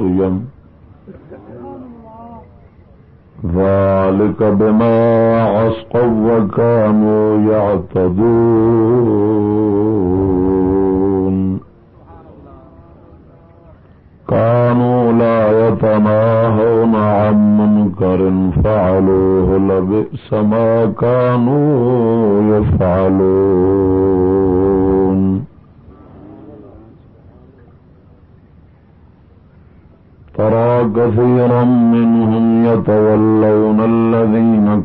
مريم ذلك بما عسقوا وكانوا يعتدون.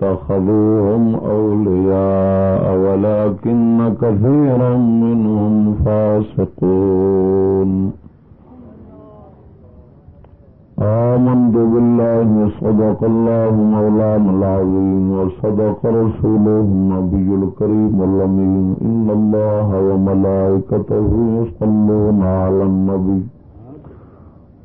اتخذوهم أولياء ولكن كثيرا منهم فاسقون. آمنت بالله صدق الله مولانا العظيم وصدق رسوله النبي الكريم اللمين إن الله وملائكته يصلون على النبي.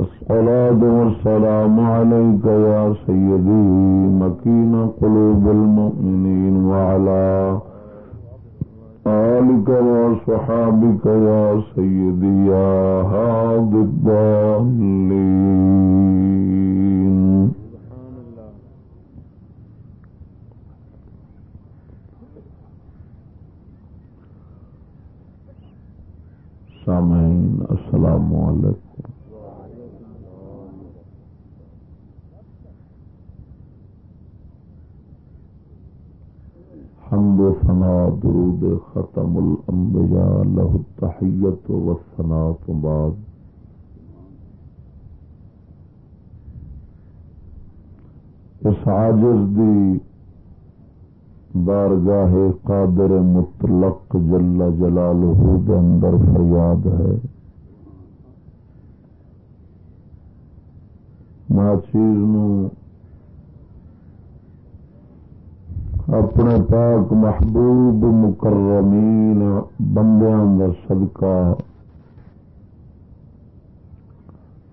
الصلاة والسلام عليك يا سيدي مكين قلوب المؤمنين وعلى آلك وصحابك يا سيدي يا هاد الضالين. سامعين السلام عليكم حمد و ثنا درود ختم الانبیاء، له التحیت و ثنا تو بعد. اس عاجز دی بارگاہ قادر مطلق جل جلالہ دے اندر فریاد ہے۔ ما چیز نو اپنے پاک محبوب مکرمین بندیاں دا صدقہ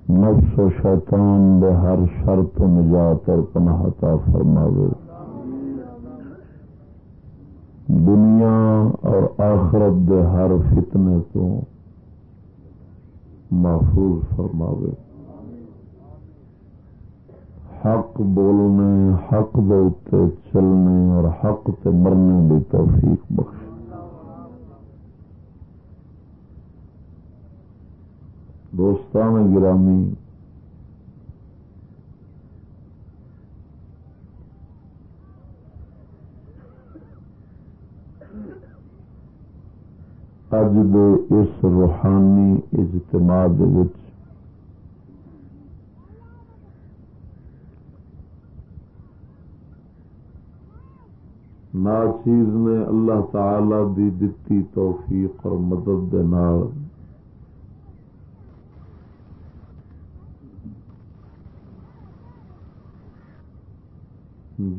نفس و شیطان دے ہر شرط نجات اور پناہ عطا فرماوے۔ دنیا اور آخرت دے ہر فتنے تو محفوظ فرماوے۔ حق بولنے، حق دے چلنے اور حق تے مرنے کی توفیق بخش دوستان گرامی، اج دے اس روحانی اجتماع ناچیز نے اللہ تعالی دی دتی توفیق اور مدد دے نال۔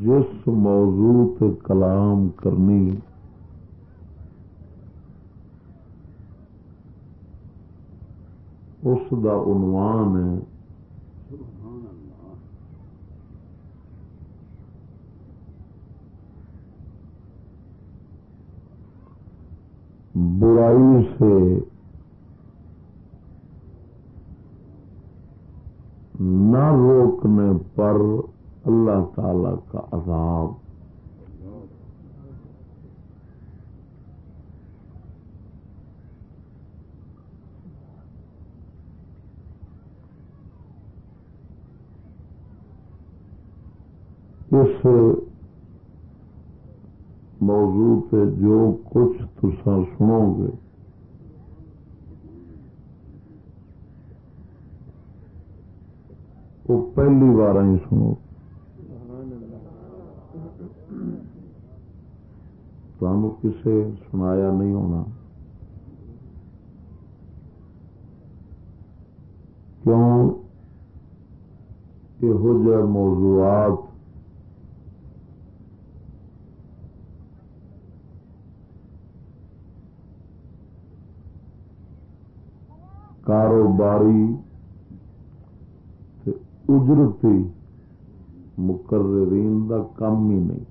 جس موضوع کلام کرنی اس دا عنوان ہے برائی سے نہ روکنے پر اللہ تعالی کا عذاب اس موضوع پہ جو کچھ تسا سنو گے وہ پہلی بار ہی سنو۔ تمہیں کسے سنایا نہیں ہونا۔ کیوں؟ یہ موضوعات۔ کاروباری اجرتی مقررین دا کم ہی نہیں۔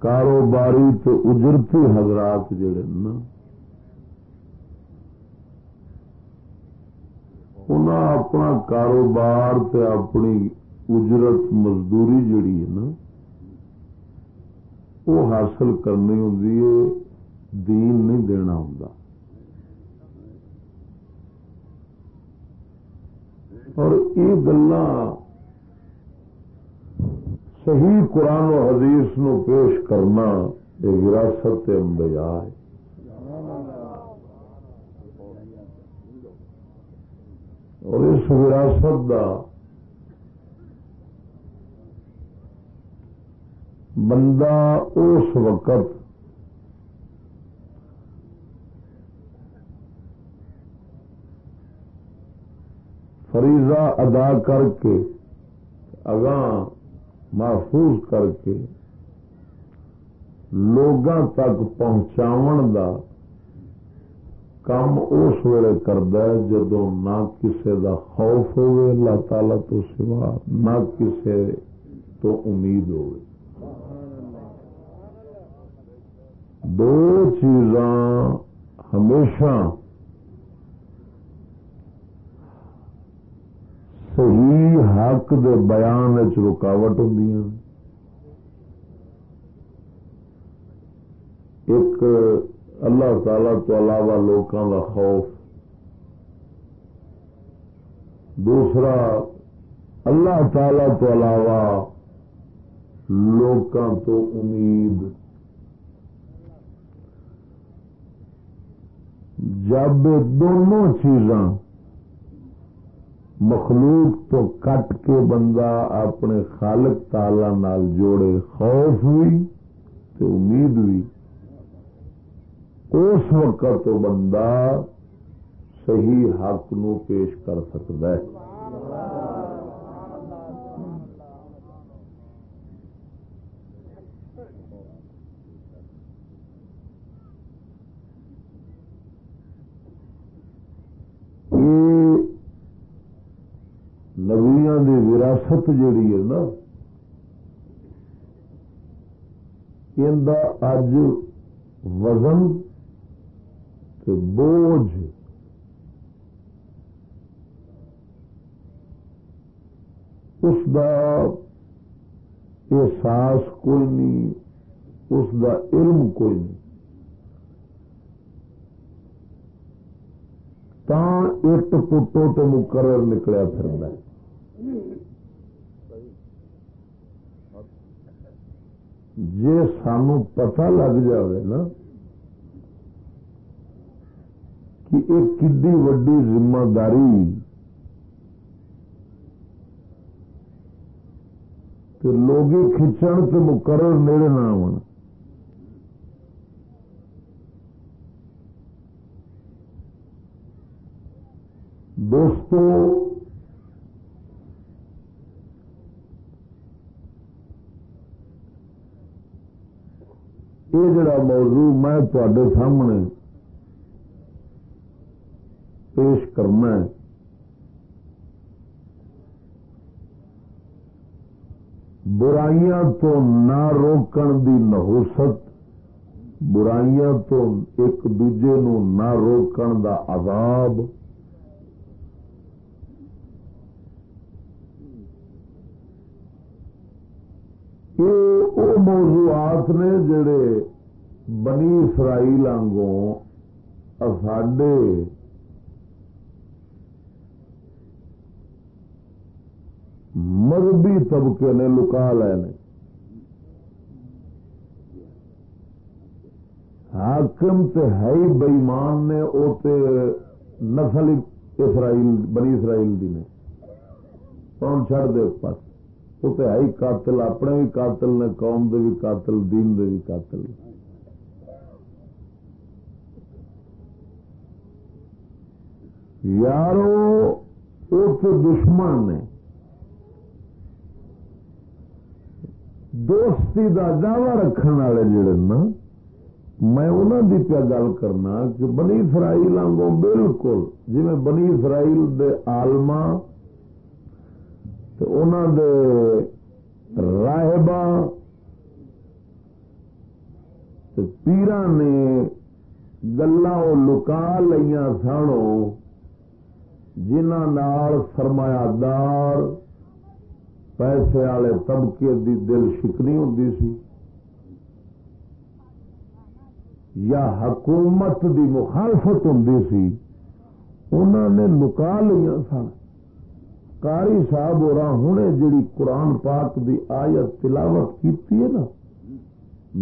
کاروباری تو اجرتی حضرات جڑے نا انہیں اپنا کاروبار تے اپنی اجرت مزدوری جڑی ہے نا، وہ حاصل کرنی ہوں دین نہیں دینا ہوں اور یہ گلا صحیح قرآن و حدیث نو پیش کرنا یہ وراثت امبیا ہے۔ اور اس وراثت کا بندہ اس وقت فریضہ ادا کر کے اگاں محفوظ کر کے لوگوں تک پہنچاون دا کام اس ویلے کرد جدو نہ کسی دا خوف ہوئے اللہ تعالی تو سوا نہ کسی تو امید ہوئے دو چیزاں ہمیشہ صحیح حق دے بیان چ رکاوٹ ہوں ایک اللہ تعالی تو علاوہ لوگوں کا خوف۔ دوسرا، اللہ تعالی تو علاوہ لوگوں تو امید۔ جب دونوں چیزاں مخلوق تو کٹ کے بندہ اپنے خالق تالا نال جوڑے خوف ہوئی تو امید ہوئی، اس وقت تو بندہ صحیح حق نو پیش کر سکتا ہے۔ نبیا کی وراثت جیڑی ہے نا، ان اج وزن بوجھ اس دا احساس کوئی نہیں، اس دا علم کوئی نہیں۔ تا اٹ پٹو تو مقرر نکلیا پھر جی سان پتا لگ جائے نا کہ ایک کڈی وڈی ذمہ داری لوگ کھچن تو مقرر نیڑے نہ آن دوستو یہ جڑا موضوع میں تے سامنے پیش کرنا ہے برائیاں تو نہ روکن دی نحوست برائیاں تو ایک دوجے نو نہ روکن دا عذاب یہ موضوعات نے جڑے بنی اسرائیل آنگوں ساڈے مذہبی طبقے نے لکا لے حاکم تے ہے ہی بئیمان نے وہ نسل اسرائیل، بنی اسرائیل دی نے۔ کون چڑھ دے پاس؟ وہ تو ہے ہی قاتل اپنے بھی قاتل نے قوم دے بھی قاتل، دین دے بھی قاتل۔ یارو وہ تو دشمن نے۔ دوستی دا دعوی رکھنے والے جڑے نا، میں انہوں کی پیا گل کرنا کہ بنی اسرائیل آگوں بالکل جی بنی اسرائیل دے آلما دے راہبا پیران نے گلا لکا لیا سنو جنہ سرمایہ دار پیسے والے طبقے دی دل شکنی ہوں سی یا حکومت دی مخالفت ہوں سی انہوں نے لکا لیا سن کاری صاحب اور ہوں جڑی قرآن پاک دی آیت تلاوت کی نا،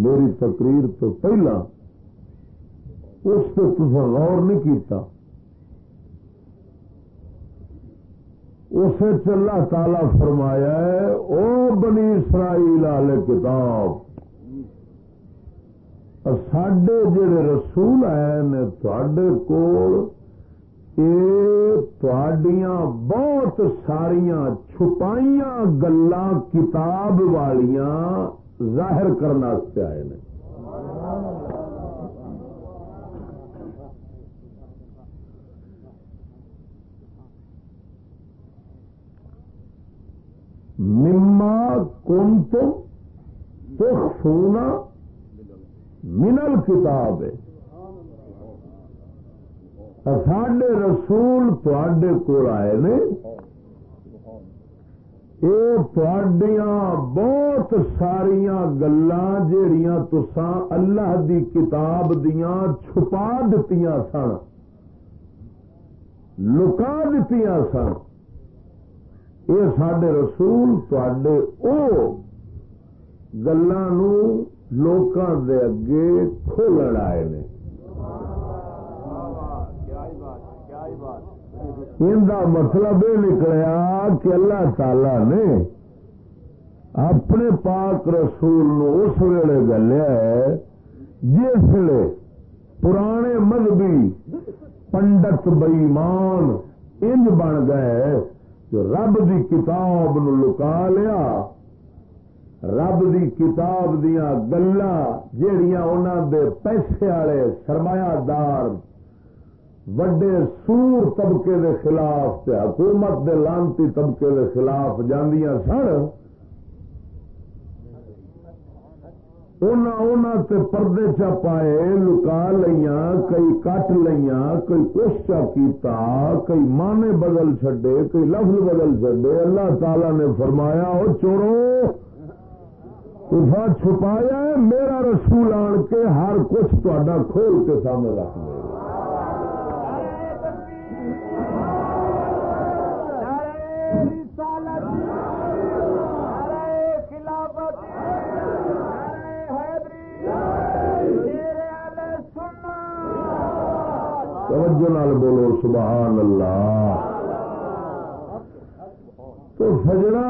میری تقریر تو پہلا، اس سے تصا غور نہیں کیتا۔ اسے اللہ تعالی فرمایا ہے، او بنی اسرائیل والے کتاب سڈے جڑے رسول آئے نے تھے کول بہت ساریا چھپائیاں گلا کتاب والیاں ظاہر کرنے آئے نے۔ مما کن تو سونا منل کتاب ہے ساڈے رسول تے کول آئے نے۔ یہ بہت ساریا گلان جہیا اللہ دی کتاب دیا چھپا دیتی سن۔ لکا دیتی سن۔ یہ سڈے رسول تے گلوں لوکاں دے اگے کھولن آئے نے۔ ان کا مطلب یہ نکلیا کہ اللہ تعالی نے اپنے پاک رسول نو اس ویلے گلیا جس ویلے پرانے مذہبی پنڈت بئیمان انج بن گئے جو رب دی کتاب نو لکا لیا، رب دی کتاب دیا گلا جہیا انہوں دے پیسے والے سرمایہ دار وڈے سور طبقے دے خلاف تے حکومت دے لانتی طبقے دے خلاف جاندیاں سن۔ تے پردے چا پائے، لکا لیا کئی کٹ لیا کئی کچھ چا کیتا، کئی مانے بدل چڈے کئی لفظ بدل چڈے اللہ تعالی نے فرمایا وہ چورو تصا چھپایا میرا رسول آن کے ہر کچھ تا کھول کے سامنے رکھ دے توجہ نال بولو، سبحان اللہ۔ تو سجنا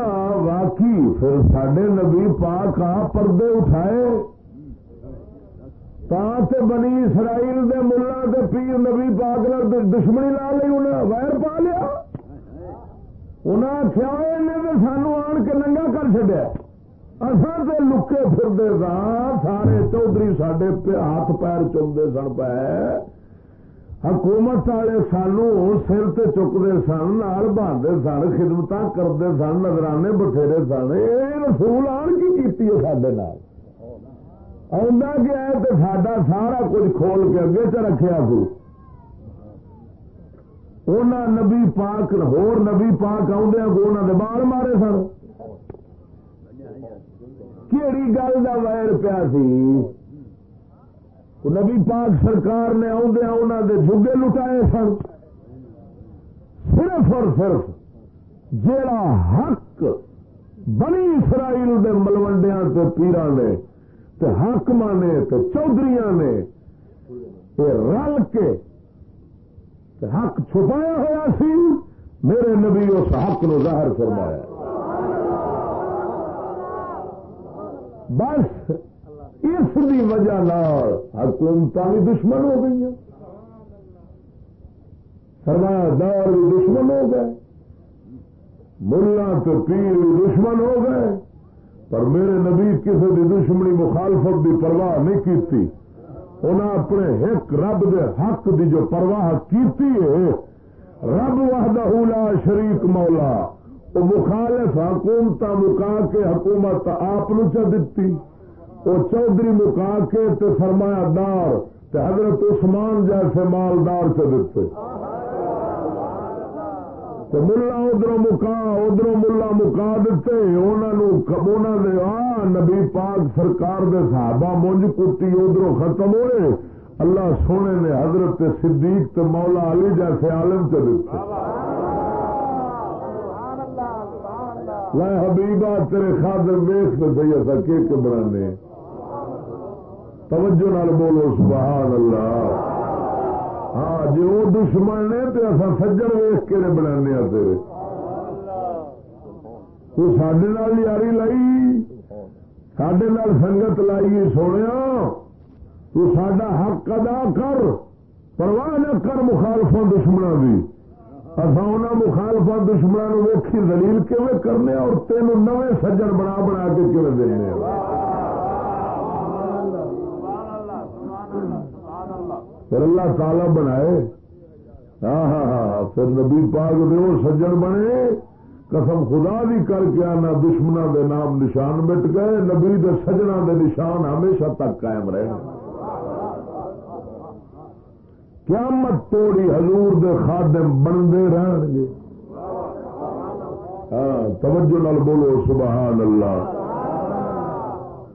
واقعی، پھر سڈے نبی پاک آ پردے اٹھائے۔ تے بنی اسرائیل دے ملا دے پیر نبی پاک نے دشمنی لا لی انہیں ویر پا لیا۔ انہیں آخیا تو سانو آن کے ننگا کر چڈیا اصل تو لکے پھرتے سا سارے چودھری سڈے ہاتھ پیر چلتے سن پہ حکومت والے سانو سر تے چکتے سن، نال بہتے سن خدمت کرتے سن، نظرانے بتھیرے سن۔ یہ رسول آن کی کی سڈے گیا تو سڈا سارا کچھ کھول کے اگے چ رکھا سو۔ نبی پاک، ہور نبی پاک آدھے کو انہوں نے بال مارے سن۔ کہڑی گل کا ویر پیا سی؟ نبی پاک سرکار نے آدھے انہوں دے جگے لٹائے سن۔ صرف اور صرف جیڑا حق بنی اسرائیل دے ملوڈیا تے پیرا نے، تے حکم نے، تے چودھری نے رل کے تے حق چھپایا ہوا سی۔ میرے نبی اس حق نو ظاہر فرمایا۔ بس اس کی وجہ حکومت بھی دشمن ہو گئی سرمایہ دار بھی دشمن ہو گئے، ملا تو پیر بھی دشمن ہو گئے، پر میرے نبی کسی کی دشمنی مخالفت کی پرواہ نہیں کی انہیں اپنے ایک رب دے حق دی جو پرواہ کیتی ہے، رب وحدہ لا شریک مولا، وہ مخالف حکومت مکا کے حکومت آپ دیتی وہ چودھری مکا کے فرمایا دار تے حضرت عثمان جیسے مالدار سے دیتے۔ ملا ادھر مکا ادھر ملا مکا دیتے۔ انہوں نے آ نبی پاک سرکار دے صحابہ مونج کتی ادھر ختم ہوئے۔ اللہ سونے نے حضرت صدیق تے مولا علی جیسے عالم سے دیتے۔ میں حبیبہ تیرے خاطر ویخ تو سی ایسا کیک بنانے توجہ نال بولو، سبحان اللہ۔ ہاں جی وہ دشمن نے تو اصا سجن ویس کے بنا تیرے تو سڈے یاری لائی سڈے سنگت لائی سونے تو سڈا حق ادا کر، پرواہ نہ کر مخالفا دشمنوں کی اصا ان مخالفا دشمنوں ویکھی دلیل کیون کرنے اور تینوں نویں سجن بنا بنا کے کیون دینے پھر اللہ تعالی بنائے۔ ہاں،, ہاں ہاں ہاں پھر نبی پاک دے وہ سجن بنے۔ قسم خدا بھی کر کے آنا دشمنوں دے نام نشان مٹ گئے۔ نبی دے سجنا دے نشان ہمیشہ تک قائم رہے۔ قیامت توڑی حضور دے خادم بنتے رہن گے۔ ہاں توجہ نال بولو، سبحان اللہ۔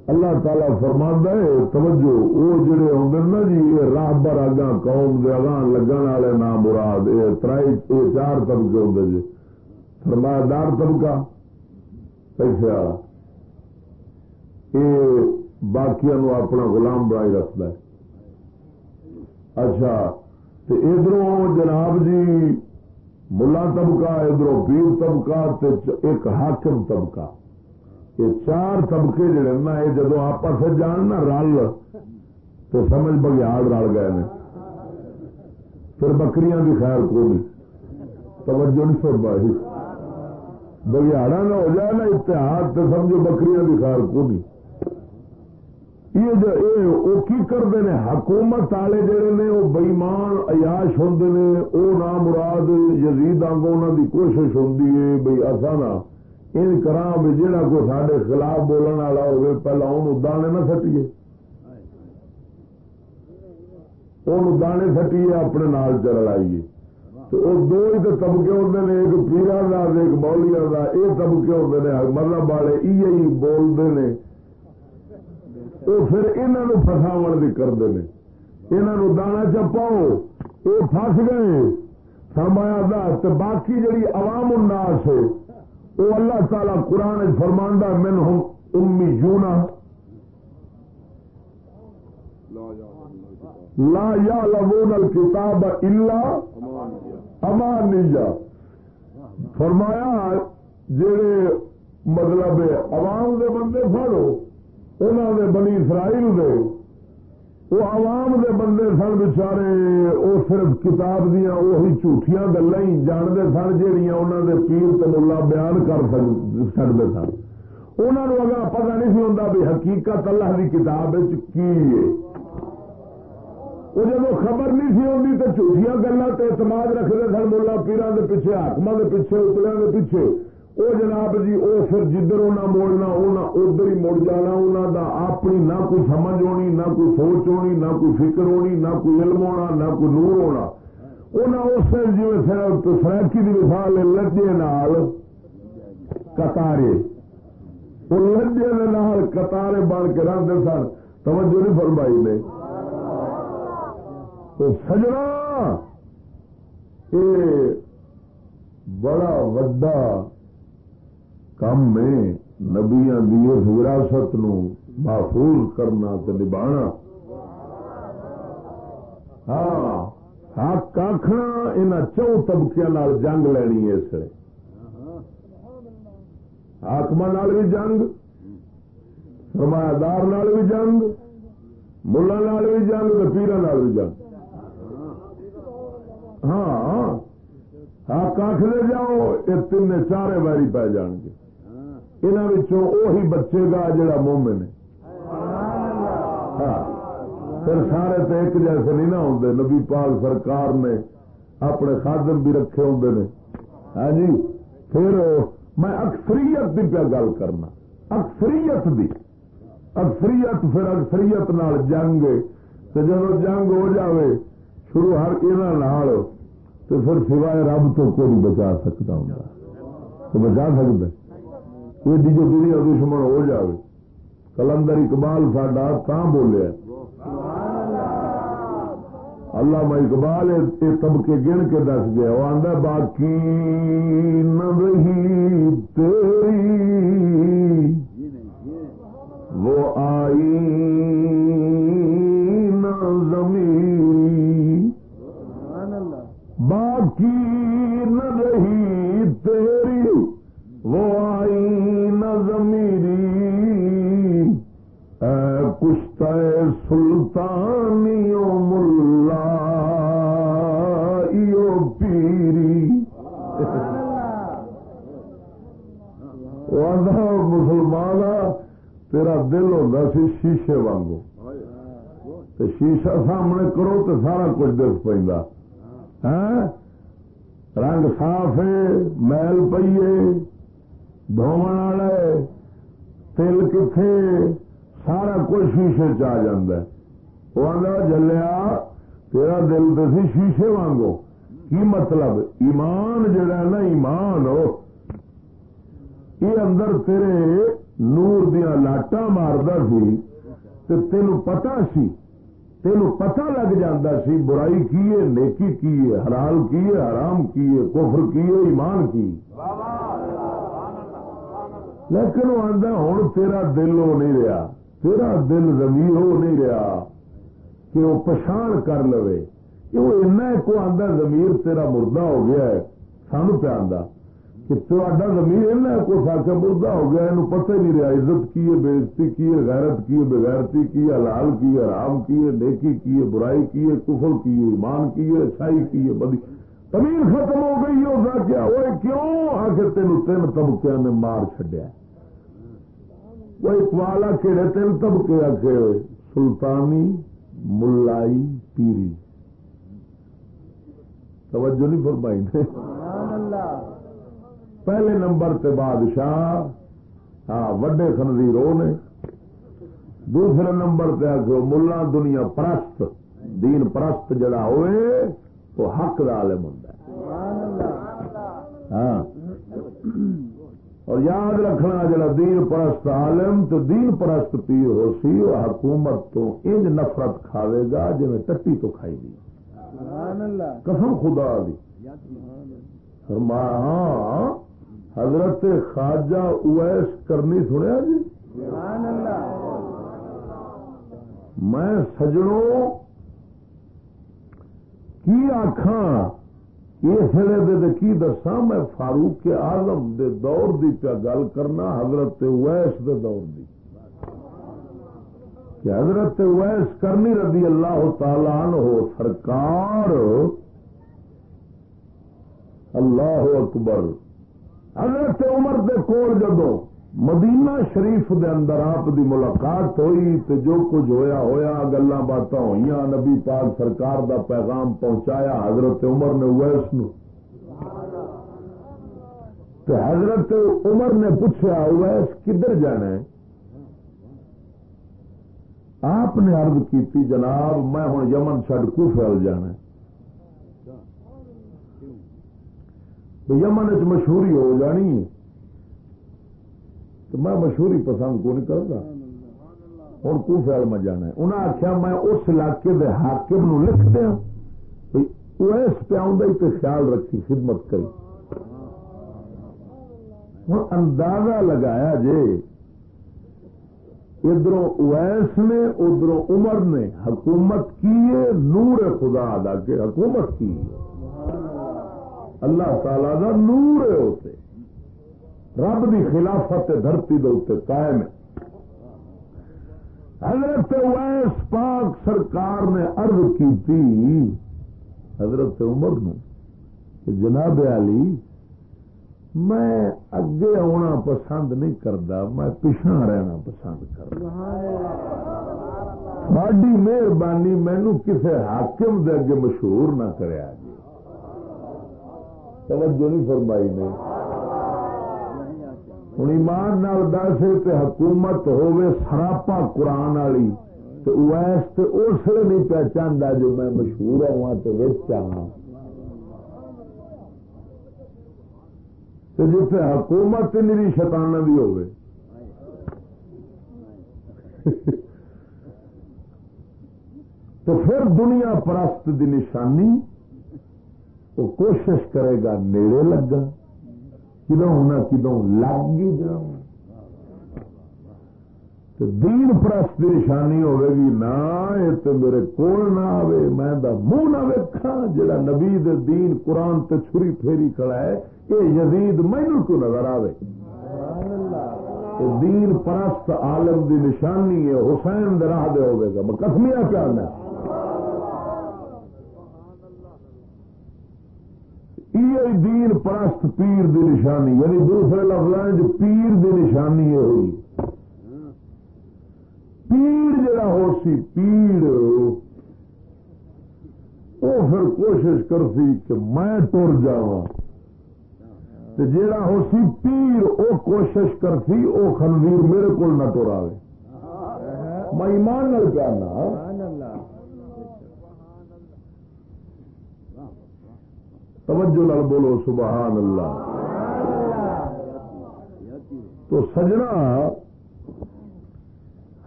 اللہ تعالی فرما ہے، توجہ، وہ جڑے ہوں نا جی یہ راہ بر اگاں قوم دے اگاں لگن والے نام مراد، یہ ترائی یہ چار طبقے ہوں جی۔ فرمایا، دار طبقہ؟ پیسے والا یہ باقی اپنا غلام بنائی رکھتا ہے۔ اچھا تو ادھر جناب جی ملا طبقہ ادھر پیر طبقہ ایک حاکم طبقہ۔ یہ چار طبقے جڑے نا، یہ جدو آپس جان نا، رل، تو سمجھ بگیاد رل گئے نے۔ پھر بکریاں بھی خیر کو نہیں۔ توجہ نہیں سر بائی بگیاڑا نہ ہو جائے نا، اتحاد تو سمجھو بکریاں بھی خیر کو نہیں۔ یہ جو اے کی کرتے ہیں حکومت والے جڑے نے، وہ بئیمان عیاش ہوں نے، وہ نام مراد یزید آنگوں کی کوشش ہوں بھائی اصا نہ ان کرا بھی جہاں کوئی سارے خلاف بولنے والا ہوگا پہلے انہوں دانے نہ سٹیے۔ وہ دانے سٹیے، اپنے نال چل آئیے تو وہ دو ہی تو طبقے ہوتے ہیں ایک پیرا کا ایک بولیا کا یہ طبقے ہوتے ہیں مطلب والے یہ بولتے ہیں وہ پھر یہاں فساو بھی کرتے ہیں یہاں دانا چپاؤ وہ فس گئے۔ سرمایا باقی جڑی عوام الناس ہے وہ اللہ تعالی قرآن فرماندہ من ہوں امی جونا۔ لا یا لمون الکتاب الا امان فرمایا جڑے مطلب عوام دے بندے فڑو انہوں نے بنی اسرائیل دے۔ وہ عوام دے بندے سن بچارے وہ صرف کتاب دیا وہی جھوٹیاں گلا ہی جانتے سن جہیا انہوں دے پیر تملا بیان کر سکتے سن۔ انہوں نے اگر پتا نہیں سی ہوتا بھی حقیقت اللہ کی کتاب کی ہے۔ وہ جب خبر نہیں سی ہوتی تو جھوٹیاں گلا اعتماد رکھتے سن ملا پیران کے پیچھے حاقم کے پیچھے اتریا کے پیچھے۔ وہ جناب جی وہ پھر جدھر انہیں موڑنا ادھر ہی مڑ جانا انہوں دا اپنی نہ کوئی سمجھ ہونی، نہ کوئی سوچ ہونی، نہ کوئی فکر ہونی، نہ کوئی علم ہونا، نہ کوئی نور ہونا۔ انہیں اس جی سرکی کی مثال لجے نال کتارے وہ لجے نال کتارے بن کے رکھتے سن۔ توجہ نہیں فرمائی نے۔ تو سجنا یہ بڑا وڈا کم میں نبیا کی اس وراثت نو محفوظ کرنا تو نبھا ہاں حق آخنا ان چو طبقے جنگ لینی ہے اس آکم بھی جنگ، سرمایہ دار بھی جنگ، ملا بھی جنگ تو پیران بھی جنگ۔ ہاں حق آخ لے جاؤ، یہ تین چارے واری پی جان گے۔ انہوں بچے گا جڑا مومن ہے۔ ہاں۔ پھر سارے تو ایک جیسے نہیں نہ ہوں نبی پال سرکار نے اپنے خادم بھی رکھے ہوں ہاں جی۔ پھر میں اکثریت کی پہ گل کرنا۔ اکثریت بھی اکثریت پھر اکثریت نال جنگ تو جب جنگ ہو جاوے، شروع ہر یہاں تو پھر سوائے رب تو کوئی بچا سکتا ہوں تو بچا سکتا ایڈی جو دنیا دشمن ہو جائے کلندر اقبال ساڈا کہاں بولیا اللہ میں اقبال یہ طبقے گن کے دس گیا۔ وہ آدھا باقی نہ رہی تیری۔ وہ آئی سلطانی ملا پیری۔ مسلمان تیرا دل ہوتا سی شیشے وانگو۔ شیشہ سامنے کرو تو سارا کچھ دس پہ ہاں؟ رنگ صاف ہے میل پیے والے تل کتنے سارا کچھ شیشے وہ آدھا جلیا، تیرا دل تو سی شیشے وانگو۔ کی مطلب؟ ایمان جڑا نا، ایمان ہو۔ یہ اندر تیرے نور دیا لاٹا ماردا سی تین پتا سی۔ تین پتا لگ جاتا سی، برائی کی ہے، نیکی کی ہے، حلال کی ہے، حرام کی ہے، کفر کی ہے، ایمان کی۔ لیکن وہ آدھا ہوں تیرا دل وہ نہیں رہا تیرا دل زمین ہو نہیں رہا کہ وہ پچھان کر لو کہ وہ ایسا کو آدھا زمیر تیرا مردہ ہو گیا ہے سانو پہ آدھا کہ تا زمین ایسا کو ساکا مردہ ہو گیا یہ پتہ ہی نہیں رہا عزت کی ہے بےزتی کی ہے غیرت کی ہے بغیرتی کی ہے حلال کی ہے حرام کی ہے نیکی کی ہے برائی کی ہے کفر کی ہے ایمان کی ہے اچھائی کی ہے بدی زمین ختم ہو گئی ہو کیا وہ کیوں آ کے تین تین طبقے نے مار چڈیا وہ اقبال کہڑے تین طبقے آخے سلطانی ملائی پیری۔ توجہ نہیں فرمائی نے پہلے نمبر تے بادشاہ ہاں وڈے خنزیر وہ نے۔ دوسرے نمبر تے آخو ملا دنیا پرست دین پرست جڑا ہوئے وہ حق عالم ہوں ہاں۔ اور یاد رکھنا جڑا دین پرست عالم تو دین پرست پیر ہو سی وہ حکومت تو انج نفرت کھاوے گا جی ٹٹی تو کھائی دی۔ قسم خدا دی۔ ہاں حضرت خواجہ اویس کرنی سنیا جی؟ میں سجڑوں کی آخان اس ویلے کی دسا میں فاروق کے آزم دے دور دی پیا گل کرنا حضرت ویس دے دور دی۔ کہ حضرت ویس کرنی رضی اللہ تعالی عنہ سرکار۔ اللہ اکبر۔ حضرت عمر دے کول جدو مدینہ شریف دے اندر آپ دی ملاقات ہوئی تو جو کچھ ہویا ہویا گلا بات ہوئی نبی پاک سرکار دا پیغام پہنچایا، حضرت عمر نے ویس نو۔ تو حضرت عمر نے پوچھا، ویس کدھر جانا ہے؟ آپ نے عرض کی جناب، میں ہوں یمن چڈ کو پھیل جانا۔ یمن چ مشہوری ہو جانی ہے۔ تو میں مشہوری پسند کو نہیں کرتا؟ ہوں کو فیل میں جانا ہے۔ انہیں آخیا میں اس علاقے کے حاکم نو لکھ دیا اویس پہ تو خیال رکھی، خدمت کری۔ ہوں اندازہ لگایا جے ادھر اویس نے ادھر عمر نے، حکومت کی نور خدا ادا کے، حکومت کی اللہ تعالی کا نور ہے اسے رب کی خلافت دھرتی دے قائم ہے۔ حضرت ویس پاک سرکار نے عرض کی تھی حضرت عمر نو، کہ جناب علی، میں اگے آنا پسند نہیں کرتا میں پچھا رہنا پسند کرتا ساری مہربانی مینو کسی حاکم دے اگے مشہور نہ کریا جی توجہ نہیں فرمائی نے۔ ہوں ایمان نال دس حکومت ہوے سراپا قرآن والی تو ویس تو اس لیے نہیں پہچانتا جو میں مشہور ہوا تو آ جیسے حکومت میری شتان بھی ہو تو پھر دنیا پرست دی نشانی، وہ کوشش کرے گا، نیڑے لگا۔ کدوں ہونا کدوں لگ گی جا دین پرست کی نشانی ہوگی نہ، یہ تو میرے کول نہ آئے میں منہ نہ ویکا جا نبی دے دین قرآن تے چھری پھیری کھڑا ہے، یہ یزید مینو کو نظر آئے دین پرست عالم دی نشانی ہے، حسین راہ دے ہوگا میں کسمیا پیارنا دین پرست پیر دی نشانی یعنی دوسرے لفظ پیر دی نشانی یہ ہوئی۔ پیر جڑا ہو سی، پیر۔ وہ پھر کوشش کرتی کہ میں ٹر جا جڑا ہو سی پیر وہ کوشش کرتی وہ خنویر میرے کو نہ ٹر آئے میں ایمان نال پیارنا توجہ لال بولو، سبحان اللہ۔ تو سجنا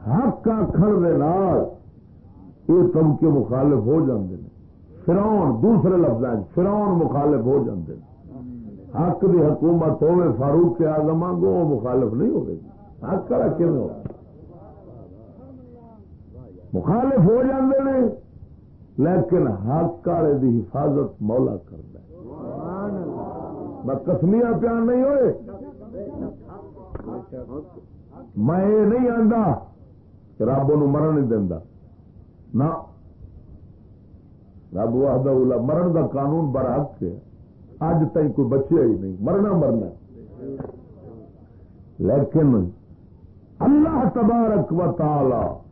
حق آخر یہ تم کے مخالف ہو جاندے ہیں فراؤن دوسرے لفظ فراؤن مخالف ہو جاندے ہیں حق کی حکومت ہوے فاروق کے آزم گو وہ مخالف نہیں ہوگی حق کرا کیوں ہو مخالف ہو جاندے ہیں لیکن حق والے دی حفاظت مولا کر میں کسمیا پیار نہیں ہوئے۔ میں یہ نہیں آتا کہ رب ان مرن نہیں دینا نہ۔ رب وہ مرن کا قانون برحق ہے۔ اج تھی کوئی بچے ہی نہیں۔ مرنا مرنا۔ لیکن اللہ تبارک و تعالی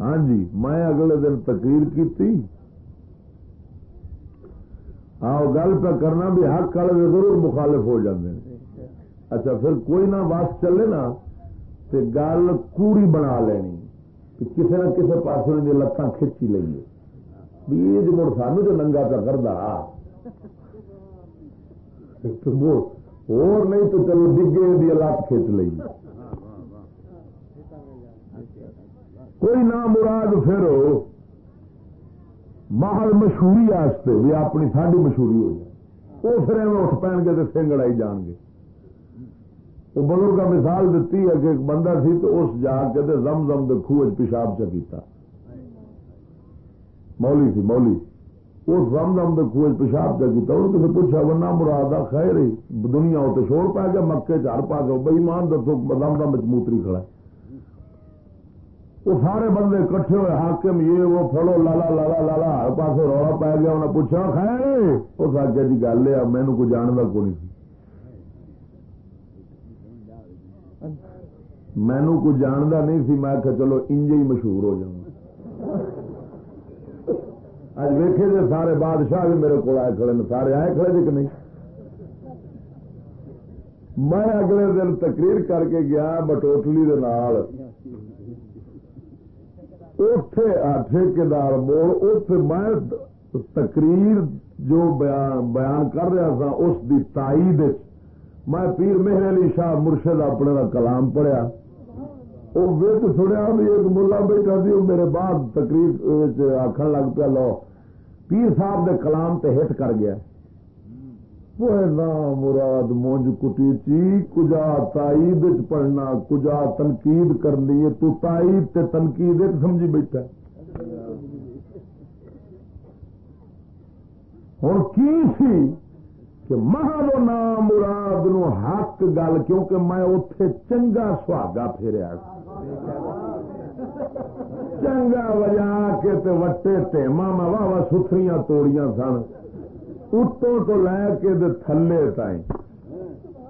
ہاں جی میں اگلے دن تقریر کی آؤ گل پہ کرنا بھی حق والے ضرور مخالف ہو جاتے ہیں۔ اچھا پھر کوئی نہ بس چلے نا تو گل کوڑی بنا لینی کسی نہ کسی پاس لتان کھچی لئیے بھی مڑ سانو جو ننگا پہ کردا اور نہیں تو چلو ڈگے دی لت کھچ لئیے کوئی نہ مراد پھر محل مشہوری بھی اپنی ساری مشہوری ہو جائے وہ پھر اٹھ پہن گے تو سنگڑ آئی جان گے۔ وہ بزرگ مثال دیتی ہے کہ ایک بندہ سی تو اس جا کے زم زم کے خوہ پیشاب چکیتا مولی سی مولی اس زم زم کے خوہ پیشاب چکیتا انہوں کسی پوچھا ورنہ مراد خیر ہی، دنیا اتنے چھوڑ پا گیا، مکے چار پا گیا بئی مان دسو، زم زم موتری کھڑا ہے۔ وہ سارے بندے کٹھے ہوئے، حاکم یہ، وہ پھڑو لالا لالا لالا ہر پاس رولا پی گیا انہیں پوچھا، خیر، اس آگے کی گل ہے مینو کو جانتا کو نہیں۔ مینو کو جانتا نہیں سی، میں کہ چلو انج ہی مشہور ہو جاؤں۔ اج ویکے جی سارے بادشاہ بھی میرے کو آئے کھڑے سارے آئے کھڑے جی کہ نہیں؟ میں اگلے دن تقریر کر کے گیا، بٹوٹلی ٹھیکار موڑ اتے میں تقریر جو بیان کر رہا تھا، اس دی تائید میں پیر مہر علی شاہ مرشد اپنے کا کلام پڑھیا۔ وہ ویٹ سنیا بھی ایک ملا بیٹھا سی میرے بعد تقریر آخر لگ پیا، لو، پیر صاحب دے کلام تے ہٹ کر گیا۔ مراد مونج کٹی چی کجا تائید پڑھنا، کجا تنقید کرنی ہے۔ تو تائید تے تنقید سمجھی بیٹھا۔ ہوں کی سی کہ مہا نام مراد نو حق گل، کیونکہ میں اتے چنگا سہاگا پھیریا۔ چنگا وجا کے تے وٹے ٹیما واہ واہ ستھریاں توڑیاں سن۔ اتوں تو لے کے تھلے تائیں۔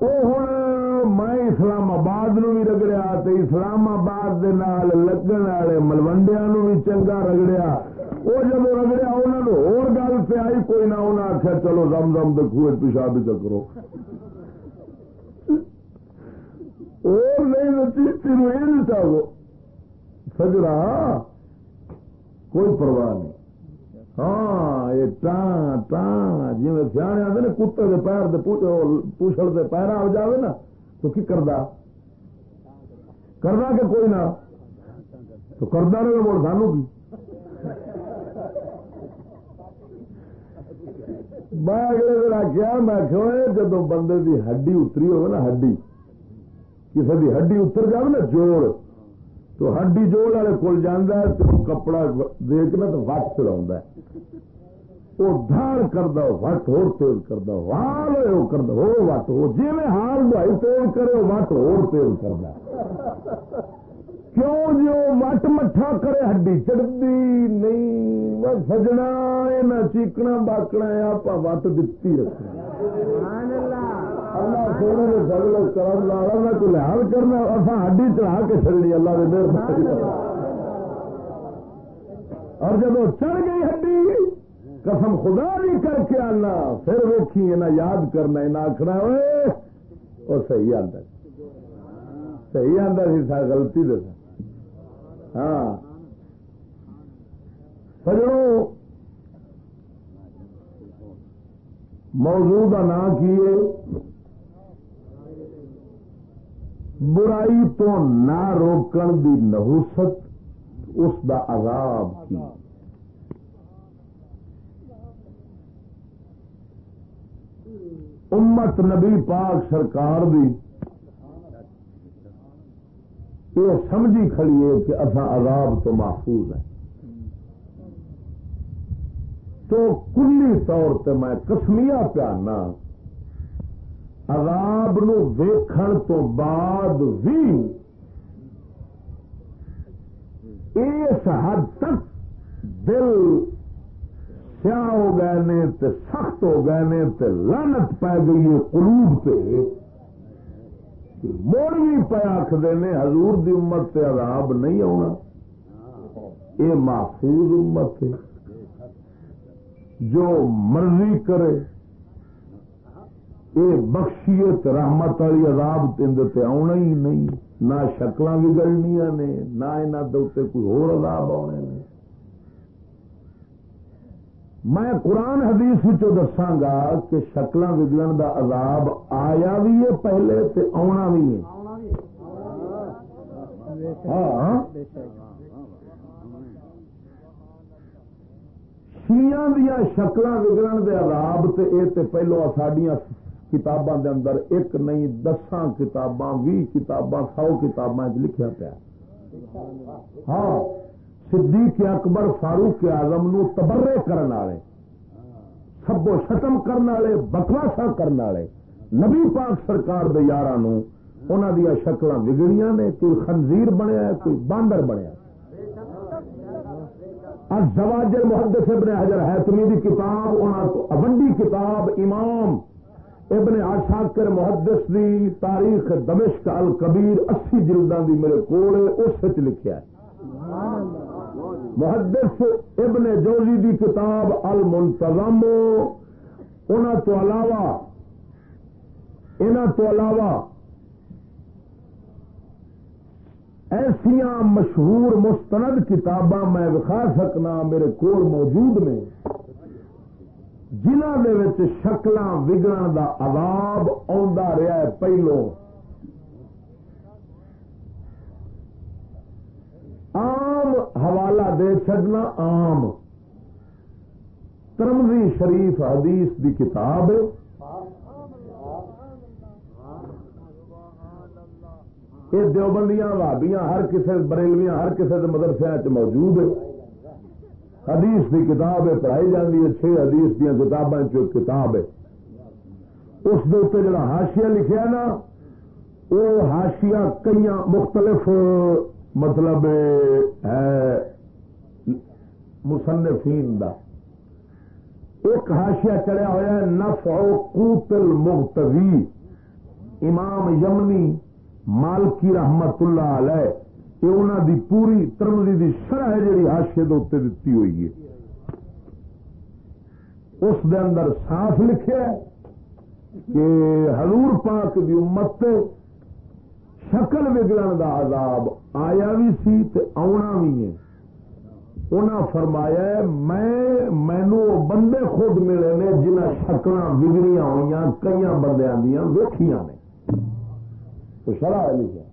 وہ ہوں میں اسلام آباد نو بھی رگڑیا اسلام آباد دے نال لگن والے ملوڈیا نو بھی چنگا رگڑیا۔ وہ جب رگڑیا انہوں نے اور گل پہ آئی کوئی نہ انہیں آخیا چلو دم دم دکھو پیشاب چکرو اور نہیں چیتی یہ چاہو۔ سجرا کوئی پرواہ نہیں۔ ہاں یہ ٹان ٹان جی سیانے آتے نا کتے کے پیر پوچھل سے پیرا ہو جاوے نا، تو کی کردا؟ کردا کہ کوئی نہ؟ تو کردا رہے مڑ سانو کی میں اگلے دن آخیا میں جب بندے دی ہڈی اتری ہوگی نا، ہڈی کسی دی ہڈی اتر جائے نا، جوڑ۔ تو ہڈی جوڑ والے کول جانا تو کپڑا دیکھنا تو وٹ چلا وہ دھار کردہ وٹ ہو تیز کردہ وال ہو کردہ ہو وٹ ہو جی میں ہال بھائی تیز کرے وٹ ہو تیز کردہ کیوں جو وٹ مٹھا کرے، ہڈی چڑھتی نہیں۔ سجنا یہ چیکنا، باکنا آپ وٹ دتی رکھنا۔ سونے کے سگلے کرم لالا میں کوئی لحاظ کرنا اصا ہڈی چڑھا کے چلنی اللہ کے مہربانی اور جب وہ چڑھ گئی ہڈی قسم خدا بھی کر کے آنا پھر روکی نہ یاد کرنا نہ آخنا ہوئے وہ صحیح آتا صحیح آتا سی سر گلتی دے ہاں سجڑوں موضوع کا نام کیے برائی تو نہ روکن دی نحوست، اس دا عذاب کی۔ امت نبی پاک سرکار دی، یہ سمجھی کھڑی ہے کہ اصا عذاب تو محفوظ ہے تو کلی طور پہ میں کسمیا پیانا عذاب نو ویکھن تو بعد بھی اس حد تک دل سیاہ ہو گئے نے تے سخت ہو گئے نے تے لانت پی گئی ہے قلوب تے موڑ بھی پہ آخر نے حضور دی امت تے عذاب نہیں آنا یہ محفوظ امت ہے۔ جو مرضی کرے یہ بخشیت رحمت والی عذاب تے آنا ہی نہیں، نہ شکل بگڑنیا نے، نہ یہاں کوئی ہور عذاب آنے نے۔ میں قرآن حدیث دساگا کہ شکل بگڑن دا عذاب آیا بھی ہے پہلے تے آنا بھی ہے۔ ہاں, ہاں۔ دیا شکل وگڑن دے عذاب تے اے تے پہلو سڈیا کتاباں دے اندر ایک نہیں، دساں کتاباں بھی کتاباں، سو کتاباں لکھیا پیا۔ ہاں صدیق اکبر فاروق آزم نو تبرے کرنے والے سبو شتم کرنے والے بکواسا کرنے والے نبی پاک سرکار دے یار انہوں دیا شکل بگڑیاں نے، کوئی خنزیر بنیا، کوئی باندر بنیا۔ زواج محدث ابن حجر حیتمی دی کتاب ونڈی کتاب امام ابن آشاکر محدث دی تاریخ دمشق الکبیر اسی جلدان دی میرے کوڑے اس لکھیا ہے۔ محدث ابن جوزی دی کتاب المنتظم انہوں تو علاوہ انہوں تو علاوہ ایسیا مشہور مستند کتاباں میں وکھا سکنا میرے کول موجود نے۔ جنہ شکل وگڑ کا عذاب رہا ہے پہلو۔ آم حوالہ دے چڈنا آم ترمزی شریف حدیث دی کتاب۔ یہ دیوبندیاں بھابیاں ہر کسی بریلویاں ہر کسی مدرسے موجود ہے۔ حدیث کی کتاب ہے، پڑھائی جاتی ہے، چھ حدیث دیا کتابیں کتاب ہے۔ اس جڑا ہاشیا لکھا نا وہ ہاشیا کئی مختلف مطلب ہے، مصنفین دا۔ ایک ہاشیا چڑھیا ہوا ہے نف قوتل مغتوی امام یمنی مالکی رحمت اللہ علیہ۔ یہ انہوں دی پوری ترمزی دی شرح ہے جی ہاشے دے دیتی ہوئی ہے۔ اس دے اندر صاف لکھے کہ حضور پاک دی امت شکل وگڑن دا عذاب آیا بھی سی تے آنا بھی ہے۔ انہاں فرمایا میں مینو بندے خود ملے نے جنہ شکل بگڑیاں ہوئی کئی بندیاں دیا ویخیاں نے۔ تو شرح لکھا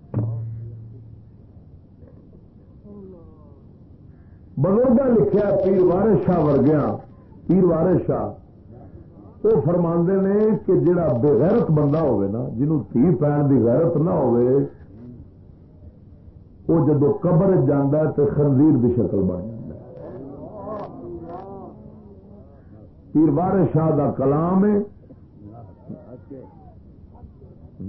بزرگ لکھا پیر وارش شاہ ورگیا پیر وارش شاہ، وہ فرما نے کہ جڑا بغیرت بندہ ہوئے نا جنہوں تھی پہن کی غیرت نہ ہوئے وہ جدو قبر جانا تو خنزیر کی شکل بن جائے پیر وارش شاہ کا کلام ہے،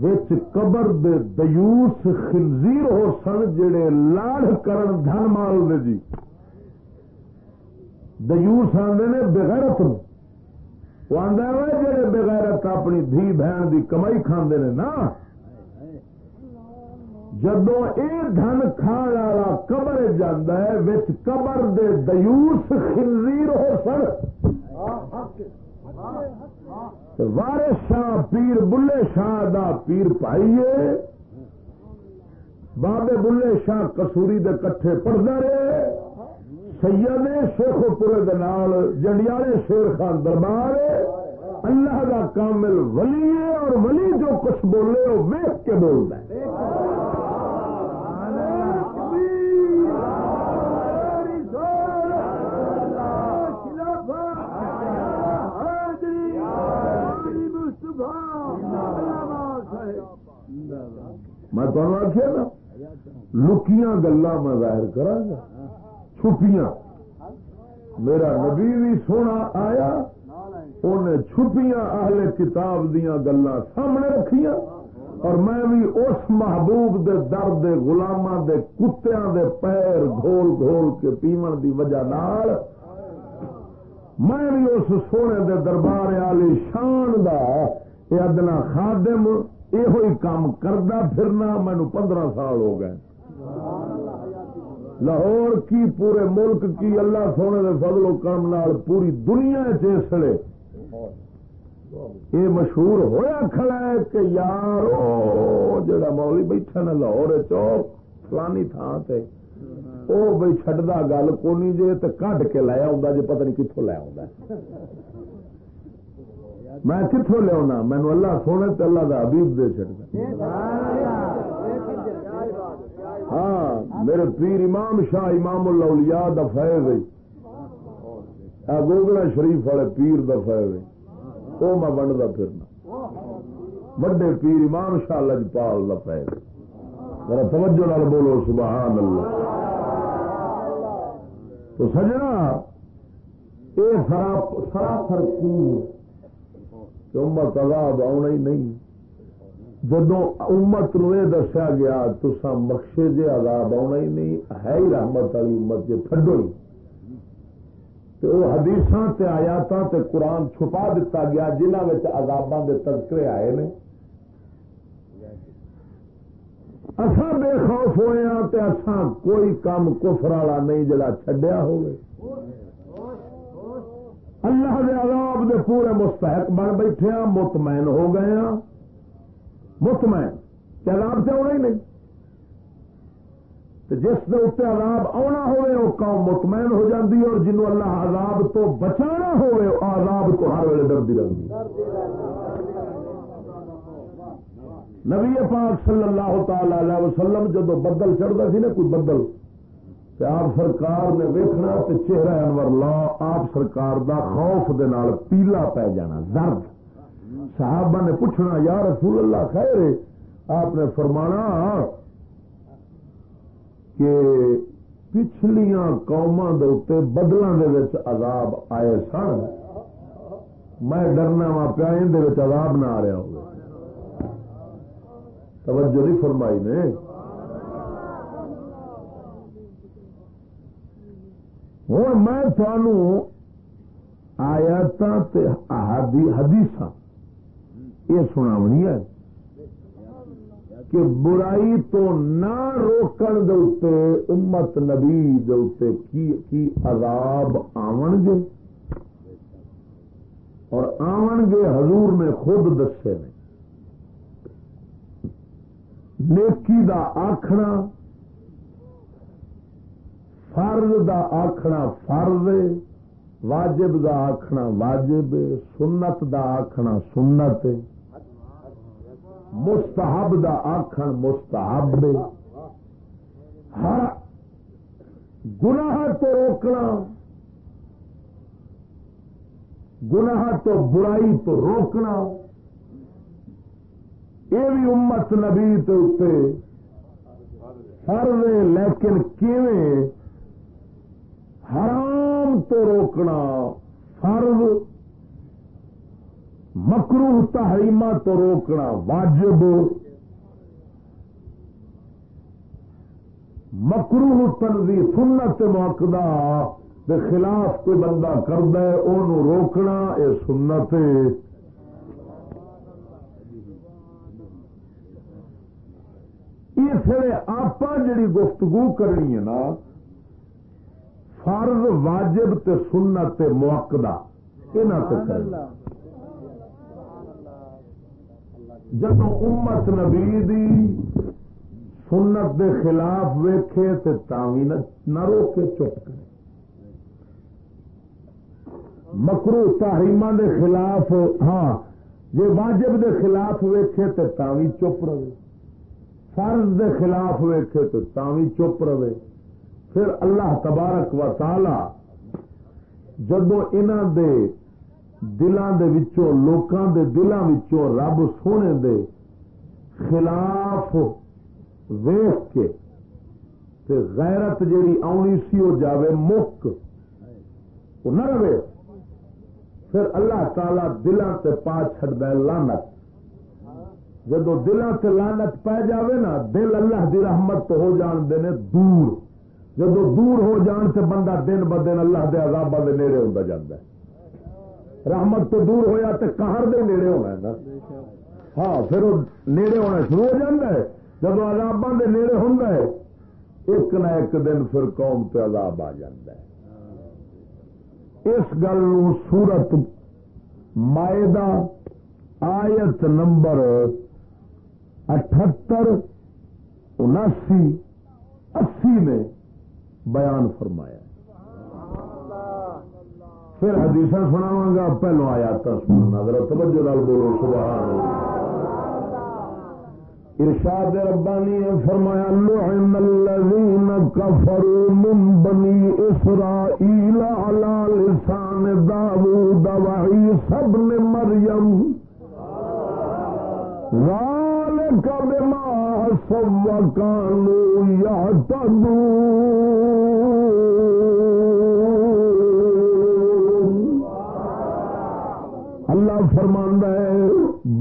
وچ قبر دے دیوس خنزیر ہو سن جڑے لاڑ کرن دھن مال دے جی۔ دیوس آدھے نے بغیرت وہ آدھا جڑے بغیرت اپنی دھی بہن دی کمائی کھاندے نے نا جدو یہ دھن کھان والا قبر جانا ہے وچ قبر دے دیوس خنزیر ہو سن وارث شاہ پیر بلے شاہ دا پیر پائیے بابے بلے شاہ کسوری دے کٹھے پڑھتا رہے سید شیخ پورے جنڈیالے شیر خان دربار اللہ کا کامل ولی ہے اور ولی جو کچھ بولے وہ ویخ کے بولتا ہے۔ میں تمہیں آخیا نا، لکیاں گلا میں ظاہر کرا گا۔ چھپیاں میرا نبی بھی سونا آیا انہیں چھپیاں اہل کتاب دیا گلا سامنے رکھیاں، اور میں بھی اس محبوب دے درد گلاما دے کتیاں دے پیر گھول گھول کے پیمن دی وجہ نال، میں بھی اس سونے دے دربار والی شان دا ادنا خادم یہ کام کردہ پھرنا مینو پندرہ سال ہو گئے۔ لاہور کی پورے ملک کی اللہ سونے دے فضل و کرم نال پوری دنیا چسڑے یہ مشہور ہویا کھڑا ہے کہ یار جڑا مولی بیٹھا نا لاہور چوک فلانی تھان سے وہ بھائی چڈا گل کونی جے تو کڈ کے لایا ہوں جی پتہ نہیں کتوں لیا ہوں میں کتوں لیا مینو اللہ سونے تو اللہ کا حبیب دے چڑتا ہاں میرے پیر امام شاہ امام الاولیاء دا فیض ہے۔ گوگلا شریف والے پیر دا فیض ہے۔ وہ میں بنتا پھرنا۔ وڈے پیر امام شاہ لجپال دا فیض میرا توجہ نال بولو سبحان اللہ تو سجنا یہ سراسر امت عذاب آنا ہی نہیں۔ جدو امت نو یہ دسیا گیا تسا مقصے جے عذاب آنا ہی نہیں۔ ہے ہی رحمت والی امت جی تھڈو ہی۔ تو وہ حدیث آیات قرآن چھپا دیتا گیا، جنہاں جنہوں عذاباں دے تذکرے آئے نے۔ اصا بے خوف ہوئے ہاں تے اصا کوئی کام کفر والا نہیں جڑا چڈیا ہوئے اللہ دے عذاب دے پورے مستحق بن بیٹھے ہاں مطمئن ہو گئے ہاں مطمئن، کہ عذاب سے ہونا ہی نہیں۔ جس کے اتنے عذاب آنا ہوئے، وہ قوم مطمئن ہو جاتی اور جنہوں اللہ عذاب تو بچانا ہوئے عذاب تو ہر ویلے ڈرتی رہتی نبی پاک صلی اللہ تعالی وسلم جدو بدل چڑھتا سی نا، کوئی بدل آپ سرکار نے ویکنا تو چہرہ انور لا، آپ سرکار دا خوف دے نال پیلا پی جانا، زرد۔ صحابہ نے پوچھنا، یا رسول اللہ، خیر آپ نے فرمانا کہ پچھلیاں قوما دے بدلوں کے عذاب آئے سن۔ میں ڈرنا وا پیا عذاب نہ آ رہا ہوگا توجہ نہیں فرمائی نے۔ ہوں میں تھانوں آیات حدیث یہ سناونی ہے کہ برائی تو نہ روکن دے امت نبی دے کی عذاب آون گے اور آون گے حضور نے خود دسے نے۔ نیکی دا آخنا فرض دا آخنا فرض واجب دا آخنا واجب سنت دا آخنا سنت مستحب دا آخر مستحب ہر گناہ تو روکنا، گناہ تو برائی تو روکنا۔ یہ بھی امت نبی اتنے فرض لیکن کیویں؟ حرام تو روکنا فرض مکرو تحریمہ تو روکنا واجب۔ مکرو تنظی سنت موقع کے خلاف کوئی بندہ کرد روکنا یہ سنت۔ اس لیے آپ جڑی گفتگو کرنی ہے نا فرض واجب تے سنت تے موقع یہ جب امت نبی دی سنت دے خلاف ویکھے تے تاوی نہ روکے چپ کرے۔ مکرو تحریمہ دے خلاف ہاں جی واجب دے خلاف ویکھے تے تاوی چپ رہے۔ فرض دے خلاف ویکھے تو تاوی چپ رہے۔ پھر اللہ تبارک و تعالی جدو ان دے دلان دے وچوں، لوکاں دے دلان وچوں رب سونے دے خلاف ویخ کے تے غیرت جیڑی آنی سی وہ جاوے مک وہ نہ رہے۔ پھر اللہ تعالی دلان تے پا چھڑ دے لانت جدو دلوں سے لانت پی جاوے نا، دل اللہ دی رحمت تو ہو جان دے نے دور۔ جدو دور ہو جان سے بندہ دن ب دن اللہ دے عذاب دے نیڑے ہوتا جاتا ہے۔ رحمت تو دور ہویا تو قہر دے نیڑے ہونا ہے نا۔ ہاں پھر وہ نیڑے ہونا شروع ہو جاتا ہے۔ جب عذاباں دے نیڑے ہوں ایک نہ ایک دن پھر قوم تے عذاب آ جاتا ہے۔ اس گل سورت مائدہ آیت نمبر اٹھتر، اناسی، اسی میں بیان فرمایا۔ پھر حدیث سناوا گا، پہلو آیا سننا ذرا توجہ لال بولو، سبحان اللہ۔ ارشاد ربانی نے فرمایا، لعن الذين كفروا من بني اسرائيل على لسان داوود وعيسى ابن مريم ذلك بما عصوا وكانوا يعتدون اللہ فرماندا ہے،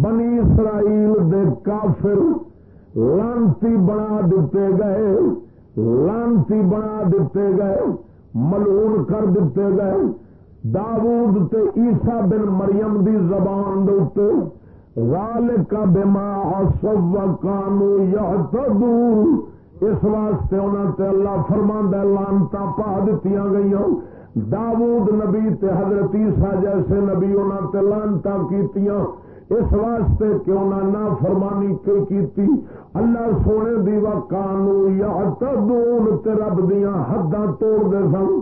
بنی اسرائیل دے کافر لانتی بنا دیتے گئے، لانتی بنا دیتے گئے، ملعون کر دیتے گئے۔ داود تے عیسیٰ بن مریم دی زبان دے ذالک بما عصوا کانو یہتدون اس واسطے انہوں تے اللہ فرماندا ہے لانتا پا دتیاں گئیاں۔ داود نبی تے حضرت عیسیٰ جیسے نبی انہوں تے لانتا کیتیاں۔ اس واسطے کیوں نہ فرمانی کی اللہ سونے دی و کانو یا تدون تے رب دیا حداں توڑ دے سن۔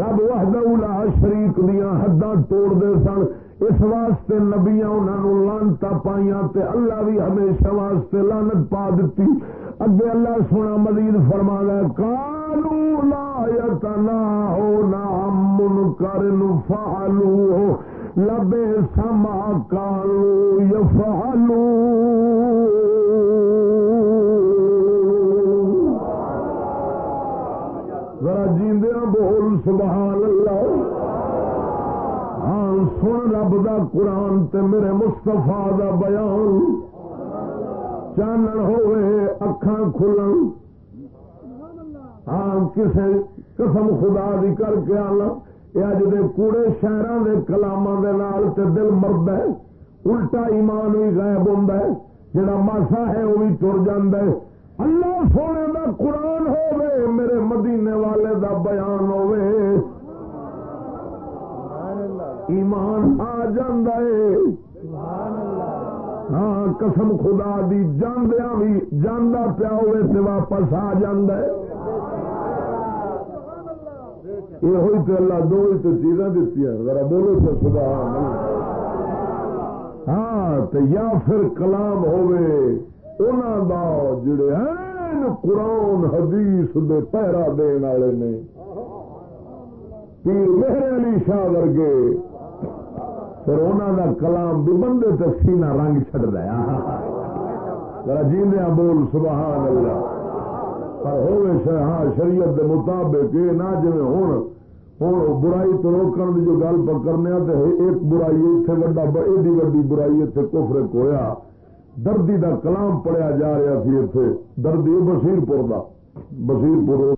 رب وحدہ لا شریک دیا حداں توڑ دے سن۔ اس واسطے نبیاں انہوں لانتا پائیاں تے اللہ بھی ہمیشہ واسطے لانت پا دیتی اگے اللہ سونا مزید فرما گیا کالو لا یتنا ہو نہ منکر فعلو لبے سما کالو یفعلو۔ ذرا جیندیا بول، سبحان اللہ۔ ہاں سن رب دا قرآن تے میرے مستفا دا بیان۔ چانن ہوئے، اکھاں کھلن۔ ہاں کسے قسم خدا دی کر کے آنا۔ یہ اج دے کوڑے شہروں کے کلام کے دل مرد ہے۔ الٹا ایمان بھی غائب ہوں جڑا ماسا ہے وہ بھی تر جا اللہ سونے دا قرآن ہوے میرے مدینے والے دا بیان ہوے ایمان آ جائے ہاں قسم خدا دی جاندیا بھی جانا پیا ہوئے تے واپس آ جائے یہ ہوئی تو اللہ دو ہی تو چیزاں دیتی ہیں۔ ذرا بولو تو سبحان ہاں تو یا پھر کلام ہوئے۔ انہوں دا جڑے ہیں، قرآن، حدیث دے پہرا دین والے نے۔ پیر مہر علی شاہ ورگے پھر انہوں دا کلام بھی بندے تو سینہ رنگ چڑ دیا ذرا جیندیا بول، سبحان اللہ۔ پر ہوئے ہاں شریعت دے مطابق یہ نہ جی ہوں ہوں برائی تو روکن کی جو گل پکڑنے تو ایک برائی اتنے وڈا ایڈی وڈی برائی اتنے کوفرے کویا۔ دردی دا کلام پڑھیا جا رہا سی اتنے دردی بشیر پور کا بشیر پور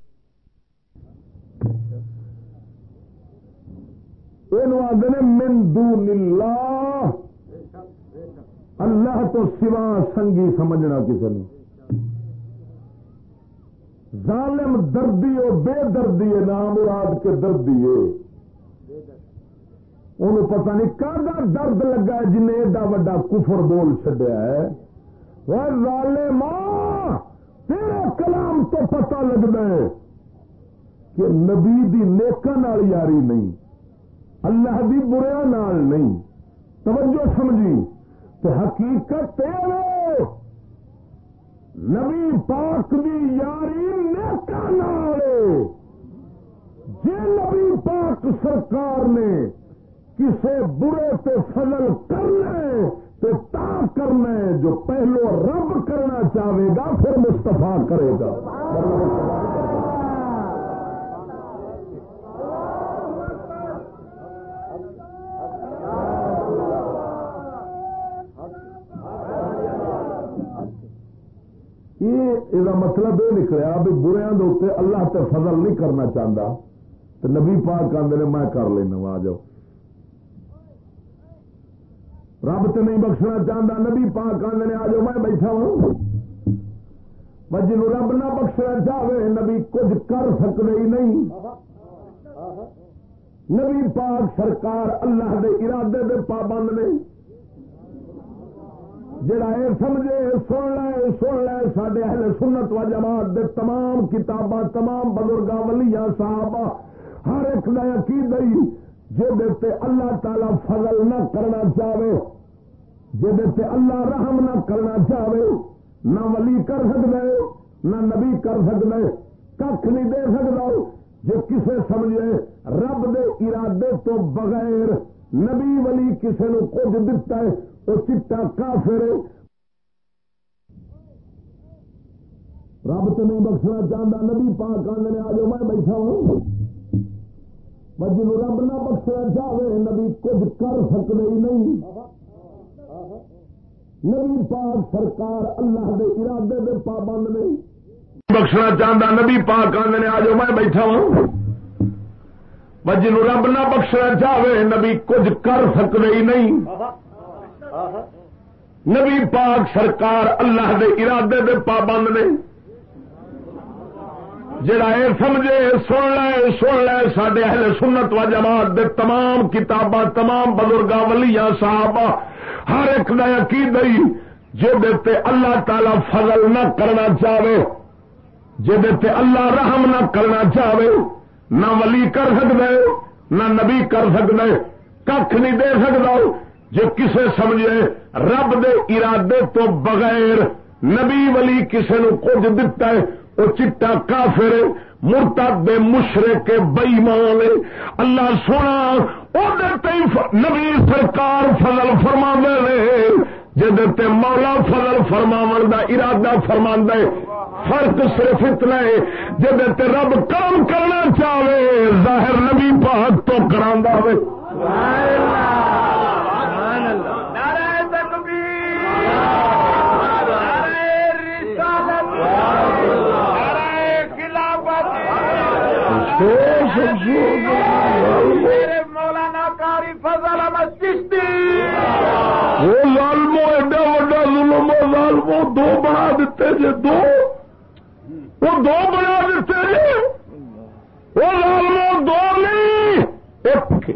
یہ آدھے مندو نیلا اللہ۔ تو سوا سنگی سمجھنا کسی نے ظالم دردی ہو بے دردی ہے، نام مراد کے دردی ہے۔ انہوں پتا نہیں کا درد لگا ہے، جنہیں ایڈا وا کفر بول چڈیا ہے۔ وہ ظالم تیرا کلام تو پتا لگتا ہے کہ نبی دی نیکن والی یاری نہیں۔ اللہ دی بریا نال نہیں۔ توجہ سمجھی تو حقیقت تیرے نبی پاک دی یاری نیکا جی نبی پاک سرکار نے کسے برے تے فضل کرنے تو تا کرنا جو پہلو رب کرنا چاہے گا، پھر مستفا کرے گا۔ یہ مطلب یہ نکلیا بھی بریا اللہ تے فضل نہیں کرنا چاہتا تو نبی پاک آدھے نے میں کر لینا آ جاؤ رب تو نہیں بخشنا چاہتا نبی پاک آدھے نے آ جاؤ میں بیٹھا ہوں۔ جن رب نہ بخشنا چاہے نبی کچھ کر سکتے ہی نہیں۔ نبی پاک سرکار اللہ دے ارادے دے پابند نے۔ جڑا یہ سمجھے سن لے سن لے سڈے اہل سنت و جماعت دے تمام کتاباں، تمام بزرگ ولیاں صاحب ہر ایک نیا کی جی اللہ تعالی فضل نہ کرنا چاہے جی اللہ رحم نہ کرنا چاہے، نہ ولی کر سکتا نہ نبی کر سکتا کھ نہیں دے سکتا جو کسے سمجھے رب دے ارادے تو بغیر نبی ولی کسے نو کچھ دتا ہے۔ وہ چٹا کافر رب تو بخشنا چاہتا نبی پاک آدھے آ جاؤ میں بیٹھا ہوں۔ جن رب نہ بخشنا چاہے نبی کچھ کر سکتے ہی نہیں۔ نبی پاک سرکار اللہ دے ارادے دے پابند نہیں بخشنا چاہتا نبی پاک آدھے آ جاؤ میں بیٹھا ہوں۔ جن رب نہ بخشنا چاہے نبی کچھ کر سکتے ہی نہیں۔ نبی پاک سرکار اللہ دے ارادے دے پابند نے، جڑا یہ سمجھے، سن لے سن لے سڈے اہل سنت و جماعت دے تمام کتاباں، تمام بزرگ ولیاں صاحب ہر ایک نیا کی دئی جی اللہ تعالی فضل نہ کرنا چاہے جی اللہ رحم نہ کرنا چاہے، نہ ولی کر سکتے نہ نبی کر سکتے کھ نہیں دے سکتا جو کسے سمجھے رب دے ارادے تو بغیر نبی ولی کسے نو کچھ دتا ہے وہ چٹا کافر مرتا بے مشرے کے بئی مان اللہ سونا نبی سرکار فضل فرما دے جی مولا فضل فرما دا ارادہ فرما دے فرق صرف اتنا ہے جی رب کام کرنا چاہے، ظاہر نبی پاک تو کرا دے مولانا کاری فضل چشتی۔ وہ لالمو ایڈا وڈا ظلم لالمو دو بنا دیتے جی دو۔ وہ دو بنا دیتے وہ لالمو دو نہیں ایک۔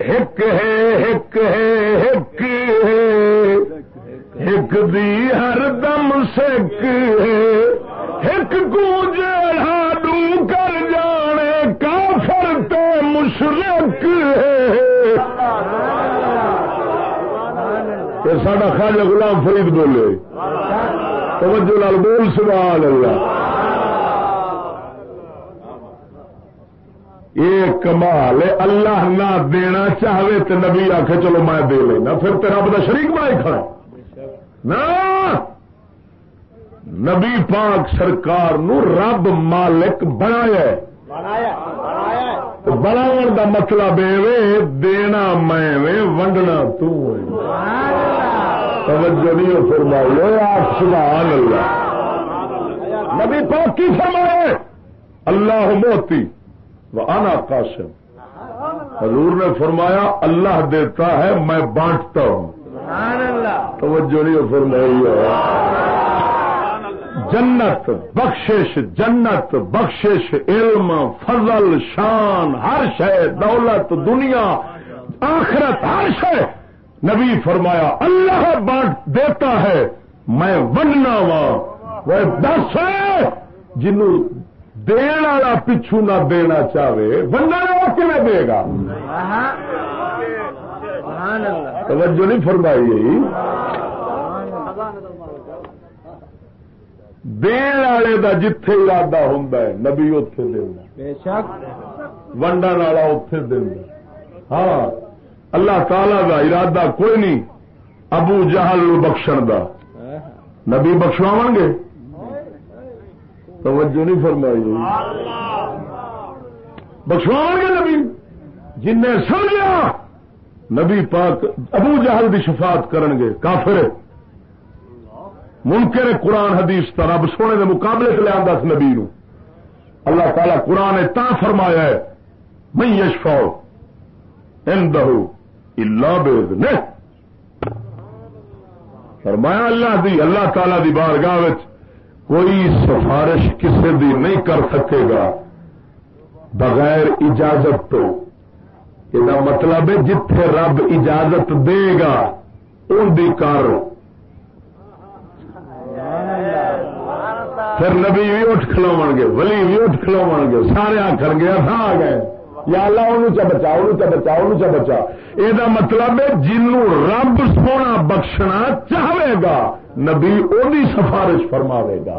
ایک ہے ایک ہے ایک ہے۔ ایک دی ہر دم سک ایک گوجے ہاڈو کر جانے، کافر تو مشرق ہے۔ ساڈا خاجا غلام فرید بولے۔ توجہ لال بول سوال اللہ۔ یہ کمال اللہ نہ دینا چاہے تو نبی آخ چلو میں دے لینا۔ پھر تو رب کا شریک بنا کھڑا نبی پاک سرکار نو رب مالک بنایا بناو کا مطلب دینا میں ونڈنا توجہ نہیں فرمائی۔ آپ سبحان اللہ۔ نبی پاک کی فرمائے اللہ موتی وہ آنا قاسم۔ حضور نے فرمایا اللہ دیتا ہے میں بانٹتا ہوں۔ توجہ نہیں فرمائی جنت بخشش جنت بخشش علم فضل شان ہر شے دولت دنیا آخرت ہر شے۔ نبی فرمایا اللہ بانٹ دیتا ہے میں ونڈنا وا وہ دس ہے جنو دین والا پچھو نہ دینا چاہے ونڈنا وہ کھے دے گا؟ توجہ نہیں فرمائی دین والے کا جتھے ارادہ ہوں نبی اتے دینا ونڈن والا اتے دینا ہاں اللہ تعالی کا ارادہ کوئی نہیں ابو جہل بخشن کا نبی بخشوا گے؟ توجہ نہیں فرمائی بخشوا گے نبی؟ جن سمجھا نبی پاک ابو جہل دی شفاعت کرن گے، کافر ممکن قرآن، حدیث رب سونے دے مقابلے سے لیا نبی نو۔ اللہ تعالی قرآن نے تا فرمایا ہے میں یشفا ان دہو اللہ بے فرمایا اللہ دی، اللہ تعالی دی بارگاہ کوئی سفارش کسی دی نہیں کر سکے گا، بغیر اجازت تو۔ یہ مطلب ہے جتھے رب اجازت دے گا ان کر پھر نبی بھی اٹھ کھلو گے ولی بھی اٹھ کھلو گے سارے آخر گے آ گئے یا اللہ انہوں چا بچا انہوں چا بچا انہوں چا بچا یہ مطلب ہے جنوں رب سونا بخشنا چاہے گا نبی وہی سفارش فرماوے گا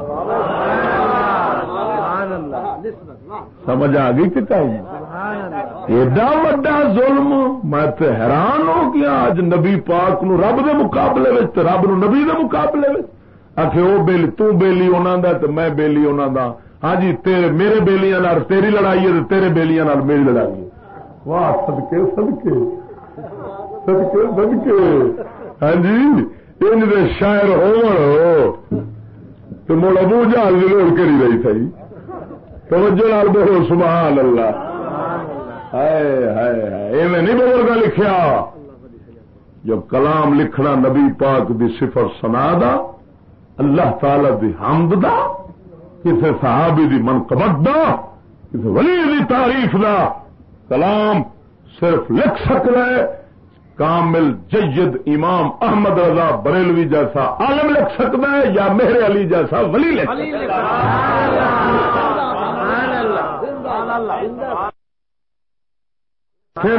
سمجھ آ گئی کہ ایڈا وا ظلم میں تو حیران ہو گیا اج نبی پاک نو رب دے مقابلے رب نو نبی دے مقابلے آخ وہ بےلی تیلی انہوں کا تو میں بےلی انہوں کا ہاں جی تیرے میرے بےلیاں تیری لڑائی ہے تیرے بےلیاں میری لڑائی ہے۔ واہ سدکے سدکے سدکے سدکے ہاں جی ان شاعر ہو تو مڑ ابو لوڑ کری رہی تھی توجہ لال بولو، سبحان اللہ۔ نہیں بزرگ لکھیا۔ جو کلام لکھنا نبی پاک دی صفر سنا دا، اللہ تعالی دی حمد دا کسی صحابی دی منقبت دا کسی ولی دی تعریف دا، کلام صرف لکھ سکتا ہے۔ کامل جید امام احمد رضا بریلوی جیسا عالم لکھ سکتا ہے یا میرے علی جیسا ولی لکھ سکتا ہے۔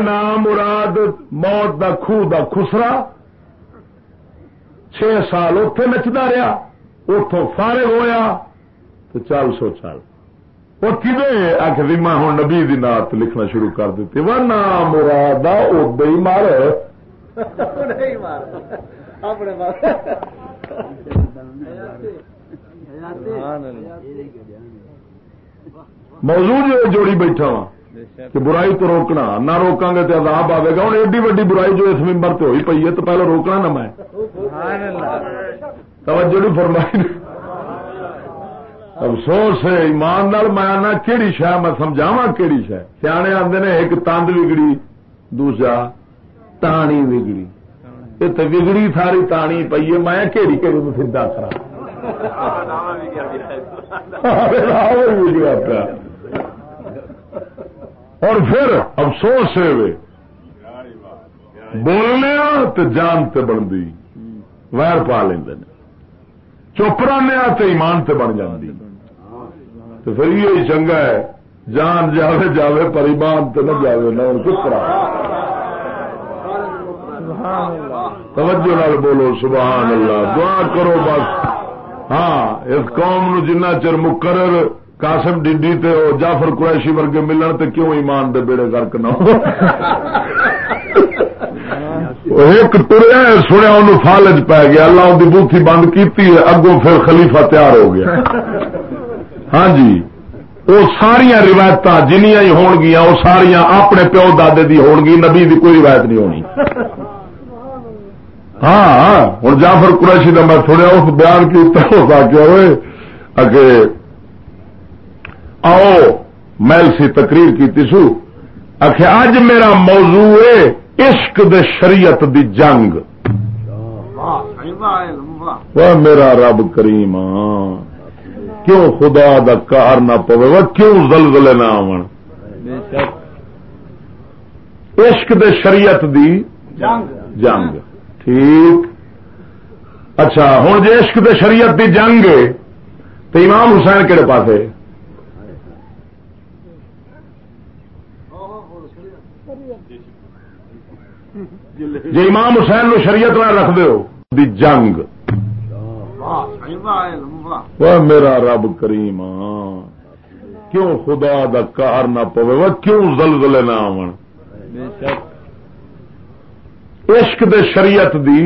نام مراد موت دا خو دا خسرا چھ سال اتے نچتا رہا اتوں فارغ ہویا تو چال سو چال وہ کدے آخ میں ہوں نبی دی نات لکھنا شروع کر دیتی۔ وہ نام مراد ادے ہی مار۔ موضوع جو جوڑی بیٹھا وا کہ برائی تو روکنا نہ روکا گے تو عذاب آئے گا۔ ہوں ایڈی ویڈی برائی جو اس ممبر سے ہوئی پی ہے تو پہلے روکنا نہ میں۔ توجہ نہیں فرمائی۔ افسوس ہے ایمان نال میں کہڑی شہ میں سمجھاوا کہڑی شہ سیانے آتے نے ایک تند وگڑی دوسرا تانی وگڑی۔ یہ تو وگڑی ساری تانی پی ہے میں کہڑی کہڑی سیدا کرا اور پھر افسوس ہے وے بولنے تو جان تے بنتی ویر پا لیں چپ رہنے تو ایمان تے بن جاندی۔ تو پھر یہ چنگا ہے، جان جاوے جاوے پر ایمان تے نہ جاوے، نہ چپ رہا توجہ نال بولو، سبحان اللہ۔ دعا کرو بس۔ ہاں اس قوم نو جنہ چر مقرر قاسم ڈنڈی تے جعفر قریشی ورگے ملن تے کیوں ایمان دے بیڑے گرک نہ ہو؟ ایک تریا سنیا ان فالج پی گیا۔ اللہ ان کی بوتھی بند کی اگوں پھر خلیفہ تیار ہو گیا۔ ہاں جی وہ ساریا روایت جنیا ہی ہون گیا وہ ساریا اپنے پیو دادے دی ہون گی، نبی دی کوئی روایت نہیں ہونی۔ ہاں ہوں جعفر قریشی کا میں سنیا، اس بیان کی ہو سکے ہوئے، اگے آؤ میل سی تقریر کی سو آخ اج میرا موضوع ہے عشق دے شریعت دی جنگ۔ وہ میرا رب کریم کیوں خدا دا کار نہ پوے وہ کیوں زلزلے نہ آن عشق دے شریعت دی جنگ۔ ٹھیک۔ اچھا ہوں جی عشق دے شریعت دی جنگ تو امام حسین کہڑے پاس جی امام حسین نو شریعت نہ رکھ دو دی جنگ۔ میرا رب کریم کیوں خدا دا کار نہ پوے وہ کیوں زلزلے نہ آن عشق دے شریعت دی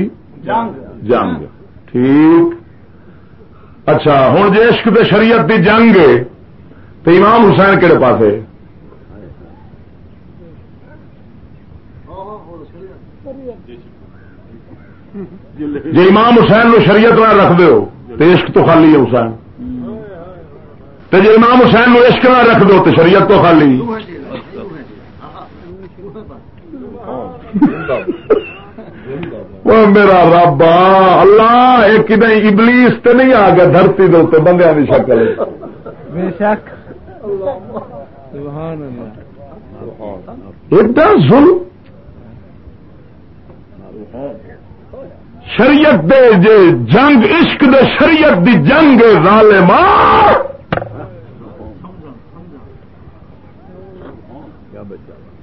جنگ۔ ٹھیک۔ اچھا ہوں جی عشق دے شریعت دی جنگ تو امام حسین کہڑے پاسے؟ جی امام حسین نو شریعت نہ رکھ دو تو عشق تو خالی ہے حسین۔ تو جی امام حسین نو عشق نہ رکھ دو تو شریعت تو خالی۔ وہ میرا رب اللہ ایک نہیں ابلیس تے نہیں آ گیا دھرتی دے بندے کی شکل۔ بے شک۔ ایڈا ظلم۔ شریعت دے جے جنگ عشق دے شریعت دی جنگ ظالما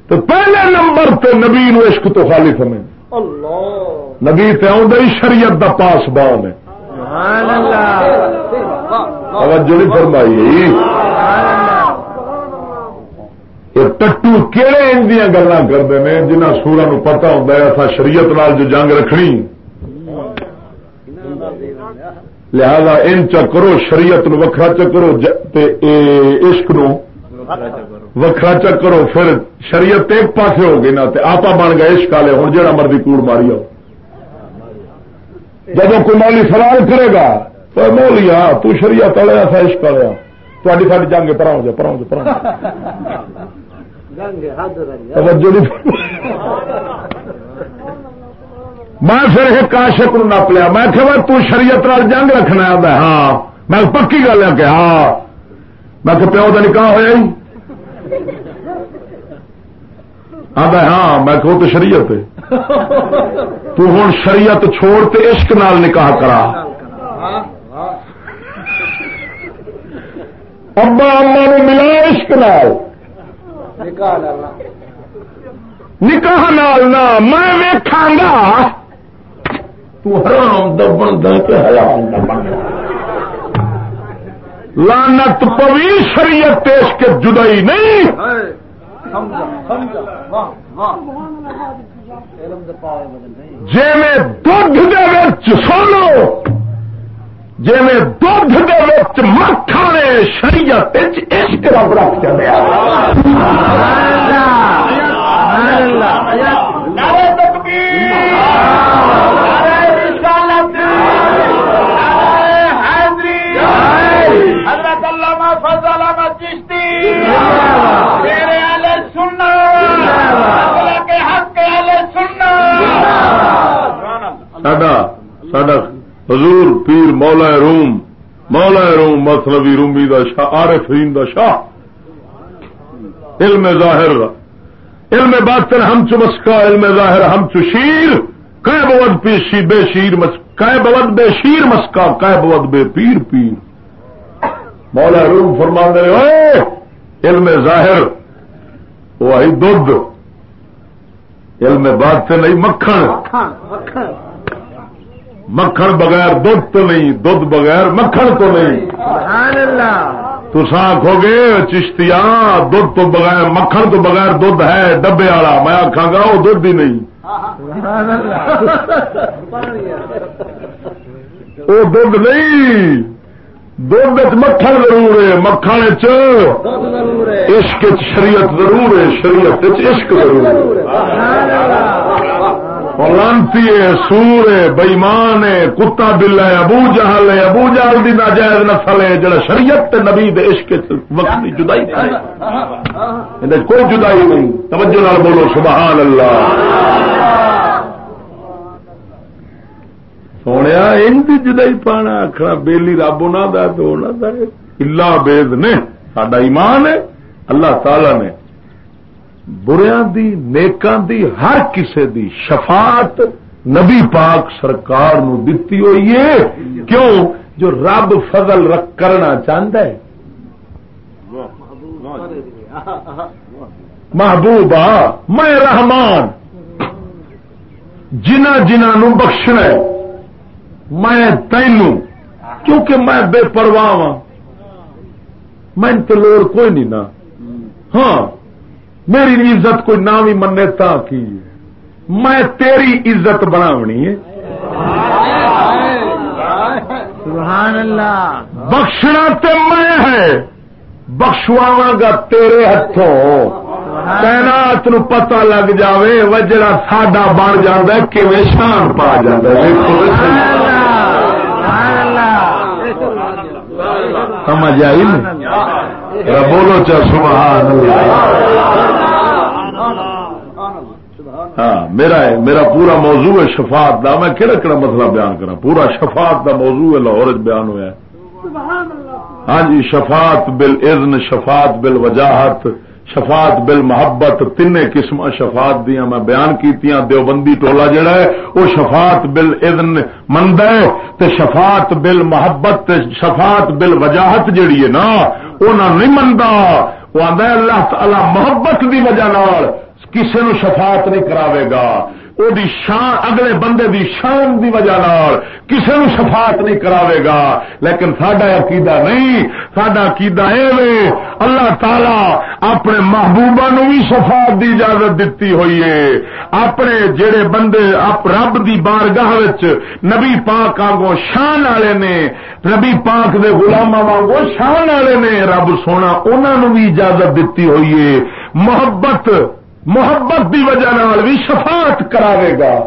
تو پہلے نمبر تو نبی نو عشق تو خالی سمجھ نبی تے آئی شریعت دا پاس بان ہے۔ توجہ نہیں فرمائی۔ ٹٹو کہڑے ان گلا کرتے ہیں جنہ سورا نو پتا ہوں ایسا شریعت نال جو جنگ رکھنی۔ لہذا ان چکرو شریعت نو وکھرا چکرو عشق نو وکھرا چکرو پھر شریعت ایک پاسے ہو گئی نا آپ بن گئے عشق والے ہوں جہاں مرضی کوڑ ماری آؤ۔ جب کوئی مولی سوال کرے گا تو مولی ہاں تو شریعت والے ایسا عشق والے تاری ساری جنگ پراؤ جا پراؤ جا پراؤ توجہ میں پھر ایک کاشک نپ لیا۔ میں کہ تو شریعت نال جنگ رکھنا ہے۔ ہاں میں پکی گل ہے کہ ہاں۔ میں کہ پیو کا نکاح ہوا ہی؟ آدھا ہاں۔ میں کہ تو شریعت تو ہوں شریعت چھوڑ تے عشق نال نکاح کرا۔ ابا اما ملا عشق نال۔ نکاح نال نہ۔ میں ویکھاں گا حرام دبن حرام دبن لانت پوی شریعت پیش کے جدائی نہیں۔ جی میں دھد سولو جی میں دھد مکھانے شریعت عشق رب رکھ چلے حضور پیر مولا روم مولا روم مطلبی رومی دا شاہ عارفین دا شاہ۔ علم ظاہر، علم باطن ہم چ مسکا، علم ظاہر ہم چ شیر۔ کہ بود پیشی بے شیر کہ بود بے شیر مسکا کہ بود بے پیر پیر۔ مولا روم فرما دے علم ظاہر، وہ آئی دھد علم باطن نہیں مکھن۔ مکھن بغیر دھد تو نہیں دھد بغیر مکھن تو نہیں۔ تو آخو گے چشتیا دھد تو بغیر مکھن تو بغیر دھد ہے ڈبے والا۔ میں آخا گا وہ دھد ہی نہیں۔ وہ دھد نہیں۔ دھد مکھن ضرور ہے مکھن عشق شریعت ضرور ہے شریعت عشق ضرور ہے لانتی ہے سور ہے بئیمان ہے کتا بل ہے ابو جہل ہے ابو جہل دی ناجائز نسل ہے جڑا شریعت نبی عشق وقت جدائی کوئی جدائی نہیں توجہ نال بولو سبحان اللہ سونے ان کی جدائی پانا آخر بےلی رب نہ دا تو اللہ بےد نے سڈا ایمان ہے اللہ تعالی نے بریا دی نیکاں دی ہر کسے دی شفاعت نبی پاک سرکار نو دتی ہوئی ہے کیوں جو رب فضل رکھ کرنا چاہتا ہے محبوبہ میں رحمان جنہ جنہ نو بخشنا میں تینوں کیونکہ میں بے پرواہ ہاں میں تو لوڑ کوئی نہیں نا۔ ہاں میری عزت کوئی نام ہی منے تا کی۔ میں تیری عزت بناونی ہے۔ سبحان اللہ۔ بخشنا تے میں ہے۔ بخشواوا گا تیرے ہاتھوں تعینات نو پتا لگ جاوے۔ وہ جڑا ساڈا بن جانا کہ شان پا جا سمجھ آئی نا بولو چا سبحان ہاں میرا ہے، میرا پورا موضوع ہے شفاعت دا۔ میں کہڑا کہڑا مسئلہ بیان کرا پورا شفاعت دا موضوع ہے، لاہور بیان ہوا ہے۔ ہاں جی شفاعت بل اذن شفاعت بل وجاہت شفاعت بل محبت تین قسم شفاعت دیا میں بیان کیتیاں، دیوبندی ٹولا جڑا ہے وہ شفاعت بل ادن مند ہے، تے شفاعت بل محبت شفاعت بل وجاہت جڑی ہے نا وہ نہیں منتا وہ آدھا اللہ تعالی محبت دی وجہ نال کسی نو شفاعت نہیں کراوے گا۔ او دی شان اگلے بندے دی شان دی وجہ نال کسی نو شفاعت نہیں کراوے گا لیکن سڈا عقیدہ نہیں سڈا عقیدہ اے اللہ تعالی اپنے محبوبہ نو بھی شفاعت دی اجازت دیتی ہوئی ہے اپنے جڑے بندے آپ رب دی بارگاہ وچ نبی پاک آگو شان والے نے نبی پاک دے غلاماں وانگو شان والے نے رب سونا انہاں نو بھی اجازت دیتی ہوئی ہے محبت محبت دی وجہ نال بھی شفاعت کراوے گا۔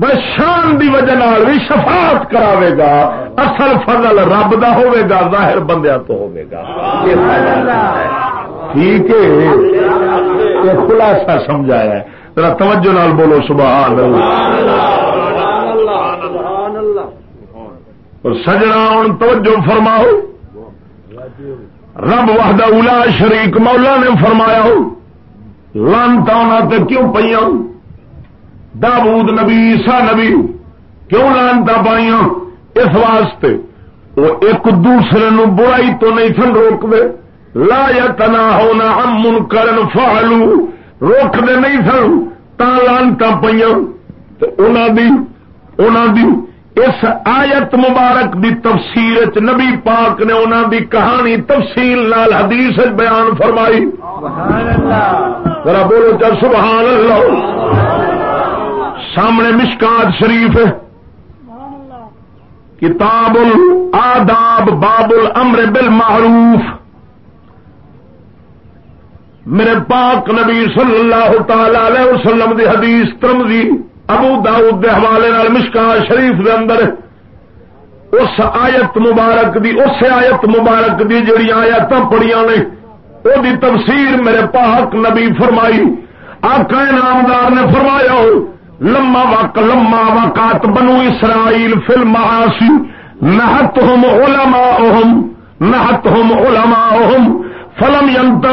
بس شان دی وجہ نال بھی شفاعت کراوے گا۔ اصل فضل رب دا ہوے گا، ظاہر بندیا تو ہوے گا۔ ٹھیک ہے۔ یہ خلاصہ سمجھایا ہے۔ ذرا توجہ نال بولو، سبحان اللہ۔ اور سجنا ہوں توجہ فرماؤ۔ رب وحدہ اولا شریک مولا نے فرمایا ہو۔ لانتا تے کیوں پہ دابود نبی عیسا نبی، کیوں لانتا پائیا اس واسطے وہ ایک دوسرے نو برائی تو نہیں سن روک دے لا یا تنا ہونا امن کرن فالو روک دے نہیں سن، تا لانتا پہ دی اس آیت مبارک دی تفسیر نبی پاک نے انہوں دی کہانی تفصیل نال حدیث بیان فرمائی۔ اللہ۔ ذرا بولو چل سبحان اللہ۔ سامنے مشکات شریف کتاب الآداب، باب الامر بالمعروف۔ میرے پاک نبی صلی اللہ تعالی علیہ وسلم دی حدیث ترمزی ابو داؤد دے حوالے نال مشکات شریف دے اندر۔ اس آیت مبارک دی، اس آیت مبارک دی جڑی آیات پڑیاں نے دی تفسیر میرے پاک نبی فرمائی۔ آقا نامدار نے فرمایا، لما وق لما وقات بنو اسرائیل فلم آسی نہت ہوم علما اوہم نہت ہوم علما اوہم فلم ینت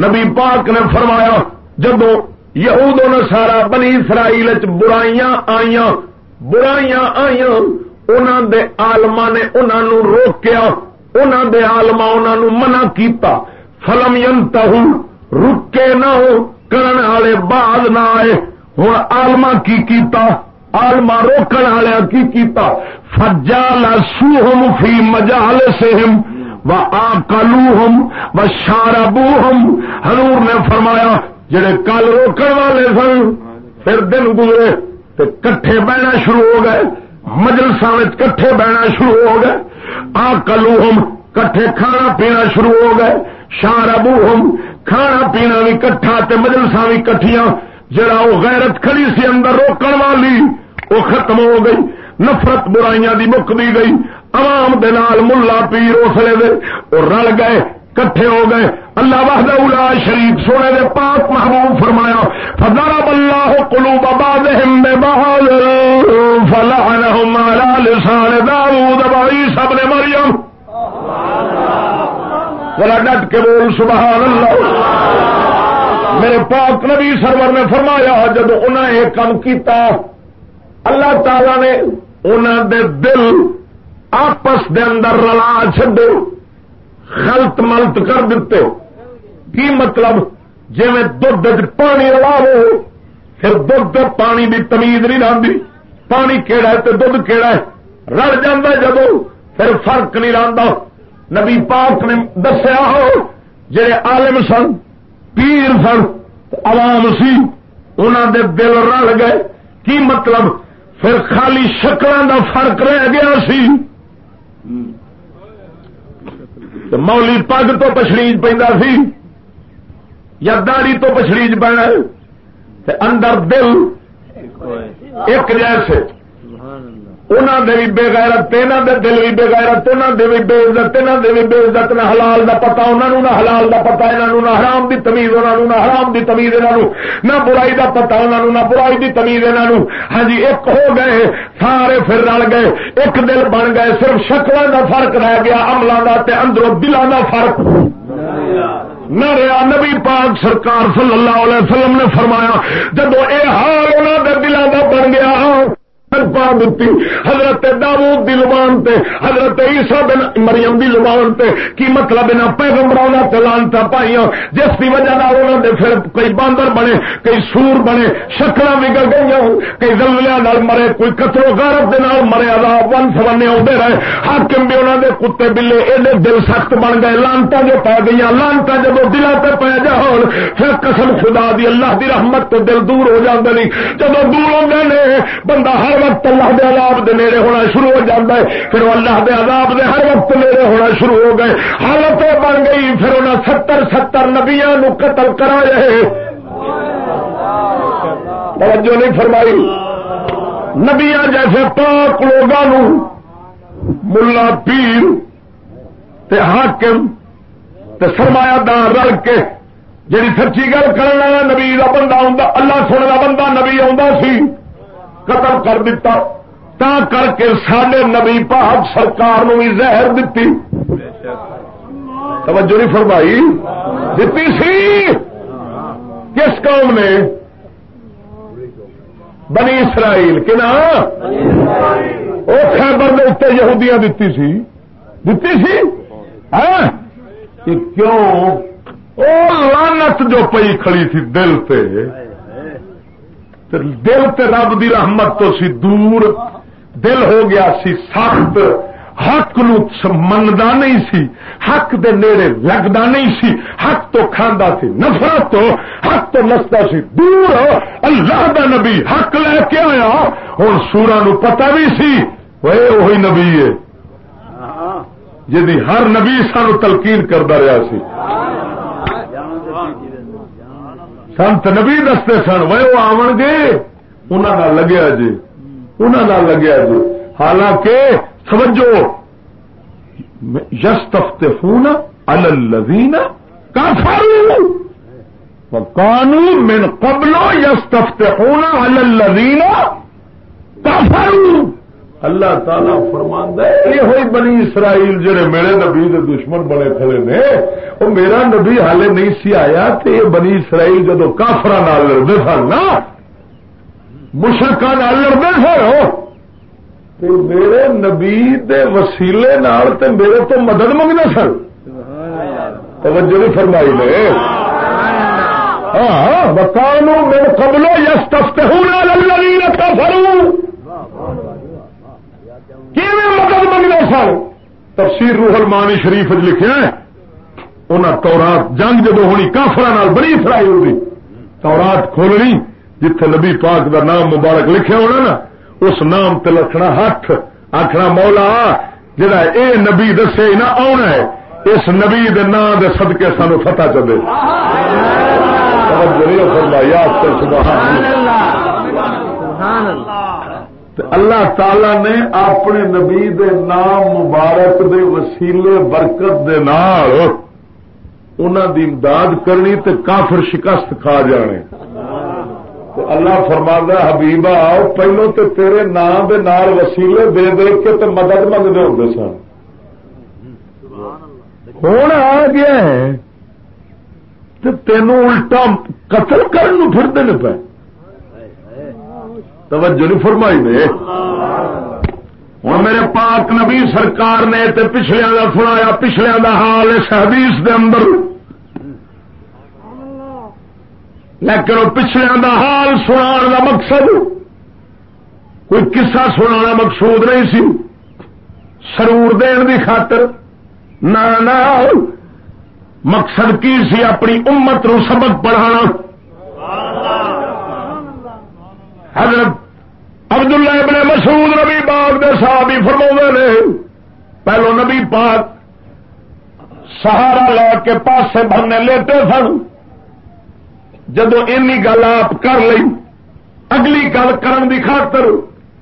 نبی پاک نے فرمایا، جدو یہود نے سارا بنی اسرائیل برائیاں آئیاں برائیاں آئیاں انہوں دے آلما نے انہوں روکیا انہوں دے آلما انہوں منع کیتا۔ فلم ینت رکے نہ ہو، کرن والے بعد نہ آئے۔ ہوں آلما کی کیتا آلما روکن والے کی کیتا۔ فجال سوہم فی مجال سے ہم و آ کلو ہم و شاربو ہم ہرور نے فرمایا، جڑے کل روکن والے سن، پھر دن گزرے تو کٹھے بہنا شروع ہو گئے۔ مجلسا کٹھے بہنا شروع ہو گئے۔ آ کلو ہم کٹھے کھانا پینا شروع ہو گئے۔ شاربو ہم کھانا پینا بھی کٹھا تے مجلسا بھی کٹھیاں، جڑا وہ غیرت کھڑی سی اندر روکن والی وہ ختم ہو گئی، نفرت برائیاں دی مک دی گئی، عوام دے نال ملا پیر اسلے دے اور رل گئے، کٹھے ہو گئے۔ اللہ وحد اولا شریف سونے دے پاک محبوب فرمایا، فضرب اللہ قلوب بعضهم ببعض فلعنهم على لسان داود وعيسى ابن مريم ذرا ڈٹ کے بول سبحان اللہ۔ میرے پاک نبی سرور نے فرمایا، جب انہیں یہ کام کیتا، اللہ تعالی نے انہوں دے دل آپس دے اندر رلا چڈے خلط ملت کر دیتے۔ کی مطلب؟ جی میں دھد پانی رلاو پھر دھد پانی بھی تمیز نہیں رہی پانی کہڑا ہے تو دھد کہڑا ہے؟ رل جا جب، پھر فرق نہیں رہتا نبی پاک نے دسیا ہو، جڑے عالم سن، پیر سن عوام سی انہوں دے دل رل گئے۔ کی مطلب؟ پھر خالی شکل دا فرق رہ گیا سی۔ مولی پگ تو پچھڑیج پہ سی، یا داڑی تو پچھڑیج پینا اندر دل ایک جیسے۔ انہوں نے بھی بے غیرت یہاں دے دل بھی بے غیرت انہوں بھی بے عزت یہاں دے بھی بے عزت، نہ حلال دا پتا انہوں نہ حلال دا پتا انہوں نہ حرام دی تمیز انہوں نہ حرام دی تمیز انہوں نہ برائی دا پتا انہوں نہ برائی دی تمیز انہوں ہاں جی ایک ہو گئے، سارے پھر رل گئے، ایک دل بن گئے، صرف شکلوں دا فرق رہ گیا، عملوں دا تے اندروں دلوں دا فرق۔ نہ رہا، نبی پاک سرکار صلی اللہ علیہ وسلم نے فرمایا جب یہ حال انہوں نے دلوں کا بن گیا پا دیتی حضرت داود دی زبان تے، حضرت عیسیٰ بن مریم دی زبان تے کی مطلب انہاں پیغمبراں تے لعنتاں پائیاں۔ جس دی وجہ نال انہاں دے پھر کئی باندر بنے، کئی سور بنے، شکلاں بگڑ گئیاں۔ کئی زلزلیاں نال مرے، کوئی قتل و غارت دے نال مرے، عذاب ون سونے اوندے رہے۔ حاکم بھی انہاں دے کتے بلے ایڈے دل سخت بن گئے۔ لعنتاں جو پے گئیاں، لعنتاں جب دلاں تے پے جاون پھر قسم خدا دی اللہ دی رحمت تو دل دور ہو جاندے نہیں جب دور ہوندے نے بندہ ہر وقت اللہ دے عذاب دے نیڑے ہونا شروع ہو جاتا ہے، پھر اللہ دے عذاب دے ہر وقت نیڑے ہونا شروع ہو گئے۔ حالت بن گئی، پھر انہیں ستر ستر نبیا نو قتل کرا رہے توجہ نہیں فرمائی۔ نبیا جیسے پاک لوگوں ملا پیر تے حاکم تے سرمایہ دار رل کے جی سچی گل کرنا نبی کا بندہ ہوں اللہ سونے کا بندہ نبی سی۔ قتل کر دیتا تا کر کے سارے نبی پاک سرکار نو بھی زہر دیتی۔ توجہ نہیں فرمائی؟ دیتی سی۔ کس قوم نے؟ بنی اسرائیل کہ نا وہ خیبر نے اتنے یہودیاں دیتی سی۔ دیتی سی؟ ہاں؟ کیوں؟ وہ لانت جو پئی کھڑی تھی دل پہ دل تے رب دی رحمت تو سی دور دل ہو گیا سی سخت حق نو مندا نہیں سی حق دے نیڑے لگتا نہیں سی حق تو کھانا سی نفرت تو حق تو نستا سی دور۔ اللہ دا نبی حق لے کے آیا ہوں سورا نو پتا بھی سی وہ وہی نبی ہے۔ جی ہر نبی سانو تلقین کرتا رہا سی۔ سنت نبی دستے سن وہ آن گے؟ انہوں لگیا جی۔ انہوں لگیا جی۔ حالانکہ، سمجھو یس تفتے فون الزین کانو من قبلو یس تفتے فون الزین کافرو اللہ تعالی فرماندہ یہ ہوئی بنی اسرائیل جڑے میرے نبی دے دشمن بڑے کھڑے نے، وہ میرا نبی حالے نہیں سی آیا تو یہ بنی اسرائیل جدو کافر لڑتے سن نا مشرقہ لڑتے سن۔ میرے نبی دے وسیلے نال تے میرے تو مدد منگنے سن۔ توجہ نہیں فرمائی نے۔ ہاں بکانو میرے قبلو یس تفتے ہوں کافروں مدد منگنے سن تفسیر روح المانی شریف لکھے انہیں تورات جنگ جدو ہونی کافر بڑی فرائی ہوگی تورات کھولنی جتھے نبی پاک دا نام مبارک لکھے ہونا نا اس نام تے لکھنا ہاتھ آخنا مولا جڑا اے نبی دسے نہ آنا ہے اس نبی دے نام دے صدقے سانو فتح چلے سبحان اللہ۔ اللہ تعالی نے اپنے نبی دے نام مبارک دے وسیلے برکت دے نال انہوں دی امداد کرنی تے کافر شکست کھا جانے۔ تو اللہ فرما حبیبا آؤ پہلو تے تیرے نام دے نال وسیلے دے دے کے تے مدد منگتے ہوں سن۔ ہوں آ گیا ہے۔ تینوں الٹا قتل کرنے پھر دن پہ توجہ نہیں فرمائی نے۔ ہوں میرے پاک نبی سرکار نے تے پچھلیا کا سنایا پچھلیا کا حال اس حدیث دے اندر۔ لیکن وہ پچھلیا کا حال سنا کا مقصد، کوئی قصہ سنا مقصود نہیں سی۔ سرور دین کی خاطر۔ نہ۔ مقصد کی سی؟ اپنی امت نو سبق پڑھانا۔ حضرت عبداللہ ابن مسعود نبی پاک دے صحابی فرما نے، پہلو نبی پاک سہارا لے کے پاسے بننے لیتے سن۔ جدو این گل آپ کر لی اگلی گل کرن دی خاطر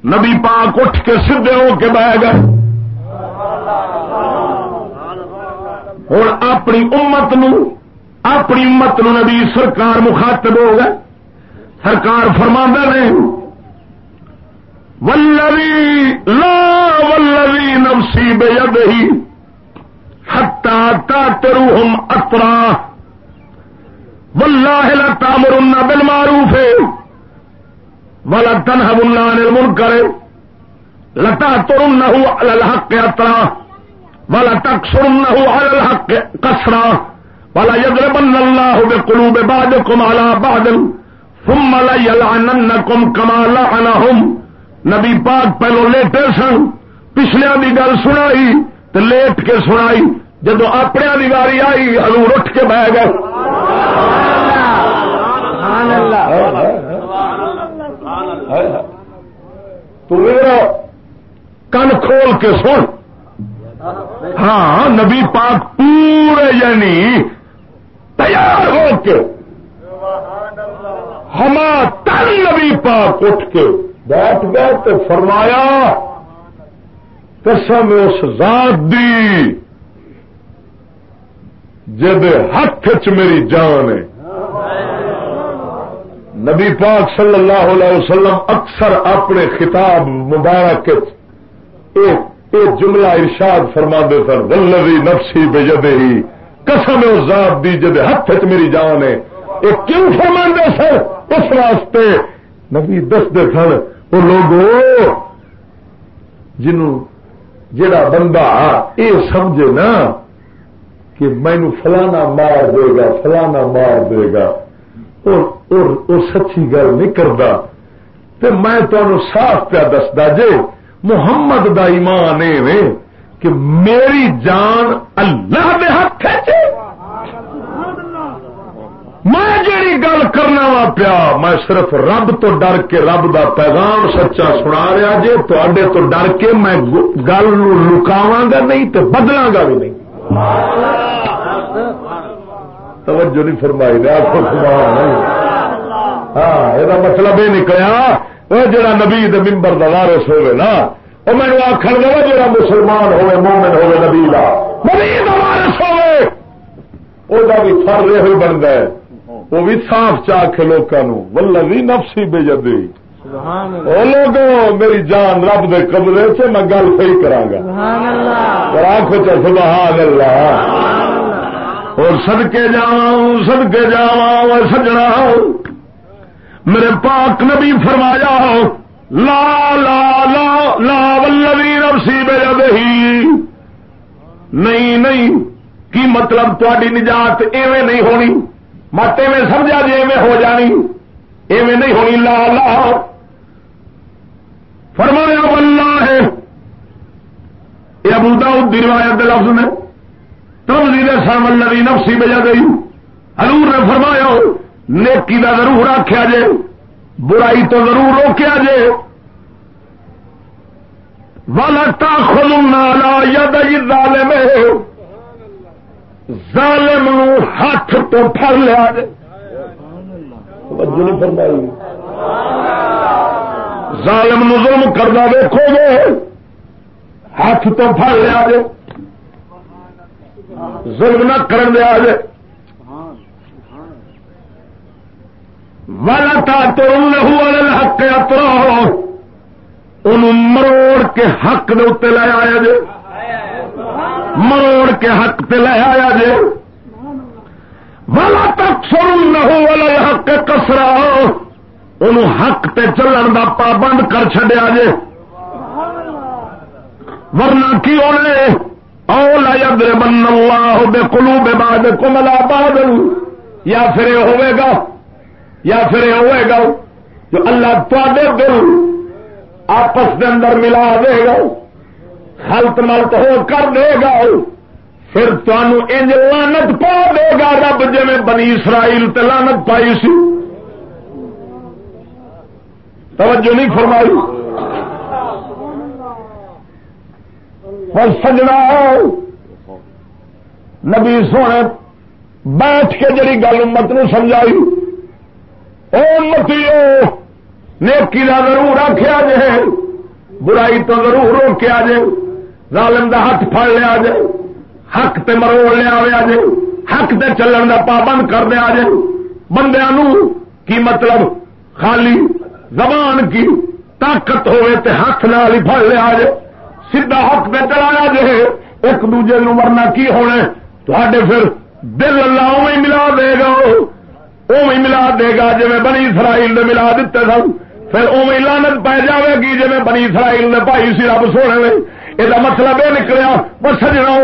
نبی پاک اٹھ کے سدھے ہو کے بہ گئے۔ ہوں اپنی امت نو، اپنی امت نو نبی سرکار مخاطب ہو گئے۔ سرکار فرما نے ولوی لا ولوی نفسی بے ہی ہتا تا ترو ہم اترا واللہ لا تامرن بالمعروف ولا تنهون عن المنکر لتا ترنه على الحق اترا ولا تكسرنه على الحق قصرا ولا يضربن الله بقلوب بعضكم على بعض ثم لا يلعننكم كما لعنهم نبی پاک پہلو لیٹے سن پچھلے دی گل سنائی تو لیٹ کے سنائی۔ جدو اپنے دی واری آئی، حضور اٹھ کے بہ گئے۔ تو میرا کن کھول کے سن۔ ہاں نبی پاک پورے یعنی تیار ہو کے، ہما تن نبی پاک اٹھ کے بیٹھ گئے تو فرمایا، قسم اس ذات دی جب ہاتھ چ میری جان ہے۔ نبی پاک صلی اللہ علیہ وسلم اکثر اپنے خطاب مبارک ایک جملہ ارشاد فرما دے سن ولوی نفسی بے جدے ہی قسم ذات دی جد ہاتھ چ میری جان ہے۔ یہ کیوں فرما دے سر اس واسطے نبی دس دے سن وہ لوگ جنوں جڑا بندہ یہ سمجھے نا کہ مینو فلانا مار دے گا، فلانا مار دے گا اور سچی گل نہیں کرتا تو میں تمہیں صاف پیا دستا جے، محمد دا ایمان ای کہ میری جان اللہ دے حق ہے میں جیڑی گل کرنا وا پیا، میں صرف رب تو ڈر کے رب دا پیغام سچا سنا رہا جی تے تو ڈر کے میں گل لکاواں گا نہیں تو بدلاں گا بھی نہیں۔ توجہ نہیں فرمائی ہاں یہ مطلب یہ نکلیا وہ جڑا نبی ممبر کا وارس ہوئے نا وہ مینو آخر دے جا مسلمان ہوئے، مومن ہوئے نبی کا نبی کا وارس ہوئے وہ بھی فر یہ بنتا ہے وہ بھی صاف چاہ لوگوں ولوی نفسی بے جدی وہ لوگ میری جان رب دے قبضے سے میں گل صحیح کرا گا۔ آخو چل سبحان اللہ۔ اور سدکے جا سدکے جا سجنا میرے پاک نبی فرمایا لا لا لا لا ولوی نفسی بے نہیں نہیں کی مطلب تاری نجات ایویں نہیں ہونی۔ مت ایویں سمجھا جی ایویں ہو جانی۔ ایویں نہیں ہونی۔ لا لا۔ فرمایا ولہ ہے یہ ابودا دی روایت لفظ نے سام الذي نفسی بجا گئی حضور نے فرمایا، نیکی کا ضرور آخیا جے، برائی تو ضرور روکیا جے۔ والا خود نالا ید ظالم ظالم ہاتھ تو پھڑ لیا جے ظالم نو ظلم کرنا دیکھو گے ہاتھ تو پھڑ لیا جے۔ ظلم نہ کرن دیا جائے والا تھا تو حق اترا ان مروڑ کے حق دے اتنے لے آیا جے۔ مروڑ کے حق تے لے آیا جے۔ والا تک سر نہ ہو والا حق کسرا ان حق تے چلن دا پابند کر چڈیا جے۔ ورنہ کی ہونے؟ اولا ادر بن اللہ بے کلو بے باد کملا بادل یا پھر یہ ہوئے گا؟ یا پھر یہ ہوئے گا؟ جو اللہ تے دل آپس کے اندر ملا دے گا۔ ہلت ملت ہو کر دے گا پھر تمہوں انج لانت پا دے گا رب جی بنی اسرائیل تے لانت پائی سی۔ توجہ نہیں فرمائی۔ سجنا نبی سونے بیٹھ کے جڑی گل امت نو سمجھائی۔ او متی نیکی کا ضرور آخیا جی برائی تو ضرور روکیا جائے ظالم دا ہاتھ پھڑ لیا جائے حق تے مروڑ لیا جائے حق تے چلن دا پابند کر دیا جائے بندیا کی مطلب؟ خالی زبان کی طاقت ہوئے تے ہاتھ نال ہی پھڑ لیا جائے سیدھا حق تے چلایا جائے ایک دوجے نو مرنا کی ہونا تھے پھر دل اللہ اوی ملا دے گا۔ اوی ملا دے گا جی بنی اسرائیل نے ملا دیتے سن۔ پھر اوی لانت پی جائے گی جی بنی اسرائیل نے پائی سی رب سونے میں یہ مطلب یہ نکلیا پر سجنا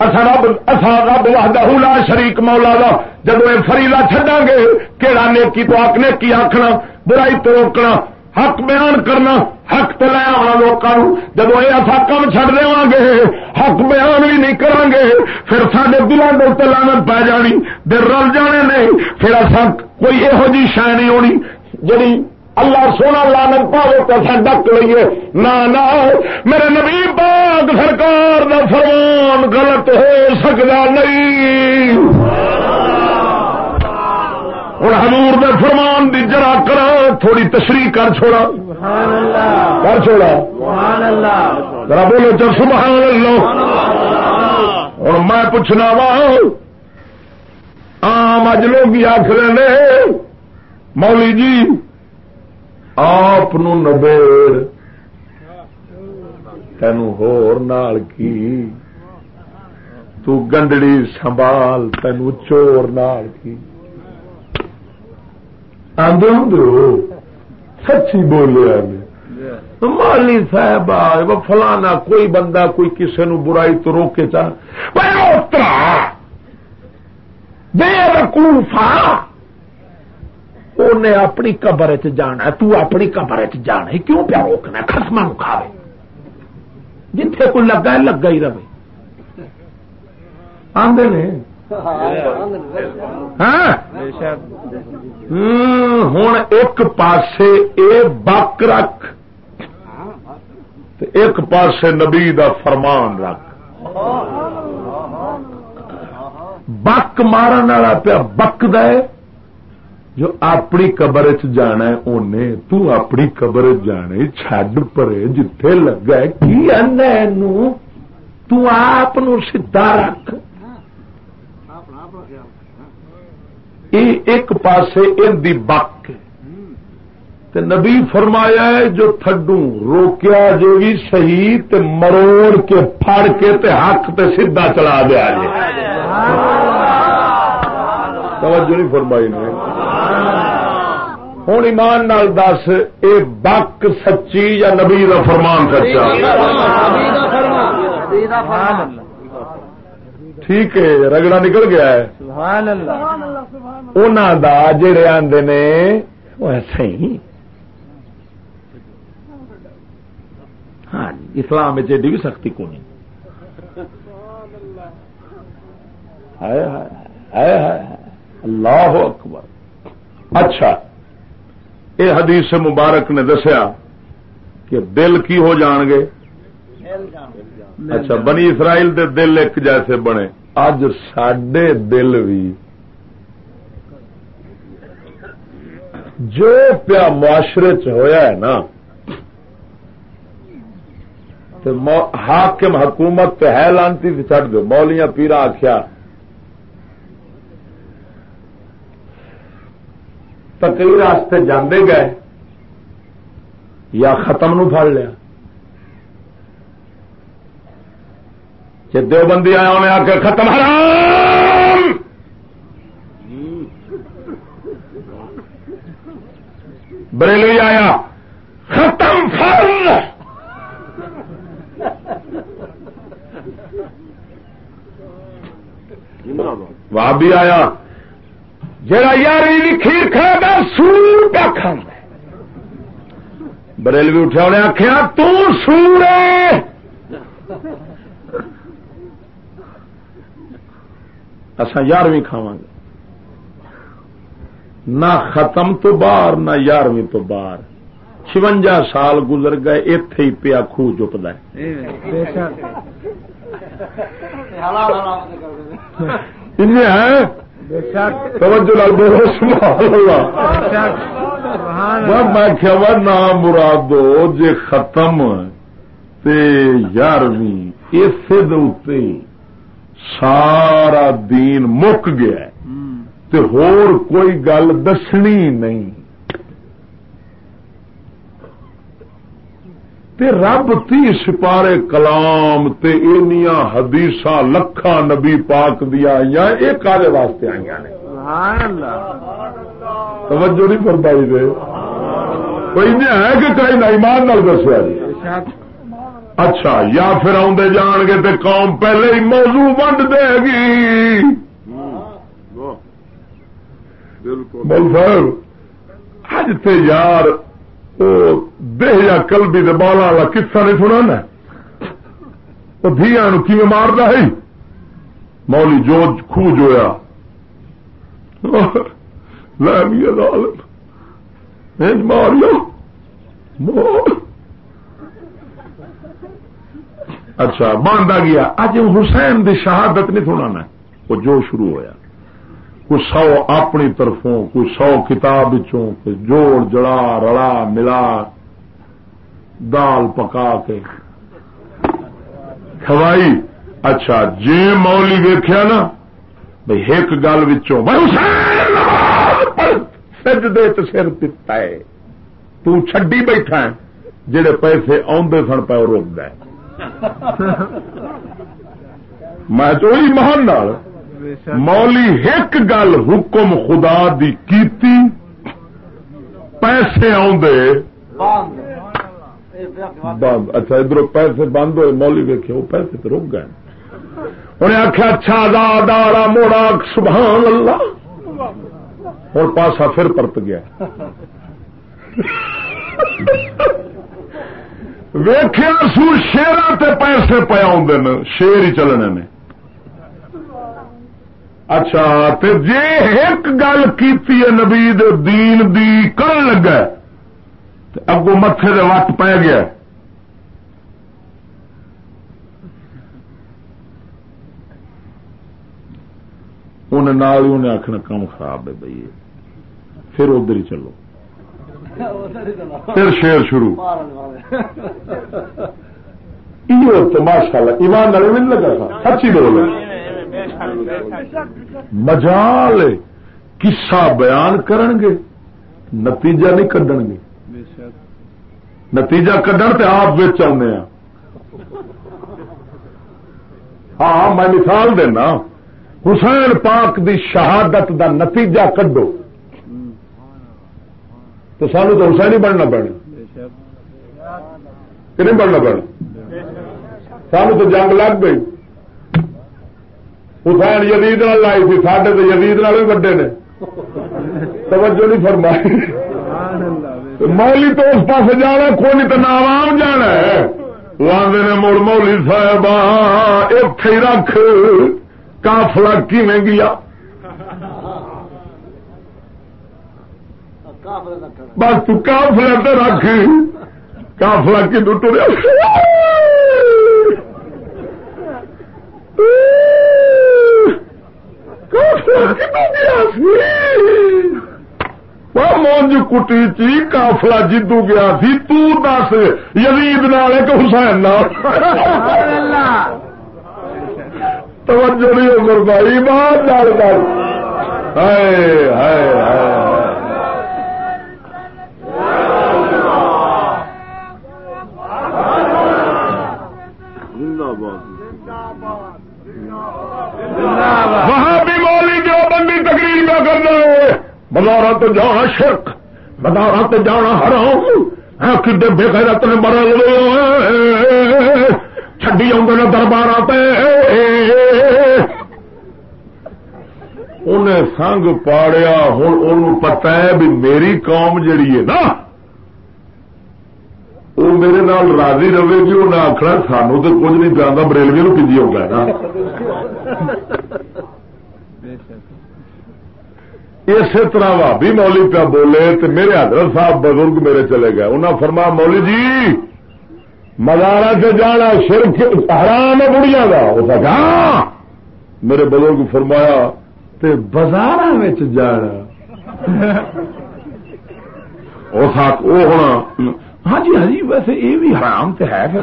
اصا رب اصا رب وحدہ لا شریک مولا دا جب یہ فریلا چڈا گے کہڑا نیکی تو آکنے کی آخنا برائی تو روکنا حق بیان کرنا حق تو لے آنا لوگوں جب یہ اصا کم چڈ دیا گے حق بیان بھی نہیں کریں گے پھر سارے دلوں کے اتنے لانت پی جانی دل رل جانے نہیں پھر اصا کوئی یہو جی شہ نہیں ہونی جی اللہ سونا لانت تو اصا ڈک لیے نہ نہ میرے نبی باغ سرکار کا فرمان غلط ہو سکتا نہیں۔ ہوں حضور دے فرمان دی جرا کرا تھوڑی تشریح کر چھوڑا۔ کر چھوڑا۔ ذرا بولو چل سبحان اللہ۔ اور میں پوچھنا وا آم اج لوگ آخر نے مولی جی آپ نبیڑ تین ہور کی تو گنڈڑی سنبھال تین چور نال کی آدھے ہوں سچی بولیا مالی صاحب فلانا کوئی بندہ کوئی کسی نو برائی تو روکے چاہ بے رکوفا انہیں اپنی قبر چ جانا تو اپنی قبر چ جانا کیوں پیا روکنا خسما کھاوے جتھے کوئی لگا لگا ہی رہے آدھے نے؟ ہوں ایک پاسے اے بک رکھ ایک پاسے نبی دا فرمان رکھ بک مارن والا پیا بک دے جو اپنی قبر چ جانا ہے اونے تو اپنی قبر جانے چڈ پرے جتھے لگا ہے، کی آپ سیدا رکھ۔ ایک پاسے ان دی بک تے نبی فرمایا ہے، جو تھڈو روکیا جو بھی صحیح، تے مروڑ کے پھڑ کے، تے حق تے سیدھا چلا دیا جی توجہ نہیں فرمائی نے۔ ہوں ایمان نال دس اے بک سچی یا نبی کا فرمان سچا؟ ٹھیک ہے رگڑا نکل گیا ہے۔ انہوں دا جڑے آدھے نے وہ ایسے ہی۔ ہاں اسلام ایڈی بھی سختی کو نہیں اللہ اکبر۔ اچھا۔ یہ حدیث مبارک نے دسیا کہ دل کی ہو جان گے؟ اچھا بنی اسرائیل دے دل ایک جیسے بنے۔ اج سڈے دل بھی جو پیا معاشرے چ ہویا ہے نا حاکم حکومت تو ہے لانتی چڑھ دو۔ مولیاں پیرا آخیا تکری راستے جاندے گئے یا ختم نو پڑ لیا دو بندی آیا انہیں آ کے ختم حرام بریلوی آیا ختم فل وہ بھی آیا جڑا یار کھیر کھا گا سور کا کھانا بریلوی اٹھا انہیں آخیا تور اصا یارویں کھاوا گے۔ نہ ختم تو باہر نہ یارویں تو باہر۔ چونجا سال گزر گئے اتے ہی پیا خوہ چپد میں کیا نام مرادو جے ختم یارویں اسے دے سارا دین مک گیا تے ہور کوئی گل دسنی نہیں۔ تے رب تی سپارے کلام تے اینیاں لکھا نبی پاک دیا یہ کالے واسطے آئی نے۔ توجہ نہیں فرمائی دے۔ کوئی ہے کہ کہیں نہ ایمان نال دسیا جی؟ اچھا یا پھر آدھے جان گے تے قوم پہلے ہی موضوع ونڈ دے گی۔ بول صاحب اج تے یار دہ یا کلبی دے بالا والا کسا نہیں سنا نا وہ دیا کی مارتا ہے؟ مولی جو خو جویا۔ مارو اچھا باندھا گیا۔ اج حسین دی شہادت نہیں سنا وہ جو شروع ہویا۔ کوئی سو اپنی طرفوں، کوئی سو کتاب کوئی جوڑ، جڑا، رلا، ملا، دال پکا کے۔ کھوائی۔ اچھا جی مولی ویخیا نا بھائی ایک گل سجدے سر پتا ہے۔ تڈی بیٹھا ہے، جڑے پیسے آدھے سن پہ روک گئے میں چوئی مہان مولی ایک گل حکم خدا دی کیتی، پیسے آدھے بند۔ اچھا ادھر پیسے بند ہوئے، مولی ویکے وہ پیسے تو رک گئے۔ انہیں آخیا اچھا دارا موڑا، سبحان اللہ۔ اور پاسا پھر پرت گیا۔ ویخیا سو شیرا تے پیسے پیا شیر ہی چلنے نے۔ اچھا تے جے ایک گل کی نبی دین دی کر لگا اگو متے دے وقت پی گیا انہیں نال انہیں آخنا کام خراب ہے بھائی پھر ادھر ہی چلو۔ پھر شیر شروع۔ ماشاء اللہ ایمان نہیں لگا سچی بولو۔ مجال کسا بیان کرن گے نتیجہ نہیں کڈن گے نتیجہ کڈن تے آپ بچ آنے ہاں میں مثال دینا، حسین پاک دی شہادت دا نتیجہ کڈو۔ تو سانو تو حسین ہی بننا پڑنا کہ نہیں بننا پڑنا سانو تو جنگ لگ گئی۔ حسین یزید لائی تھی سڈے تو یزید نال بھی وڈے نے۔ توجہ نہیں فرمائی۔ مولی تو اس پاس جانا کوئی نہیں تو نام جانا ہے۔ لاندے نے مڑ مولی صاحب اتے رکھ۔ کافلا کیویں گیا؟ بس تو کافلا تو رکھ۔ کافلا کی ٹریا؟ مونج کٹی چی، کافلا جدو گیا سی تس یزید نال ایک حسین توجہ نہیں عمر بھائی بات جال کر ہائے ہائے ہائے۔ بازار تو جانا شرک بازار تو جانا حرام۔ کدے بے غیرت نے مرل چڈی آدھے دربار انہیں سنگ پاڑیا ہوں ان پتا ہے بھی میری قوم جڑی ہے نا۔ وہ میرے نال راضی رہے جی، گی انہیں آخر سانو تو کچھ نہیں جانا بریلوی نو کجی ہوگا نا۔ اسی طرح بھابی مولی پہ بولے تو میرے حضرت صاحب بزرگ میرے چلے گئے۔ انہوں فرما مولی جی مزارا سے جانا شرک حرام ہے بڑھیا کا اس ہاں۔ میرے بزرگ فرمایا، تے بازار جانا۔ وہ ہونا۔ ہاں جی ہاں جی ویسے یہ بھی حرام تو ہے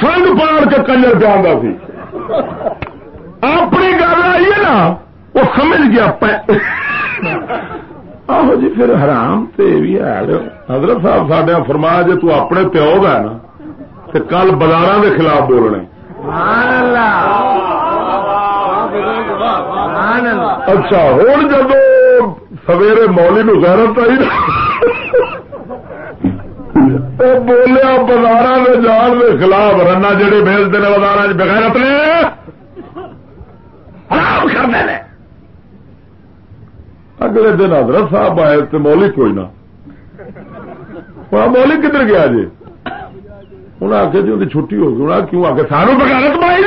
سنگ پاڑ کے کنجر پہ آتا سی۔ اپنی گل آئی ہے نا وہ سمجھ گیا آہو جی پھر حرام تو بھی ہے۔ حضرت صاحب سڈیا فرمایا جی تو اپنے پیو کا نا تو کل بازار کے خلاف بولنے۔ اچھا ہوں جب سویرے مولی نو غیرت آئی بولیا بازار کے جان کے خلاف رنا جہے بھیجتے ہیں بازار بغیرت نے، حرام کرنے اگلے دن حضرت صاحب آئے تو مولی کوئی نہ۔ مولی کدھر گیا جی؟ انہیں آخیا جی ان چھٹی ہو گئی۔ انہیں کیوں؟ آ کے ساروں بغیرت بنائی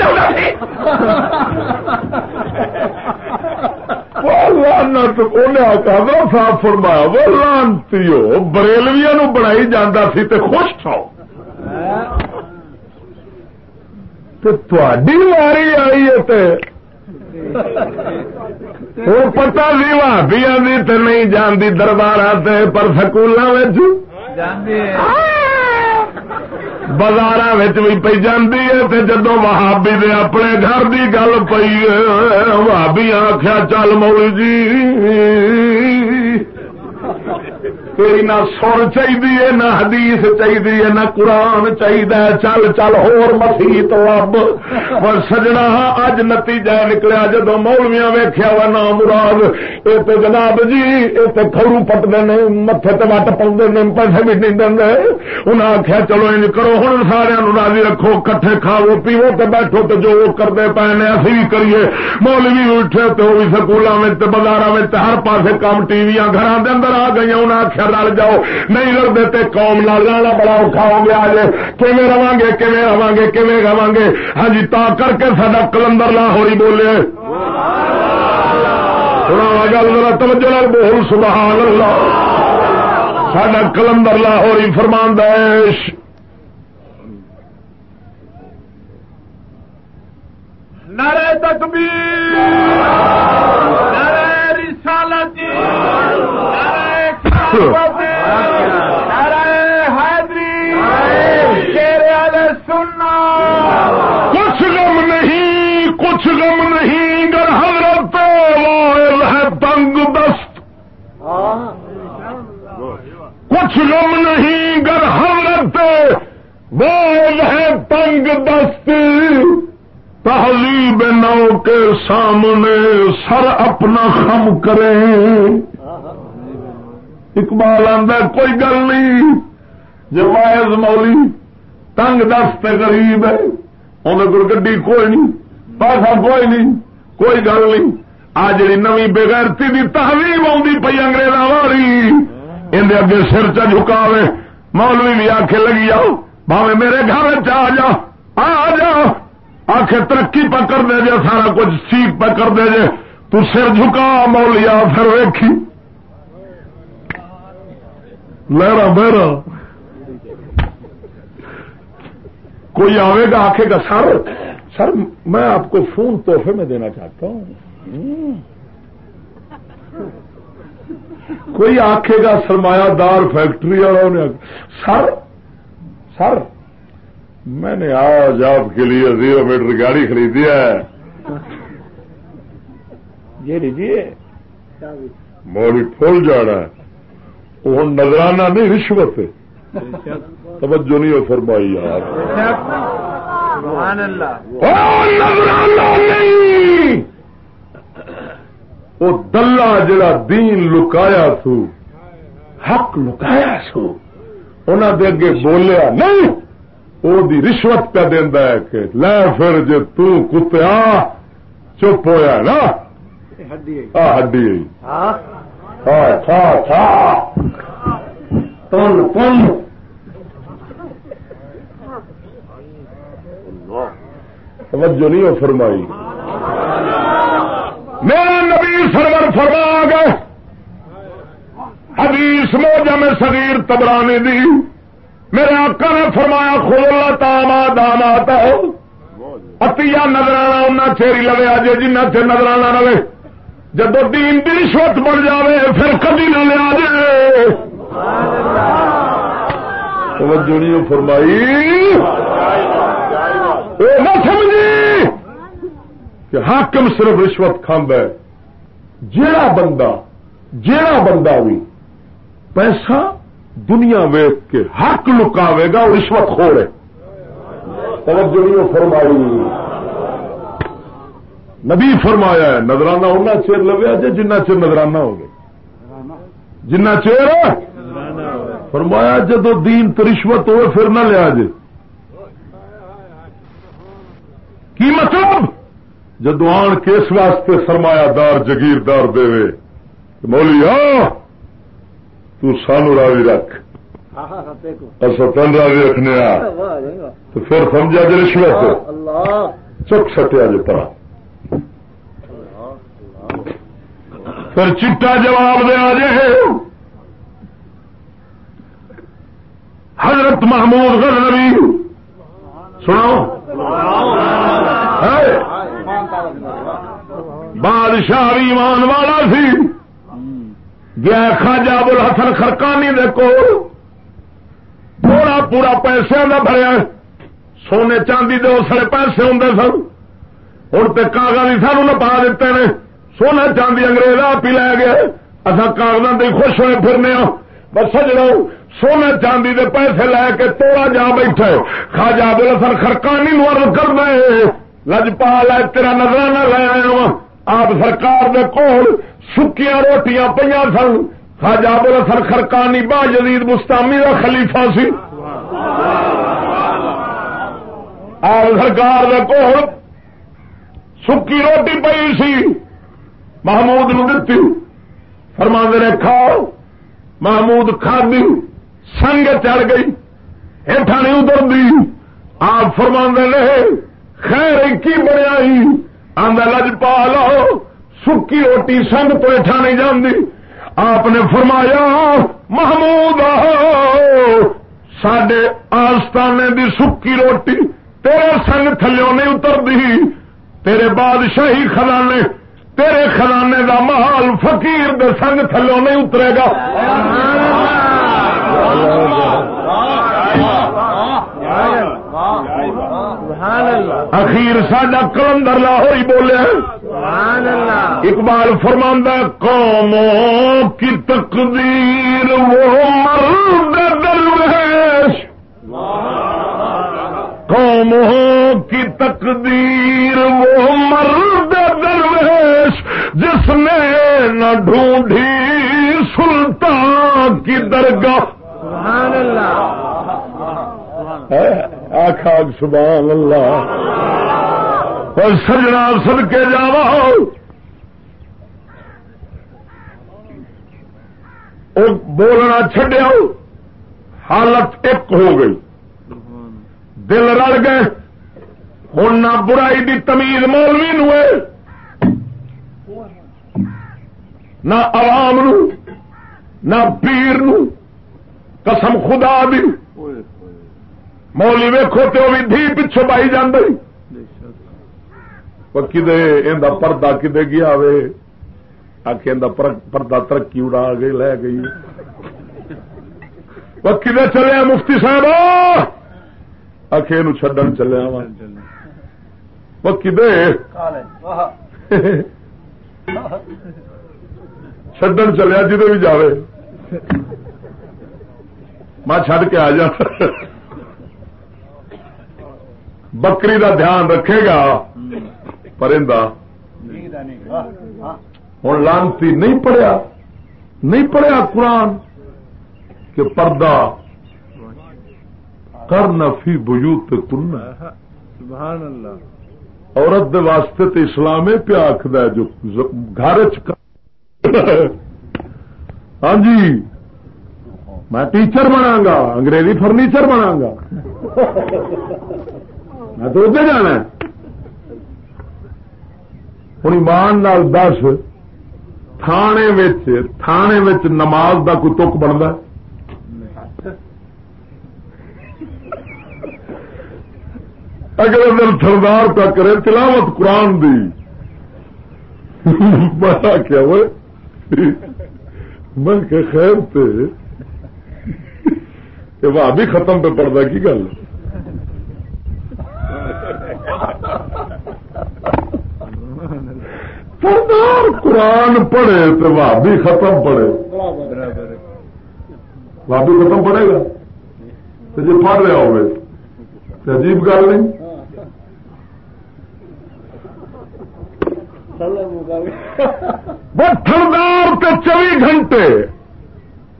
صاحب فرمایا، وہ لانتی ہو بریلویا نو بنائی جانا سی تے خوش تھا تھی واری آئی ہے وہ پتا سی بھابیا نہیں جانتی دربار پر سکولوں بازار بھی پی جاتی ہے جدو وہابی دے اپنے گھر دی گل پی وہابی آخیا چل مولی جی۔ کوئی نہ سر چاہیے نہ حدیث چاہیے نہ قرآن چاہیے چل چل، ہور مسیح تو اب اور سجنا اج نتیجہ نکلیا جدو مولویا ویخیا وا نام مراد۔ یہ تو جناب جی یہ تو کھڑو پٹتے نے متے تو وٹ پاؤں نے، پیسے بھی نہیں دیں انہیں آخیا چلو ان کرو ہوں سارا راضی رکھو، کٹھے کھاو پیو تو بیٹھو تو جو کرتے پے نے، اسی بھی کریے۔ مولوی اٹھے تو وہ بھی سکولوں میں بازار ہر پاسے کام ٹی وی گھر اندر آ گئی انہیں آخیا رل جاؤ۔ نہیں لڑتے تو قوم لڑ جانا بڑا اوکھا ہو گیا کیون رہا گے کیون رہا گے کیون رہا گے ہاں جی تا کر کے سڈا کلندر لاہوری بولے۔ گل میرا توجہ بول۔ سبحان اللہ۔ سڈا کلندر لاہوری فرمان دیش نعرہ تکبیر، نعرہ رسالت کچھ غم نہیں کچھ غم نہیں گر حضرت ہے تنگ دست۔ کچھ غم نہیں گر حضرت وہ ہے تنگ دست۔ تہذیب نو کے سامنے سر اپنا خم کریں۔ اقبال آدھا کوئی گل نہیں۔ جو وائز مولی تنگ دست غریب ہے اندر کو گڈی کوئی نہیں پیسہ کوئی نہیں، کوئی گل نہیں۔ آ جی نوی بےغیرتی کی تحریم آئی پی انگریزا والی اندر اگے سر چ چکاوے مولوی بھی آخے لگی آؤ بھاوے میرے گھر آ جا آ جا۔ آخ ترقی پکڑ دے جے، سارا کچھ سیٹ پکڑ دے جے۔ تو سر جھکا مولیا پھر ویکھی۔ لہرا بہرا کوئی آئے گا آخے گا سر سر میں آپ کو فون تحفے میں دینا چاہتا ہوں کوئی آخے گا سرمایہ دار فیکٹری والوں سر سر میں نے آج آپ کے لیے زیرو میٹر گاڑی خریدی ہے یہ لیجیے موڑی پھول جانا ہے وہ نظرانہ نہیں رشوت توجہ نہیں ہو فرمائی یار۔ نظرانہ نہیں۔ وہ دلہ جڑا دین لکایا سو حق لکایا سو۔ انہوں دے اگے بولیا نہیں وہ دی رشوت پہ دینا ہے کہ لے پھر جی تتیا چپ ہوا نا۔ ہڈی توجہ نہیں ہو فرمائی۔ میرا نبی سرور فرما گئے۔ حدیث موجہ میں صغیر تبرانی دی۔ میرے آقا نے فرمایا کھولا تاما داما تو اتیا نظرانا ان چیری لوے آج جنہ چر نظرانا رہے۔ جب دین کی رشوت بن جائے پھر کبھی نہ لیا جائے توجہ نہیں فرمائی۔ اے نہ سمجھی کہ حاکم صرف رشوت کھاند ہے۔ جیڑا بندہ جیڑا بندہ بھی پیسہ دنیا ویچ کے حق لکاوے گا اور رشوت خورے توجہ نہیں فرمائی۔ نبی فرمایا ہے نظرانہ اُنہ چیر لگیا جی جنہ چیر نظرانہ ہو گیا جنہ چیر؟ فرمایا جدو دین تو رشوت ہوئے پھر نہ لیا جی کی مطلب؟ جدو آن کے اس واسطے سرمایہ دار جگیردار دے مولی آ تو سانو راوی رکھ۔ اصا تن راوی رکھنے آ۔ تو پھر سمجھا جی رشوت۔ چک سٹیا جی پرا۔ پھر چٹا جواب دیا جائے۔ حضرت محمود غزنوی سنو بادشاہ ایمان والا سی۔ گیا خاجا بل حسن خرکانی دے کو پورا پورا پیسے کا بھریا سونے چاندی دے اسلے پیسے ہوں سن۔ ہوں تو کاغذ سانو نپا دیتے نے۔ سونا چاندی انگریز آپ ہی لے گئے۔ اصا کاغذات خوش ہوئے پھرنے ہوں بس سجڑو سونے چاندی دے پیسے لے کے توڑا جا بیٹھے۔ خاجا بل حسن خرکانی نو کر دے لجپال ہے، تیرا نظرانہ لے آیا ہاں۔ آپ سرکار دے کول سکیاں روٹیاں پہ سن۔ خاجا بول سر خرکانی با جدید مستامی کا خلیفہ سی۔ آپ سرکار دے کول سکی روٹی پی سی۔ محمود نو دتی فرما نے کھاؤ، محمود کھادی، سنگ چڑھ گئی ہیٹھا نہیں اتر دی آپ فرما نے، خیر کی بنیا آدھا لج پا لو سکی روٹی سنگ تو اٹھا نہیں جاندی۔ آپ نے فرمایا، محمود سڈے آستانے دی سکی روٹی تیرے سنگ تھلو نہیں اتر دی تیرے بادشاہی خزانے تیرے خزانے دا محال فقیر دے سنگ تھلو نہیں اترے گا۔ اخیر سڈا کلندر لاہور ہی بولے۔ اقبال فرماندہ قوموں کی تقدیر وہ مرد درویش۔ قوموں کی تقدیر وہ مرد درویش جس نے نہ ڈھونڈی سلطان کی درگاہ۔ سبحان اللہ۔ آخاگ سبحان اللہ۔ اور سجنا سد کے جا بولنا چڈیا حالت ایک ہو گئی۔ دل رل گئے۔ ہوں نہ برائی دی تمیز مولوی نو نہ عوام نو، نہ پیر نو۔ قسم خدا دی۔ مولی ویکو تو بھی دھی پچھو بائی جانے کدے پردہ کدے گیا وے؟ آخ پردہ ترقی اڑا گئی لے گئی۔ کدے چلے مفتی صاحب؟ آخ یہ چڈن چلیا وا کدے چڈن چلیا جدے بھی جاوے۔ میں چڈ کے آ جا بکری دا دھیان رکھے گا، پرندہ ہوں لانتی نہیں پڑھیا نہیں پڑھیا قرآن کہ پردہ کر نفی بجوت سبحان اللہ. عورت دے واسطے تو اسلام پہ آخد جو گھر ہاں جی. میں ٹیچر بنا گا انگریزی فرنیچر بنا گا. میں تو ادھر جانا ہوں ایمان نال دس تھانے تھانے نماز دا کوئی تک بنتا اگر ادھر سردار کا کرے، تلاوت قرآن دی۔ میں کیا وہ۔ میں خیر پہ کہ وہ بھی ختم پہ پڑتا کی گل؟ سردار قرآن پڑھے تو بھی ختم پڑھے۔ بھی ختم پڑے گا۔ تو جی پڑھ رہا ہوگی تو عجیب گل نہیں۔ تھردار تے چوبی گھنٹے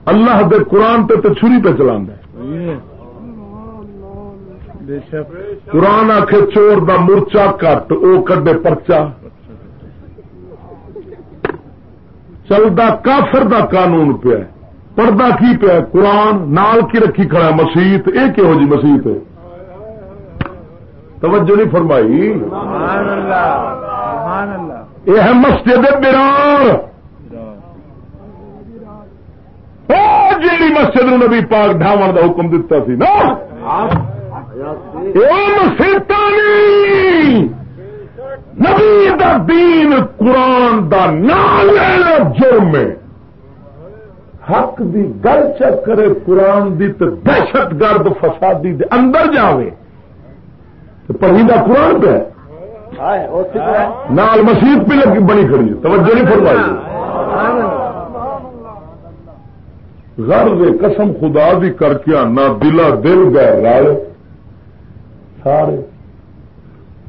اللہ دے قرآن تے تو چھری پہ چلا قرآن آخ چور دا مورچا کٹ وہ کڈے پرچا۔ چلتا کافر دا قانون پیا پردہ کی پیا قرآن نال کی رکھی کھڑا مسیت یہ کہو جی مسیت توجہ نہیں فرمائی؟ یہ ہے مسجد برار ہاں، جی مسجد نبی پاک ڈھاون کا حکم دتا سی نا۔ نبی دا دین قرآن دا نام لینا جرم حق دی گل چکرے قرآن دی تو دہشت گرد فسادی دے اندر جاوے۔ تو پڑھی دا قرآن پہ۔ نال مسیح پہ لگی بنی کھڑی توجہ نہیں فرمائی۔ غرض قسم خدا بھی کر کے آنا، دلا دل گئے رل۔ سارے۔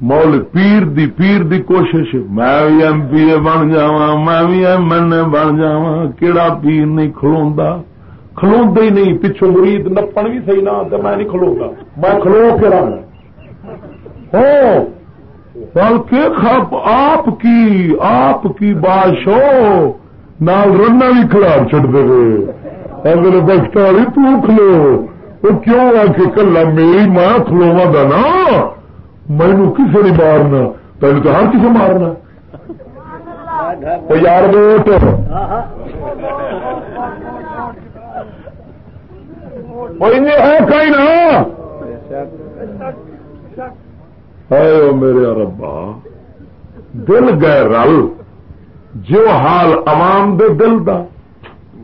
مول پیر دی پیر دی کوشش۔ میں بھی ایم پی اے بن جا میں بھی ایم این اے بن جا کہڑا پیر نہیں کھلوا کھلوا ہی نہیں پچھو مرید نپن بھی صحیح نہ میں نہیں کھلوا میں کھلو کے رہا ہو بلکہ آپ کی آپ کی بادشاہ نال رنا بھی کھلار چڑ دے۔ اگر بخت والی تلو وہ کیوں آ کے کلا میری ماں کھلوا دا نا؟ مینو کسی نہیں مارنا۔ پہلے تو ہر کسی مارنا۔ یار ووٹ ہے کہیں نا؟ اے میرے ربا، دل گئے رل، جو حال عوام دے دل دا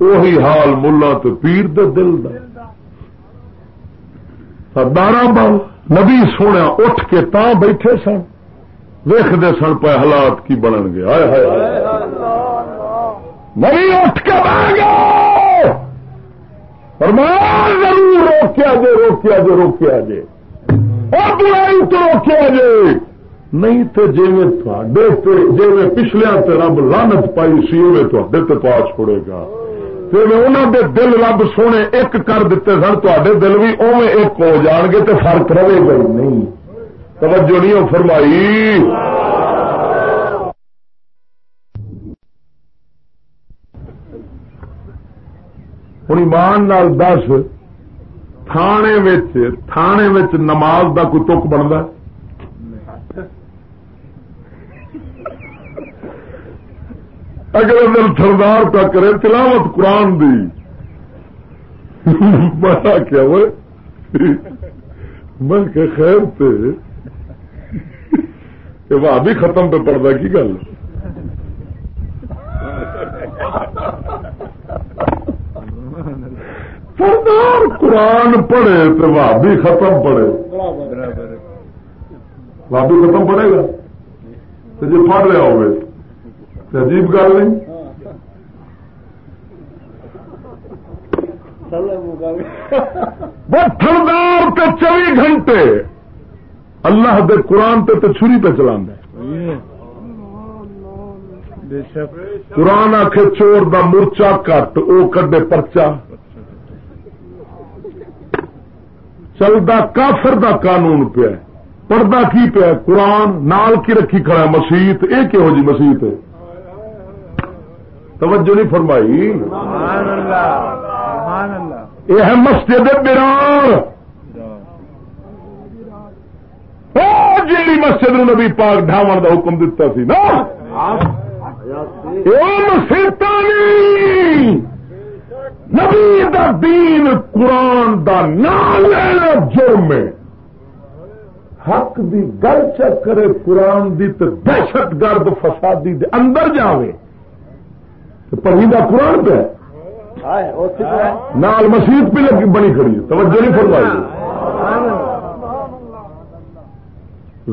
وہی حال ملا تو پیر دے دل دا۔ سردار بال نبی سونے اٹھ کے تا بیٹھے سن ویختے سن پہ حالات کی بنن گے۔ آئے ہائے نبی اٹھ کے بہ گیا۔ فرمان ضرور روکیا جے روکیا جے روکیا جے۔ اور برائی تو روکیا جے نہیں تو جی میں جی میں پچھلے رب لانت پائی سی میں تو پا چھوڑے گا۔ انہوں دے دل رب سونے ایک کر دیتے سن تے دل بھی اوے ایک ہو جان گے تو فرق رہے گا نہیں۔ توجہ نہیں فرمائی۔ ہوں ایمان نال دس۔ تھانے تھانے نماز دا کوئی تک بنتا اگر دل سردار پہ کرے، تلاوت قرآن دی۔ میں کیا وہ میں کہ خیر پہ وہ بھی ختم پہ پڑتا کی گل سردار قرآن پڑھے تو وہ بھی ختم پڑے وہ بھی ختم پڑے گا؟ تو جی پڑھ رہا ہوگا عجیب گل نہیں؟ تھردار تے چوبی گھنٹے اللہ دے قرآن تے تو چھری پہ چلا قرآن آخ چور دا مورچا کٹ وہ کڈے پرچا۔ چلتا کافر دا قانون پیا پردہ کی پیا قرآن نال کی رکھی کھڑا مسیت یہ کہو جی مسیت توجہ نہیں فرمائی۔ یہ ہے مسجد برار جی مسجد نبی پاک ڈھاون کا حکم دتا سی نا۔ نبی دا دین قرآن دا نام لینا جرم حق دی گل چکرے قرآن دی تو دہشت گرد فسادی دے اندر جاوے۔ پڑھی کا قرآن پہ۔ نال مسیت بھی لگی بنی کھڑی توجہ نہیں فرمائی۔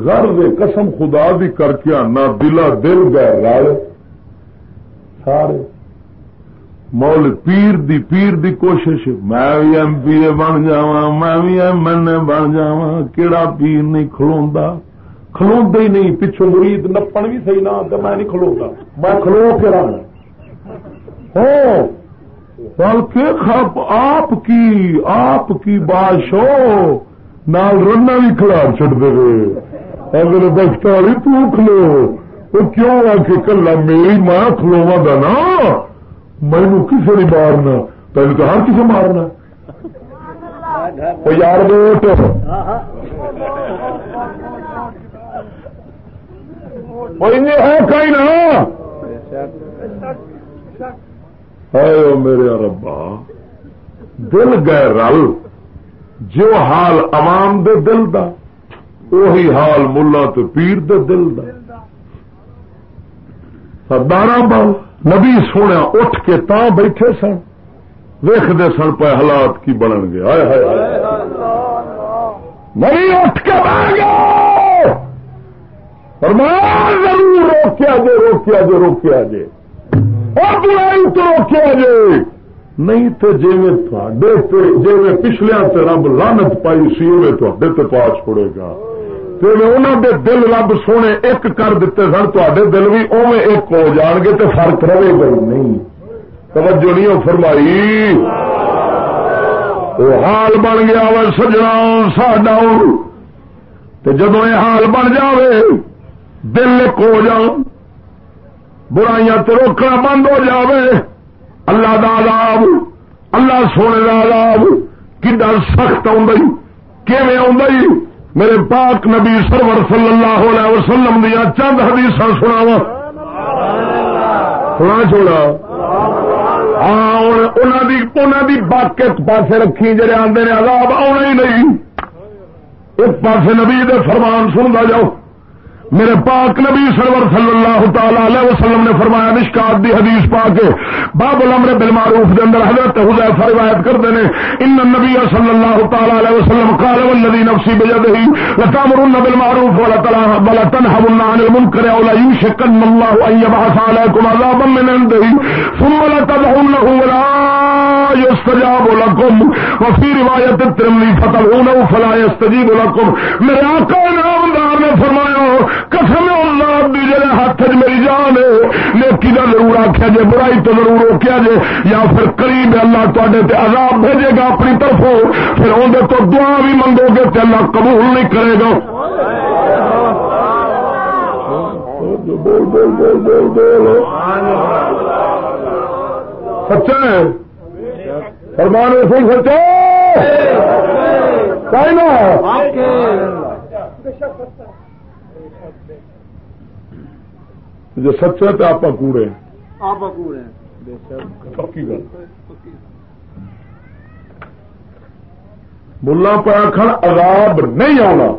غرض قسم خدا بھی کر کے آنا دلا دل گئے رل سارے مول پیر دی پیر دی کوشش، میں بھی ایم پی اے بن جا میں بھی ایم این اے بن جا کہڑا پیر نہیں کھلوا کھلوا ہی نہیں پچھو مرید نپن بھی صحیح نہ تو میں نہیں کھلوا میں کھلو کے رہا ہوں بلکہ آپ کی آپ کی بادشاہ نال رنا بھی کھلار چڑ دے اگر دفتر تو کھلو وہ کیوں آ کے کلا میری ماں کھلوا دا نا؟ مینو کسی نہیں مارنا، پہلے تو ہر کسی مارنا۔ یار ووٹ ہے کہیں نا میرے ربا، دل گئے رل۔ جو حال عوام دے دل دا وہی حال ملا تو پیر دے دل دا۔ سردار بال نبی سونے اٹھ کے تا بیٹھے سن ویختے سن پہ حالات کی بنن گے۔ آئے ہائے نبی اٹھ کے بہ گیا۔ فرمان ضرور روکیا جے روکیا جے روکیا جے۔ اور برائی تو روکیا جے۔ نہیں تو جی جی پچھلے رب لانت پائی سی میں تے پا چھوڑے گا۔ انہوں دے دل رب سونے ایک کر دیتے سن تے دل بھی اوے ایک ہو جان گے تو فرق رہے گا نہیں۔ توجہ نہیں فرمائی۔ وہ حال بن گیا وہ سجنا، ساڈا جدو یہ حال بن جائے دل ایک ہو جاؤ برائیاں تو روکنا بند ہو جاوے۔ اللہ دا عذاب، اللہ سونے کا آلاب کڈا سخت آئی میرے پاک نبی سرور صلی اللہ علیہ وسلم دیا چند حدیث سناو سنا چھوڑا۔ ہاں بک ایک پاس رکھی، جڑے آدھے عذاب آنا ہی نہیں۔ ایک پاس نبی دے فرمان سنتا جاؤ۔ میرے پاک نبی سرور صلی اللہ تعالی علیہ وسلم نے فرمایا نشکار دی حدیث پا کے باب الامر بالمعروف دے اندر حضرت حذیفہ روایت کرتے ہیں، ان النبی صلی اللہ تعالی علیہ وسلم قال والذي نفسي بيده لتامرن بالمعروف ولا ولا تنهون عن المنكر ولا يشكن الله ان يبعث عليكم عذابا من عنده ثم لا تدعونه ولا يستجاب لكم وفي روايه الترمذي فتدعونه فلا يستجيب لكم میرے آقا نامدار نے فرمایا قسم اللہ دی جڑے ہاتھ میری جان نیکی کا ضرور آخیا جے برائی تو ضرور روکیا جے۔ یا پھر قریب اللہ تے عذاب بھیجے گا اپنی طرفوں۔ پھر اندر تو دعا بھی منگو گے تو اللہ قبول نہیں کرے گا۔ سچا ہے فرمان رسول سچا جو سچا تو آپ کوڑے پکی گل ملا پہ آخر عذاب نہیں آنا۔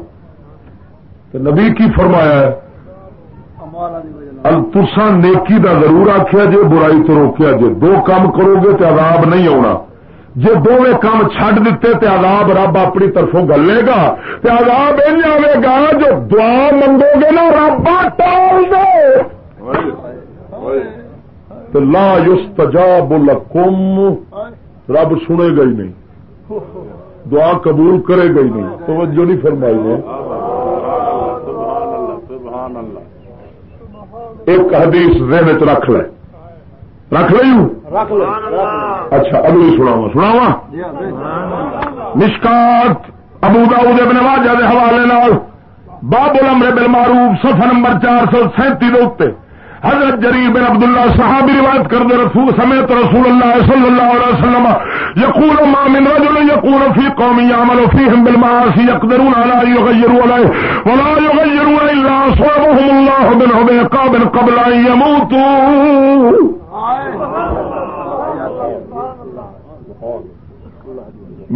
تو نبی کی فرمایا ہے تسا نیکی دا ضرور آخیا جی برائی تو روکیا۔ جی دو کام کرو گے تو عذاب نہیں آنا۔ جی دونوں کام چڈ دیتے تے عذاب رب اپنی طرفوں گلے گا۔ تے عذاب یہ آئے گا جو دعا منگو گے نا رب ٹال دے تو لا یستجاب لکم، رب سنے گا ہی نہیں۔ دعا قبول کرے گا ہی نہیں۔ توجہ نہیں فرمائی نے۔ ایک حدیث ذہن چ رکھ لے۔ رکھ لوں اچھا اگلی سناوا سناوا نشکات ابو داؤد ابن واجہ دے حوالے باب الامر بالمعروف، صفحہ نمبر چار سو سینتی دے حضرت جریر بن عبداللہ صحابی روایت کر دے رسول سمیت رسول اللہ صلی اللہ علیہ وسلم، یقول ما من رجل یقول فی قوم یعمل فیہم بالمعاصی یقدرون علی یغیروا علی ولا یغیرون الا صوبهم اللہ بن عبیقاب قبل ان یموتو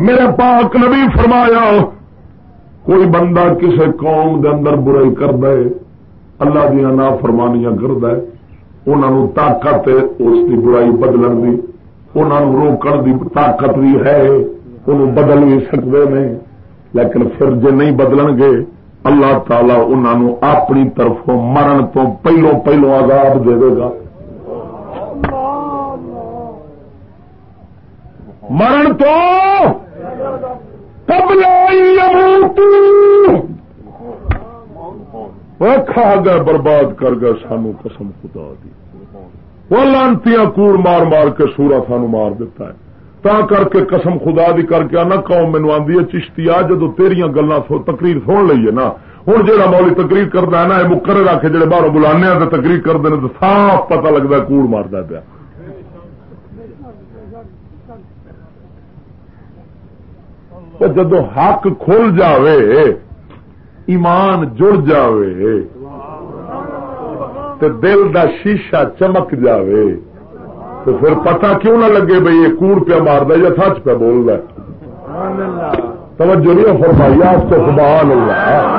میرے پاک نبی فرمایا، کوئی بندہ کسی قوم دے اندر برائی کر دے اللہ دیا نا فرمانیاں کرد انہوں طاقت اس کی برائی بدلن دی۔ انہوں روکن کی طاقت بھی ہے۔ انہوں بدل بھی سکتے ہیں لیکن پھر جے نہیں بدل گے، اللہ تعالی انہوں اپنی طرف مرن تو پہلو پہلو آزاد دے گا۔ مرن تو قبل کھا گئے برباد کر گئے سانو قسم خدا دی۔ وہ لانتی کوڑ مار مار کے سورا سانو مار دیتا ہے۔ تا کر کے قسم خدا دی کر کے نہ قوم مینو آدھی ہے، چشتی آ، جدو تیریاں گلا تقریر سن لیے نا۔ ہوں جہاں مولی تقریر کرتا ہے نا یہ مکر رکھ کے جڑے باہر بلانے تو تقریر کرتے ہیں تو صاف پتہ لگتا ہے کوڑ مارتا پیا۔ جدو حق کھل جاوے ایمان جڑ جاوے تو دل دا شیشہ چمک جاوے۔ تو پھر پتہ کیوں نہ لگے بھائی یہ کوڑ پیا مار یا سچ پہ بول رہا توجہ نہیں فرمائی، آپ تو سبحان اللہ۔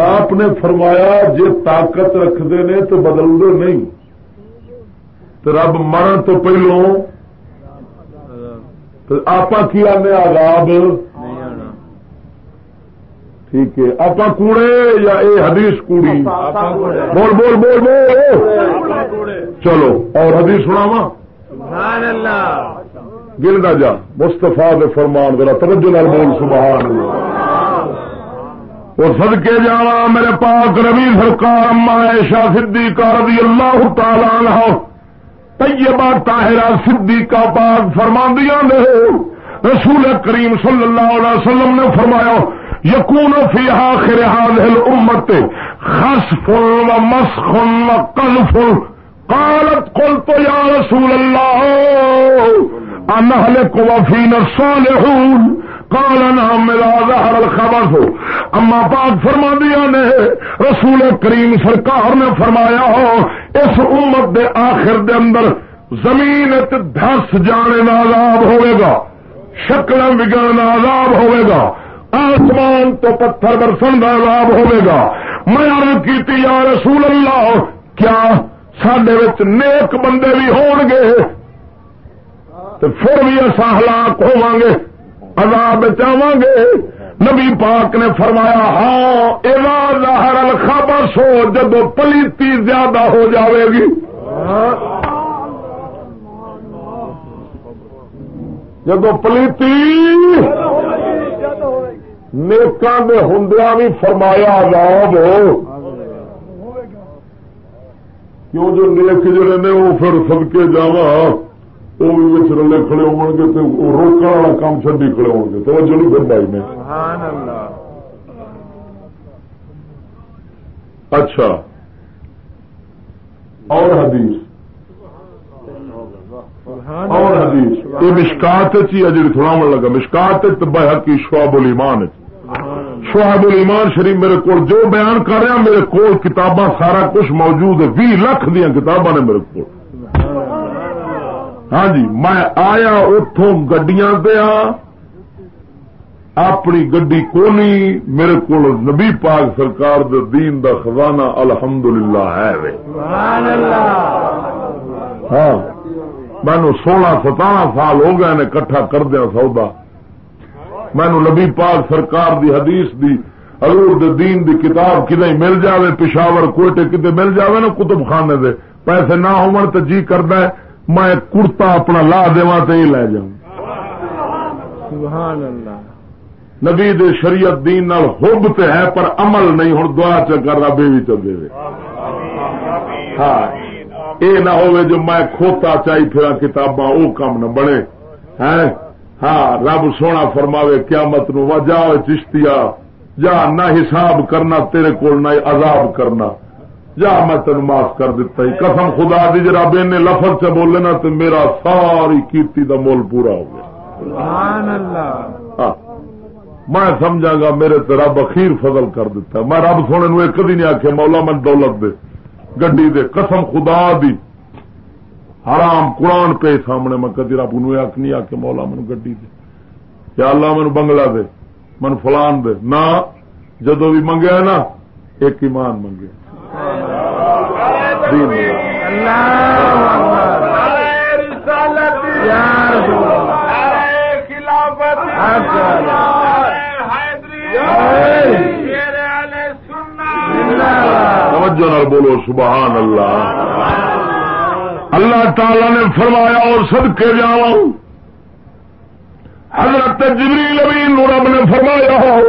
آپ نے فرمایا جی طاقت رکھتے نے تو بدلتے نہیں۔ تو رب مرن تو پہلو آپ کی آنے آزاد؟ ٹھیک ہے. آپ کوڑے یا اے حدیث کوڑی؟ بول بول بول بول. چلو اور حدیث سناوا گردا جا. مستفا دے فرمان ذرا توجہ نال بول سبحان اللہ وہ سد کے جاوا میرے پاک روی سرکار اما ایشا صدیقہ رضی اللہ تعالی عنہ طیبہ طاہرہ صدیقہ پاک فرماندیاں نے۔ رسول کریم صلی اللہ علیہ وسلم نے فرمایا یقون فی آخر هذه الامت خسف و مسخ و قلف قالت قلت یا رسول اللہ انہلک وفین الصالحون۔ کال نام میرا ظہر الخبر ہو۔ اما پاک فرما دیا نے، رسول کریم سرکار نے فرمایا ہو اس امت دے آخر دے اندر زمین دس جانے عذاب ہوئے گا شکل بگڑنا عذاب ہوئے گا، آسمان تو پتھر برسن کا عذاب ہوئے گا۔ میں عرض کیتی، یا رسول اللہ، کیا سڈے نیک بندے بھی ہون گے تو پھر بھی اصا ہلاک ہوا گے؟ عذاب بچاو گے نبی پاک نے فرمایا ہاں ظاہر الخبر سو، جب پلیتی زیادہ ہو جاوے گی۔ جب پلیتی نیکان کے ہندیا بھی فرمایا، عذاب۔ کیوں جو نیک جڑے نے وہ پھر سد کے جاوا وہ بھی رلے کھڑے ہو گے تو روکنے والا کام چڈی کھڑے ہو گے توجہ نہیں پھر بھائی میں اچھا اور حدیث اور حدیث یہ مشکات ہی اجی تھوڑا من لگا مشکات بحقی شعب الایمان شعب الایمان شریف میرے کو جو بیان کر رہا میرے کو کتاباں سارا کچھ موجود ہے بھی لاکھ دیا کتاباں نے میرے کو ہاں جی میں آیا اتوں گڈیاں پہ اپنی گڈی کونی میرے کو نبی پاک سرکار دے دین دا خزانہ الحمدللہ ہے ہاں مینو سولہ ستارہ سال ہو گئے نے کٹھا کردیا سودا۔ مینو نبی پاک سرکار دی حدیث دی حضور دے دین دی کتاب کدے مل جاوے پشاور کوئٹے کدے مل جاوے نا کتب خانے دے۔ پیسے نہ ہو جی کرتا ہے۔ میں کرتا اپنا لا دوا تو یہ لے جاؤں۔ سبحان اللہ نبی دے شریعت دین نال حب تے ہے پر عمل نہیں ہوں دعا چکر رب بھی چ دے۔ ہاں اے نہ ہوئے جو میں کھوتا چاہی پھر کتاباں او کام نہ بنے۔ ہیں ہاں رب سونا فرماوے قیامت نو وجہ چشتیا جا نہ حساب کرنا تیرے کول نہ عذاب کرنا۔ جا میں تین معاف کر دیتا ہی. قسم خدا دی جرا نے لفظ سے بولے نا تو میرا ساری کیرتی دا مول پورا ہو گیا. ہاں۔ میں سمجھا گا میرے تو رب اخیر فضل کر دیتا میں رب سونے نو ایک نہیں آخیا مولا من دولت دے گڈی دے. قسم خدا دی. حرام قرآن پہ سامنے میں کدی رب نو آخ نہیں آ مولا من گڈی دے. یا اللہ من بنگلہ دے من فلان دے. نہ جدو بھی منگیا نا ایک ایمان منگیا بولو، سبحان اللہ. اللہ تعالی نے فرمایا، اور سب کے جاؤ حضرت جبریل امین رب نے فرمایا ہو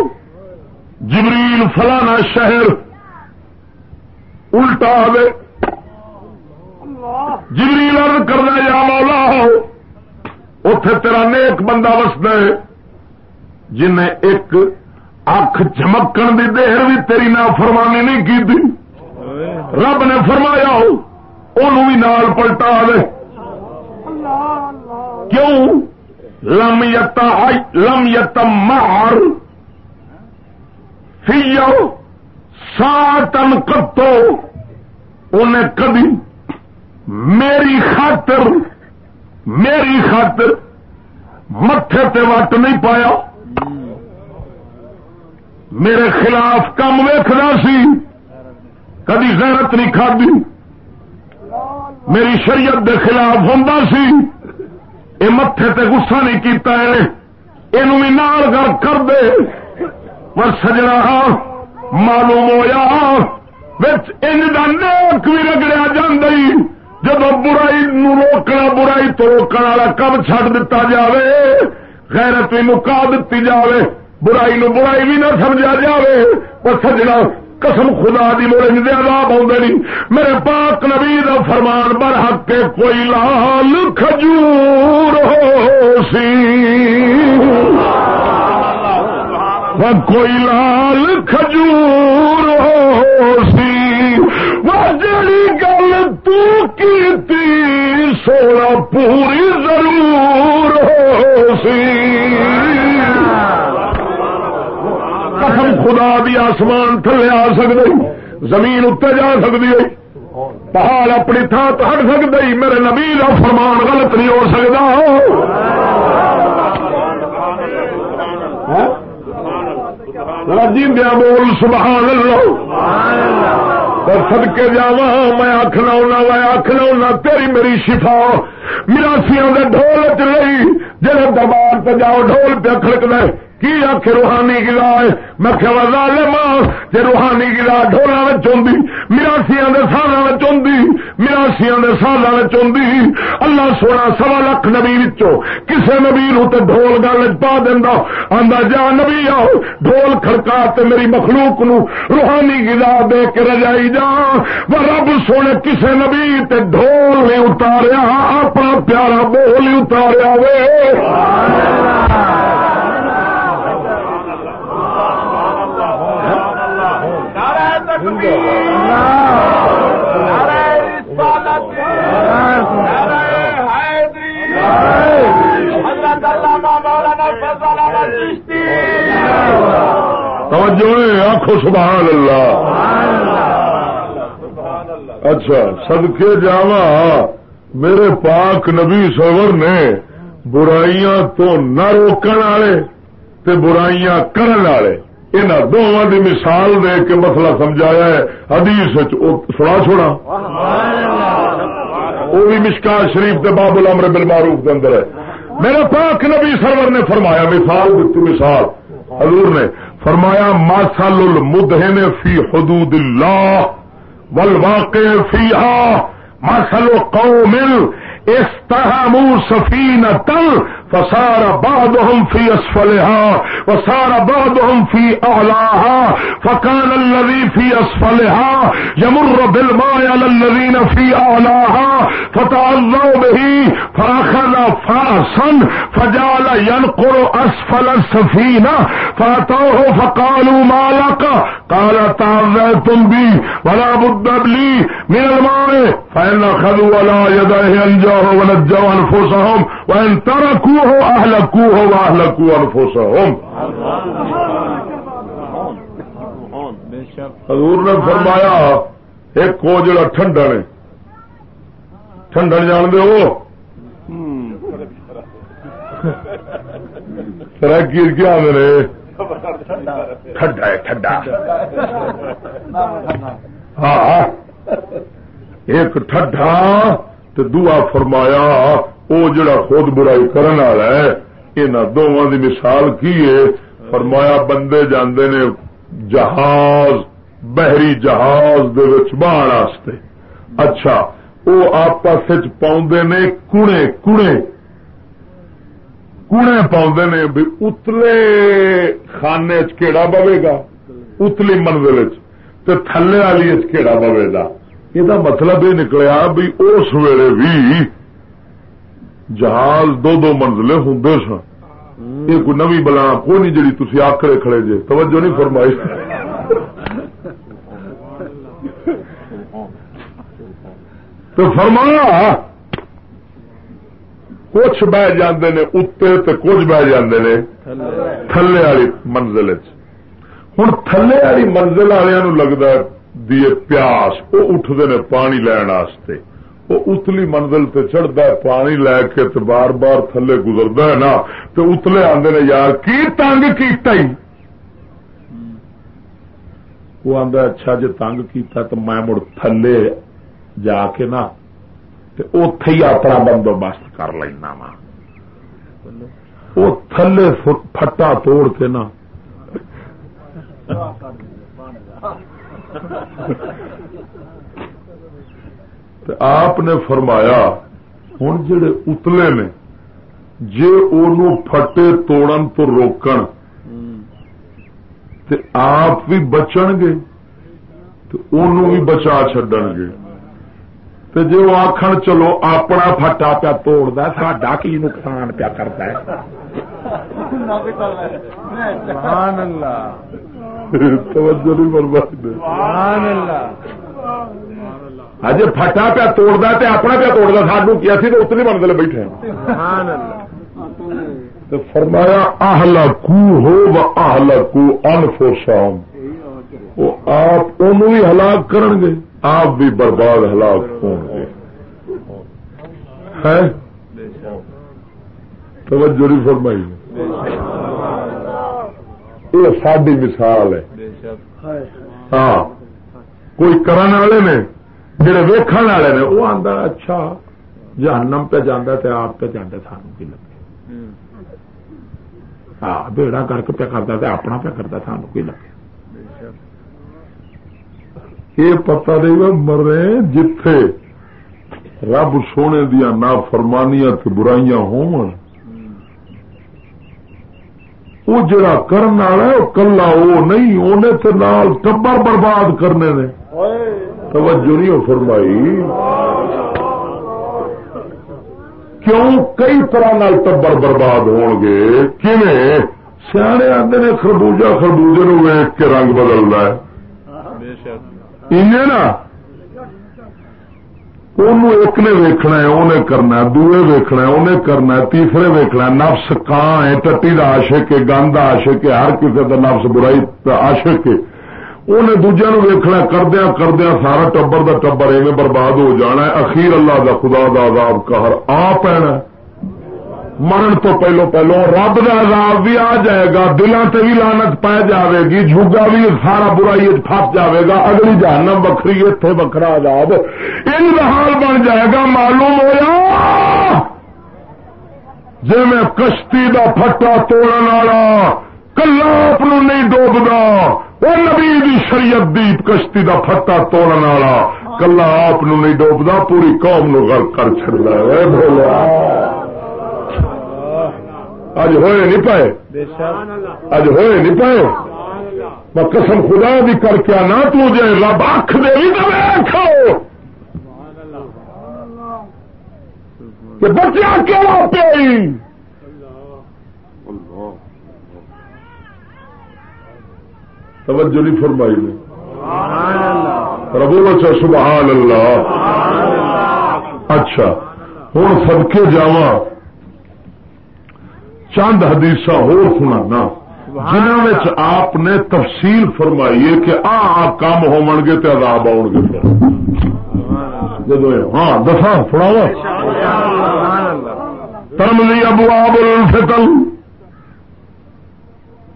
جبریل فلانا شہر الٹا آئے جبریل ارد کرنا یا مولا ہو اتے تیرا نیک بندہ وسد جن ایک اکھ چمکن دی دیر بھی تیری نہ فرمانی نہیں کی رب نے فرمایا ہو بھی نال پلٹا دے۔ کیوں؟ لم یتا لم یتم مار فیو ساتن کتو انہیں کبھی میری خاطر میری خاطر متے تے وٹ نہیں پایا۔ میرے خلاف کم ویخنا سی، کدی غیرت نہیں کھدی میری شریعت دے خلاف ہوں سی۔ یہ متے تے گسا نہیں کیتا ہے۔ یہ بھی نال گھر کر دے۔ پر سجنا معلوم ہوا ان کا نیک بھی رگڑیا جی جب برائی نو روکنا، برائی تو روکنے والا کم چڈ دتا جائے غیرت بھی مکا دیتی جائے برائی نو برائی بھی نہ سمجھا جائے پر سجنا قسم خدا دی موڑے جی دے عذاب آدھے نہیں میرے پاک نبی دا فرمان بر حق کے کوئی لال کھجور ہو سی کوئی لال کھجور ہو سی وہ جڑی گل تو سونا پوری ضرور ہو سی قسم خدا دی آسمان تھلے آ سکتے زمین اتنے جا سکتی ہے پہاڑ اپنی تھان تو ہٹ سکتے میرے نبی کا فرمان غلط نہیں ہو سکتا ہاں؟ جیندیا بول، سبحان اللہ۔ سد کے جا میں آخنا میں آخنا ہونا تیری میری شفا مراسیاں ڈھول چ لئی جہاں دربار سے جاؤ، ڈھول پہ کھڑکنا کی آخ روحانی گلا ہے میں ماں جی روحانی گلا ڈھولا چاہتی مراسیا سالا چاہتی مراسیا سالا چاہتی اللہ سونا سوا لکھ نبی کسے نبی نو تو ڈھول گل پا دینا آدھا جا نبی آؤ، ڈھول کھڑکا تے میری مخلوق نو روحانی گلا دے کے رجائی جا۔ رب سونے کسے نبی تے ڈھول نہیں اتاریا اپنا پیارا بول ہی اتاریا وے۔ آخو سبحان اللہ۔ اچھا سدکے جاوا میرے پاک نبی سور نے برائیاں تو نہ روکن والے برائیاں کرن والے۔ ان دونوں کی مثال دے کے مسئلہ سمجھایا ہے حدیث سنا چھوڑا وہ بھی مشکا شریف کے باب الامر بل معروف کے اندر ہے میرا پاک نبی سرور نے فرمایا مثال دیتی مثال حضور نے فرمایا ماسل المدہن فی حدود اللہ والواقع فیہا ماسل قوم استہموا سفینة فصار بعضهم في أسفلها وصار بعضهم في أعلاها، فكان الذي في أسفلها يمر بالماء على الذين في أعلاها فتعظوا به، فأخذ فأسا، فجعل ينقر أسفل السفينة، فأتوه فقالوا ما لك؟ قال تعذيتم بي، ولا بد لي من الماء، فإن أخذوا ولا يديه أنجاه ونجوا أنفسهم، وإن تركوا ہو، اہلکو ہو اہلکو انفوسا ہوم حضور نے فرمایا، ایک کو جڑا ٹھنڈن ہے۔ ٹھنڈن جان دے ہو ترقی کیا میرے ٹھنڈا ہے، ٹھنڈا۔ ہاں, ہاں۔ ایک ٹھڈا تو دعا فرمایا وہ جڑا خود برائی کرنے والا ہے ان دونوں کی مثال کی ہے؟ فرمایا، بندے جاندے نے جہاز، بحری جہاز بہن اچھا وہ آپس پاؤں نے کڑے کڑے کڑے پاؤں نے بھی اتلے خانے چیڑا بوے گا؟ اتلی منزل تھلے والی کہڑا پوے گا؟ یہ مطلب یہ نکلیا بھی اس ویلے بھی جہاز دو دو منزلے ہوں سن یہ کوئی نوی بلا کوئی نہیں جی تھی آکڑے کھڑے جے۔ توجہ نہیں فرمائی۔ تو فرمایا کچھ بہ جاندے نے اتنے تو کچھ بہ جاندے نے تھلے والی منزل ہوں تھلے والی منزل والوں لگتا دیے پیاس وہ اٹھتے نے پانی لین واسطے وہ اتلی منزل تے چڑھتا ہے، پانی لے کے تو بار بار تھلے گزرتا ہے نا تو اتلے آدھے نے، یار، کی تنگ کیتا ہی؟ وہ آدھا اچھا جی تنگ کیتا تو میں مڑ تھلے جا کے نا اتے ہی اپنا بندوبست کر لینا وا. وہ تھلے پٹا توڑ کے نا آپ نے فرمایا ہوں جڑے اتلے نے جے او پھٹے توڑن تو روکن تے آپ بھی بچن گے تو بھی بچا چڈن گے۔ تو جی وہ آخر چلو اپنا پٹا پیا توڑ ساڈا کی نقصان پیا کرتا ہے؟ اج فٹا پیا توڑ اپنا پیا توڑ سانو کیا سی تو اتنے منزل بیٹھے فرمایا آہلا کو ہو و آہلا کو انفوسام وہ آپ بھی ہلاک کرن گے آپ بھی برباد ہلاک ہوں گے۔ توجہ نہیں فرمائی۔ یہ ساری مثال ہے۔ ہاں۔ کوئی کرن والے نے جڑے ویکن والے نے وہ آتا اچھا جہنم پہ جانا تو آپ پہ جانا سانو کی لگے؟ ہاں بیڑا گرک پہ کرتا تو اپنا پہ کرتا سانو کی لگے؟ یہ پتا نہیں مرے جتھے رب سونے دیا نا فرمانیاں برائیاں ہون۔ وہ جڑا کرنے والا کلا وہ نہیں انہیں تو نال ٹبر برباد کرنے نے۔ توجہ نہیں فرمائی۔ کیوں کئی طرح نال ٹبر برباد ہون گے؟ کیویں؟ سیانے آتے نے خربوجہ خربوجے نو ویک کے رنگ بدلتا ہے۔ نا؟ ایک نے ویکنا انہیں کرنا دوے ویکنا انہیں کرنا تیسرے ویکنا نفس کان ہے، ٹٹی کا آشک ہے، گند آشک ہے، ہر کسی کا نفس برائی آشک ہے۔ انہیں دوجے نو ویکنا کردیا کردیا سارا ٹبر دا ٹبر ایویں برباد ہو جانا ہے۔ اخیر اللہ دا خدا دا عذاب قہر آ پینا مرن تو پہلو پہلو رب کا عذاب بھی آ جائے گا، دلان سے بھی لانت پی جائے گی جھگا بھی سارا برائی پس جائے گا۔ اگلی جہنم بکری اتنے بکرا عذاب۔ ان حال بن جائے گا، معلوم ہوا جی میں کشتی دا پٹا توڑن والا، کلا آپ نہیں ڈوبدا۔ وہ نبی دی شریعت دی کشتی دا پٹا توڑن والا کلا آپ نہیں ڈوبدا پوری قوم نو غرق کر چڑا بولیا اج ہوئے نہیں پائے اج ہوئے نہیں پائے میں قسم خدا بھی کر کے نہ تو جائے رب آخ دے بھی تو کہ بچیا کیوں پہ توجہ نہیں فرمائی نے۔ ربو اچھا سبحان اللہ اچھا ہوں سب کے جاواں۔ چند حدیث ہو سنا جنہوں آپ نے تفصیل فرمائی ہے کہ آ آ کام ہو گے تو عذاب آؤ گے۔ جب ہاں دسا سناو ترم لی ابو آب الفتل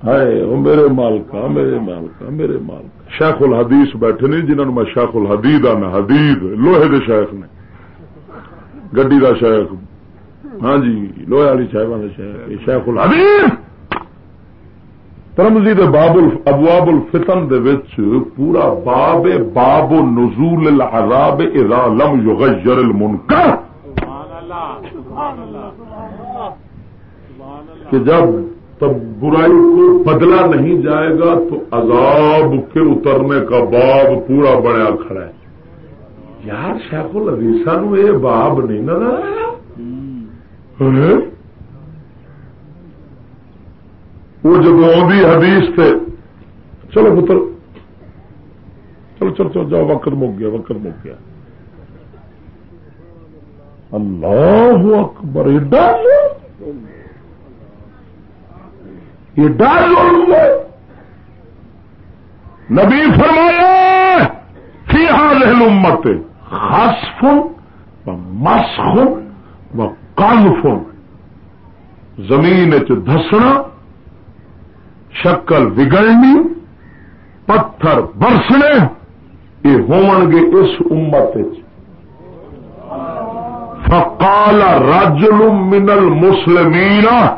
ہے میرے مالکا میرے مالکا میرے مالکا شیخ الحدیث بیٹھے نہیں جنہوں میں شیخ الحدید آنا حدید لوہے دے شیخ نے۔ گڈی دا شیخ۔ ہاں جی لوہے والی شیخ شیخ الحدیث۔ ترمزی دے باب ابواب الفتن دے وچ پورا باب باب نزول العذاب اذا لم یغیر المنکر۔ کہ جب تب برائی کو بدلا نہیں جائے گا تو عذاب کے اترنے کا باب پورا بنیا کھڑا ہے۔ یار، شیخ الحدیثہ نو یہ باب نہیں نظر آیا؟ ہاں؟ وہ جب آدھی حدیث تھے چلو پتر، چلو چلو چلو، جاؤ، وقت مک گیا، وقت مک گیا۔ اللہ اکبر ایڈا ایڈا نبی فرمایا، فی حال امت خاص و مسخن و کالفن زمین چ دسنا شکل بگڑنی، پتھر برسنے، یہ ہون گے اس امت فقال رجل من المسلمین اوے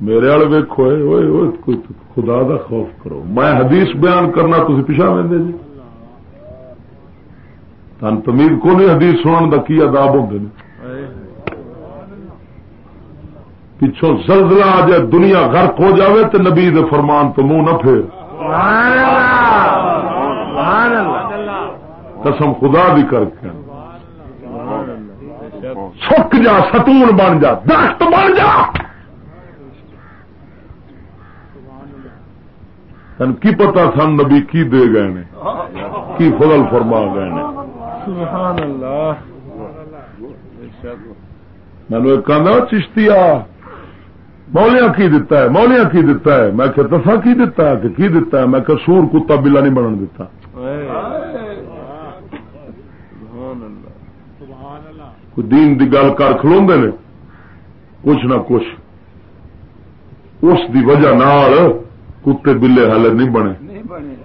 میرے والے ویکو خدا دا خوف کرو۔ میں حدیث بیان کرنا تھی پیچھا وے جی تن تمید کو نہیں حدیث سنن کا کی اداب ہوں پچھو زلزلہ آ جائے دنیا غرق ہو جاوے تو نبی دے فرمان تو منہ نہ پھیر۔ قسم خدا بھی کر کے۔ سک جا ستون بن جا درخت بن جا۔ کی پتا سن نبی کی دے گئے نے؟ کی فضل فرما گئے نے؟ میں نے کہا چشتیا مولیا کی دتا ہے مولیا کی دتا ہے۔ میں کہ دسا کی دتا ہے کہ کی دتا ہے؟ میں کہ سور کتا بلا نہیں بنن دیتا کوئی دین دی گل کر کھلو نے کچھ نہ کچھ۔ اس دی وجہ نال کتے بلے ہلے نہیں بنے۔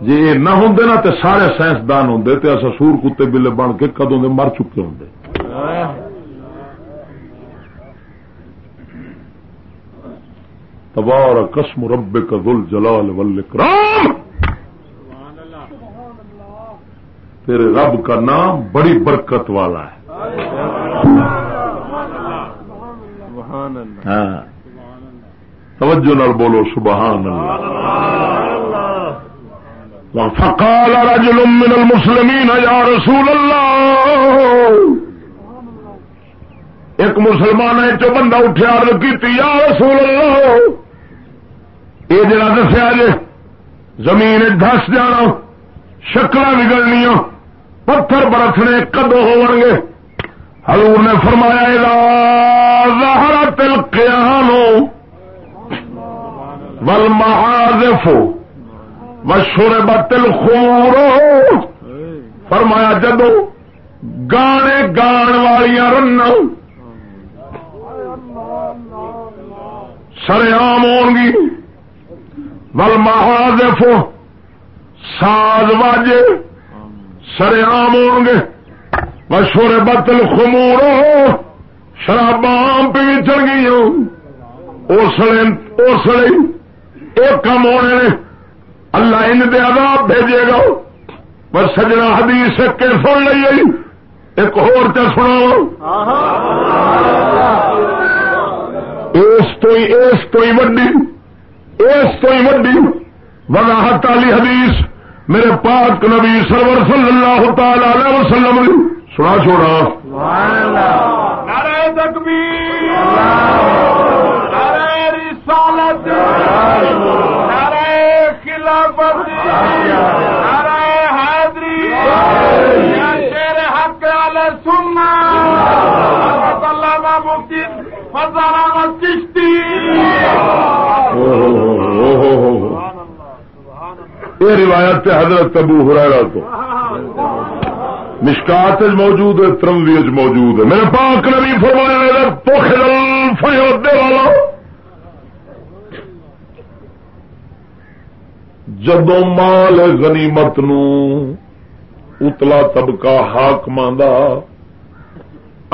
جی یہ نہ ہوں نا تو سارے سائنسدان ہوں تو اصا سور کتے بلے بن کے کدوں دے مر چکے ہوں تبار قسم رب کا دل جلال والاکرام۔ تیرے رب کا نام بڑی برکت والا ہے۔ ہاں۔ توجہ نال بولو سبحان اللہ۔ فقال رجل من المسلمین یا رسول اللہ ایک مسلمان چو بندہ اٹھا کی یا رسول اللہ! یہ جڑا دسیا جی زمین دس جانا شکل بگڑنیا پتھر برتنے کدو ہو گے حضور نے فرمایا ظاہر تل قیام ول مہادف مشہور بتل خور فرمایا جدو گانے گان والیا رن سریام ہو گی۔ ول ساز واجے سریام ہو گے۔ مشہور بتل خمور شراباں پی چل گئی اس لیے ایک کم ہونے نے۔ اللہ ان دے عذاب بھیجے گا۔ بس سجنا حدیث کے سن لی ایک ہور چ سنا اس تو اس تو ہی وڈی۔ اس تو ہی وڈی۔ وضاحت علی حدیث میرے پاک نبی سرور صلی اللہ تعالی علیہ وسلم سنا چھوڑا۔ نعرہ تکبیر نعرہ رسالت نعرہ خلافت نعرہ حیدری یا شیر حق علی سننا حضرت علامہ مفتی فضل احمد چشتی۔ یہ روایت حضرت ابو ہرا تو مشکات موجود ہے ترمزی موجود ہے۔ میرے پاک نبی فرمایا والا جدو مال غنیمت نو اتلا طبقہ حاکم دا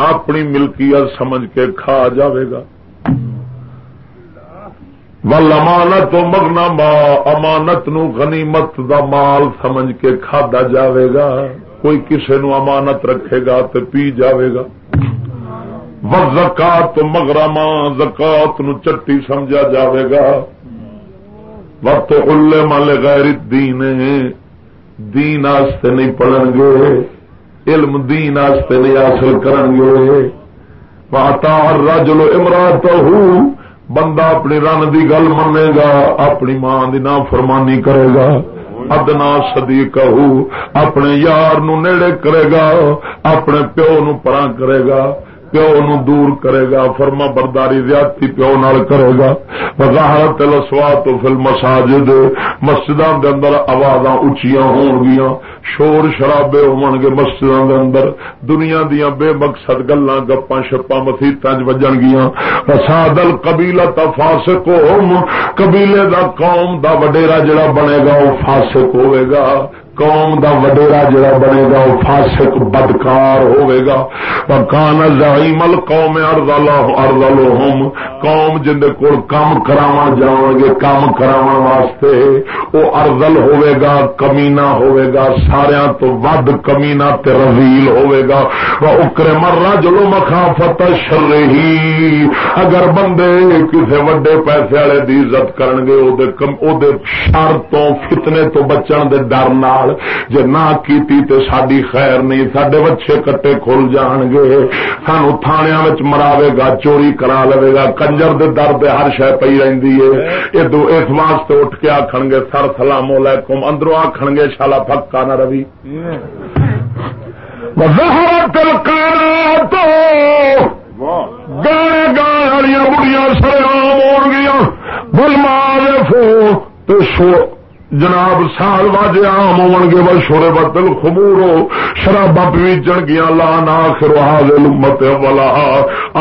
اپنی ملکیت سمجھ کے کھا جاوے گا۔ ول امانت مگنا ماں امانت نو غنیمت دا مال سمجھ کے کھا جاوے گا۔ کوئی کسے نو امانت رکھے گا تو پی جاوے گا۔ و زکات مگرما زکات نو چٹی سمجھا جاوے گا۔ وقت الے مل غیر دین دین آستے نہیں پڑھن گے۔ علم دین آستے نہیں حاصل کرن گے۔ واتا رجلو امرات بندہ اپنی رن دی گل منے گا، اپنی ماں دی نا فرمانی کرے گا۔ ادنا سدی اپنے یار نو نیڑے کرے گا اپنے پیو نو پرا کرے گا۔ پیو نو دور کرے گا، فرما برداری زیادتی پیو نال کرے گا۔ وضاحت لسوات فل مساجد مسجداں دے اندر آوازاں اچیاں ہون گیاں۔ شور شرابے ہون گے مسجداں دے اندر۔ دنیا دیاں بے مقصد گلاں، گپاں، شپاں، مسیتاں وچ وجن گیاں۔ فساد القبیلہ فاسقهم۔ قبیلے دا قوم دا وڈیرا جڑا بنے گا، او فاسق ہوے گا۔ قوم دا وڈیرا جڑا بنے گا، وہ فاسق، بدکار ہوئے گا۔ کان زعیم القوم ارض اللہ قوم جن کول کام کراون جاون گے کام کراون واسطے۔ او ارذل ہوئے گا، کمینہ ہوئے گا۔ ساریاں تو ود کمینہ تے رذیل ہوئے گا۔ وا اکرم الرجل مخافت الشر اگر بندے کسے وڈے پیسے والے دی عزت کرن گے او دے کم او دے شر تو، فتنے تو بچن دے ڈر نال نال جے نہ کیتی تے ساڈی خیر نہیں ساڈے بچے کٹے کھل جان گے سانو تھانیاں وچ مراوے گا چوری کرا لے گا کنجر دے در دے ہر شے پئی رہندی ہے اے دو اس واسطے اٹھ کے آکھن گے سر سلام علیکم اندروں آکھن گے شالا پھکا نہ روی وظہرت القانات گانے گانے والی بڑیاں سر عام ہو گیا بل مال تو جناب سال واجے آم ہو گے بس شورے بدل خبور ہو شرابا پیچن گیا لا نا لمت والا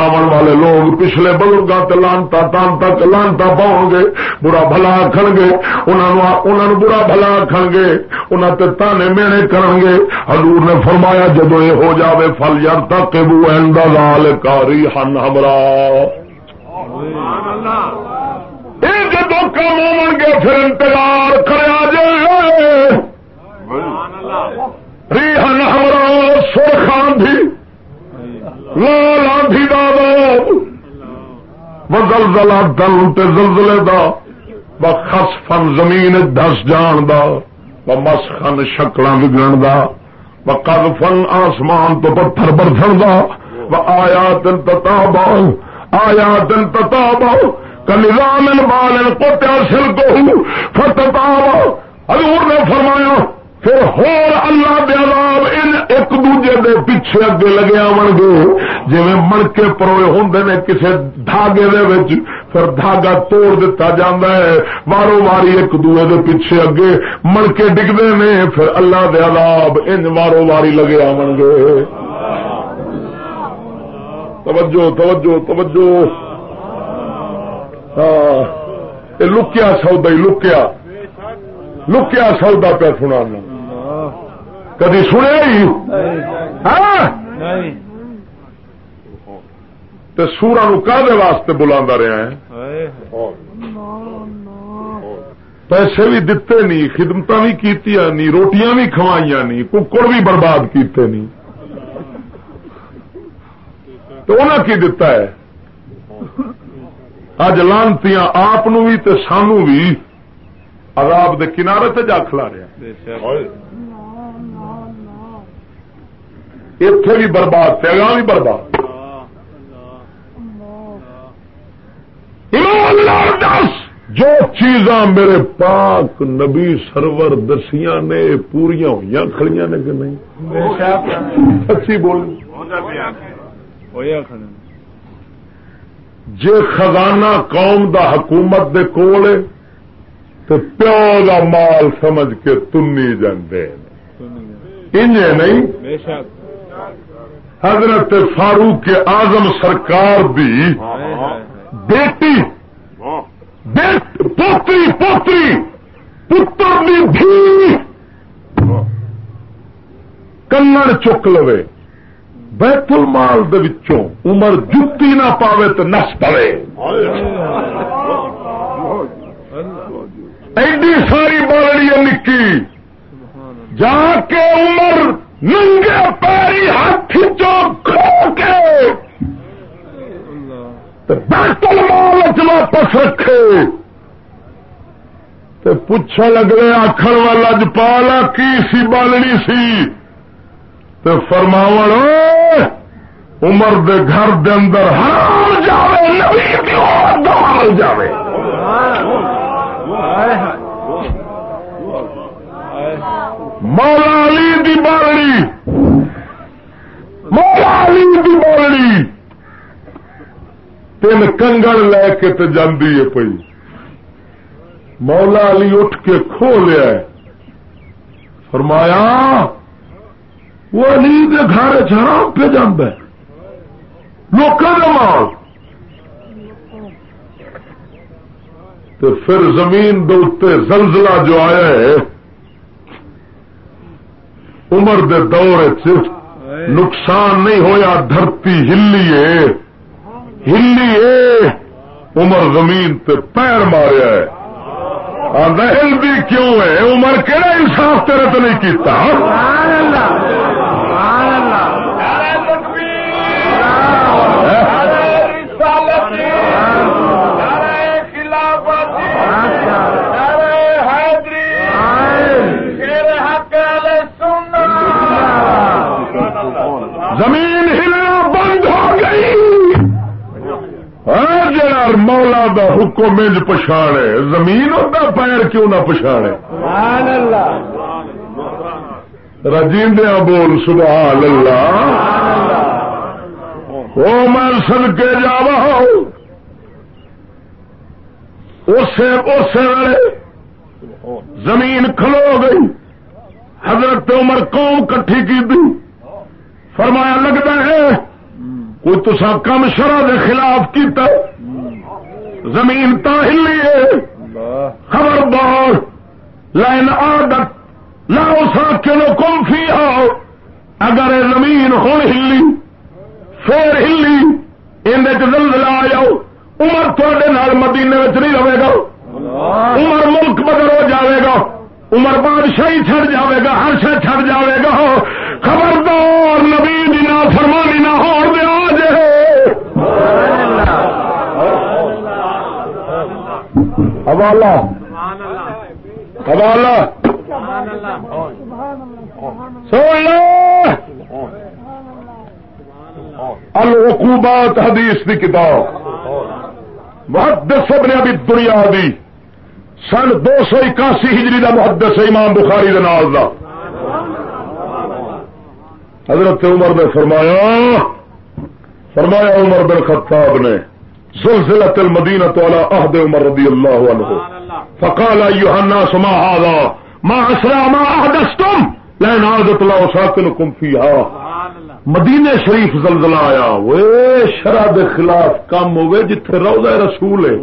آمن والے لوگ پچھلے بزرگوں سے لانتا تان تک لانتا پاؤ گے، برا بلا آخ گے۔ انہوں برا بلا آخ گے۔ انہوں تے تانے مینے کرن گے۔ حضور نے فرمایا جدو یہ ہو جاوے، فل یار تک بو لال کاری ہن ہمرا جدو کم ہو گے، پھر انتظار کرا جائے۔ ریحن ہمارا سر آندھی لال آندھی دادا بدل دلا دل تے زلزلے دا بخس فن زمین دس جان دا مس خن شکل بگڑ دا بقد فن آسمان تو پتھر برسن دا آیا دن تتا آیا دن تتا باؤ کلام بال پوتیا سل کو فتتا حضور نے فرمایا، پھر ہور اللہ دے عذاب ان ایک دوجے دے پیچھے اگے لگے آن گے۔ جی من کے پروئے ہوں نے کسی دھاگے دے وچ، پھر دھاگا توڑ دتا جاندہ ہے۔ وارو واری ایک دوے دے پیچھے اگے من کے ڈگتے نے، پھر اللہ دے عذاب ان وارو واری لگے آن گے۔ توجہ توجہ توجہ۔ ہاں لکیا سودا ہی لکیا۔ لکیا سودا پہ سنا کدی سنیا ہی؟ ہاں؟ تو سورا نو واسطے بلا رہا ہے؟ پیسے بھی دتے نہیں خدمت بھی کی نہیں، روٹیاں بھی کھوائی نہیں، ککڑ بھی برباد کیتے نہیں۔ تو انہیں کی دتا ہے؟ اج لانتی آپ بھی تے سانو بھی عذاب دے کنارے تے جا کھلا رہا اتے بھی برباد تے اگاں بھی برباد۔ دس جو چیزاں میرے پاک نبی سرور دسیاں نے پوریا ہوئی کھڑیاں نے کہ نہیں؟ سچی بول جے خزانہ قوم دا حکومت دے کول تو پیو دا مال سمجھ کے تنی جاندے انجے نہیں؟ حضرت فاروق اعظم سرکار بھی بیٹی پوتری پوتری پتر بھی بھی کنگڑ چک لو بیت المال وچوں عمر جتی نہ پاوے تو نس پوے ایڈی ساری بالڑی نکی۔ جا کے عمر ننگے پیری ہاتھ چو کھو کے۔ بیت المال واپس رکھے۔ پوچھا لگ رہے آخر والا جپالا کی سی بالڑی سی؟ تو فرماو عمر دے گھر دے اندر ہر جاوے، نبی جاوے۔ مولا علی دی بالڑی مولا علی دی بالڑی تین کنگڑ لے کے تو جاندی ہے پی مولا علی اٹھ کے کھو لیا فرمایا وہ علی دے گھر چرام پہ جانا لوکاں کا مال تو پھر زمین دے زلزلہ جو آیا ہے، عمر دے دور نقصان نہیں ہویا، دھرتی ہلی ہے۔ ہلی ہے۔ عمر زمین پہ پیر ماریا ہے۔ ہل بھی کیوں ہے؟ عمر کہڑا انصاف تیرے تو نہیں کیتا؟ زمین ہلنا بند ہو گئی۔ ہاں جڑا مولا دا حکم انج پچھاڑے۔ زمین ہوتا پیر کیوں نہ پچھاڑے؟ رجیندیا بول سبحان اللہ۔ وہ میں سن کے جا اسے ویلے زمین کھلو گئی۔ حضرت عمر قوم کٹھی کی دی۔ فرمایا لگتا ہے کوئی تسا کم شرح کے خلاف کیتا زمین تا ہلی ہے۔ خبردار لائن لا اسا کلو کم فی آؤ اگر زمین ہوں ہلی پھر ہلی اندر زلزلہ آ جاؤ عمر تھوڑے نال مدینے نہیں رہے گا۔ عمر ملک بدل ہو جاوے گا۔ عمر بادشاہی چھڑ جاوے گا ہر شہ چھڑ جاوے گا۔ خبردار نبی دینا فرمانی نہ ہو دیا حوالہ۔ حوالہ۔ سن لو۔ العقوبات حدیث کی کتاب۔ محدث ابن ابھی دنیا دی۔ سن دو سو اکاسی ہجری کا محدث امام بخاری نال دا۔ حضرت عمر نے فرمایا فرمایا عمر بن خطاب نے، زلزلت المدینہ على عہد عمر رضی اللہ عنہ. فقال ایوہ الناس ما هذا؟ ما اسرع ما احدثتم؟ لین عادت اللہ ساکنکم فیہا. مدینے شریف زلزلہ آیا. وہ شرع دے خلاف کم ہوئے جتھے روضہ رسول ہے.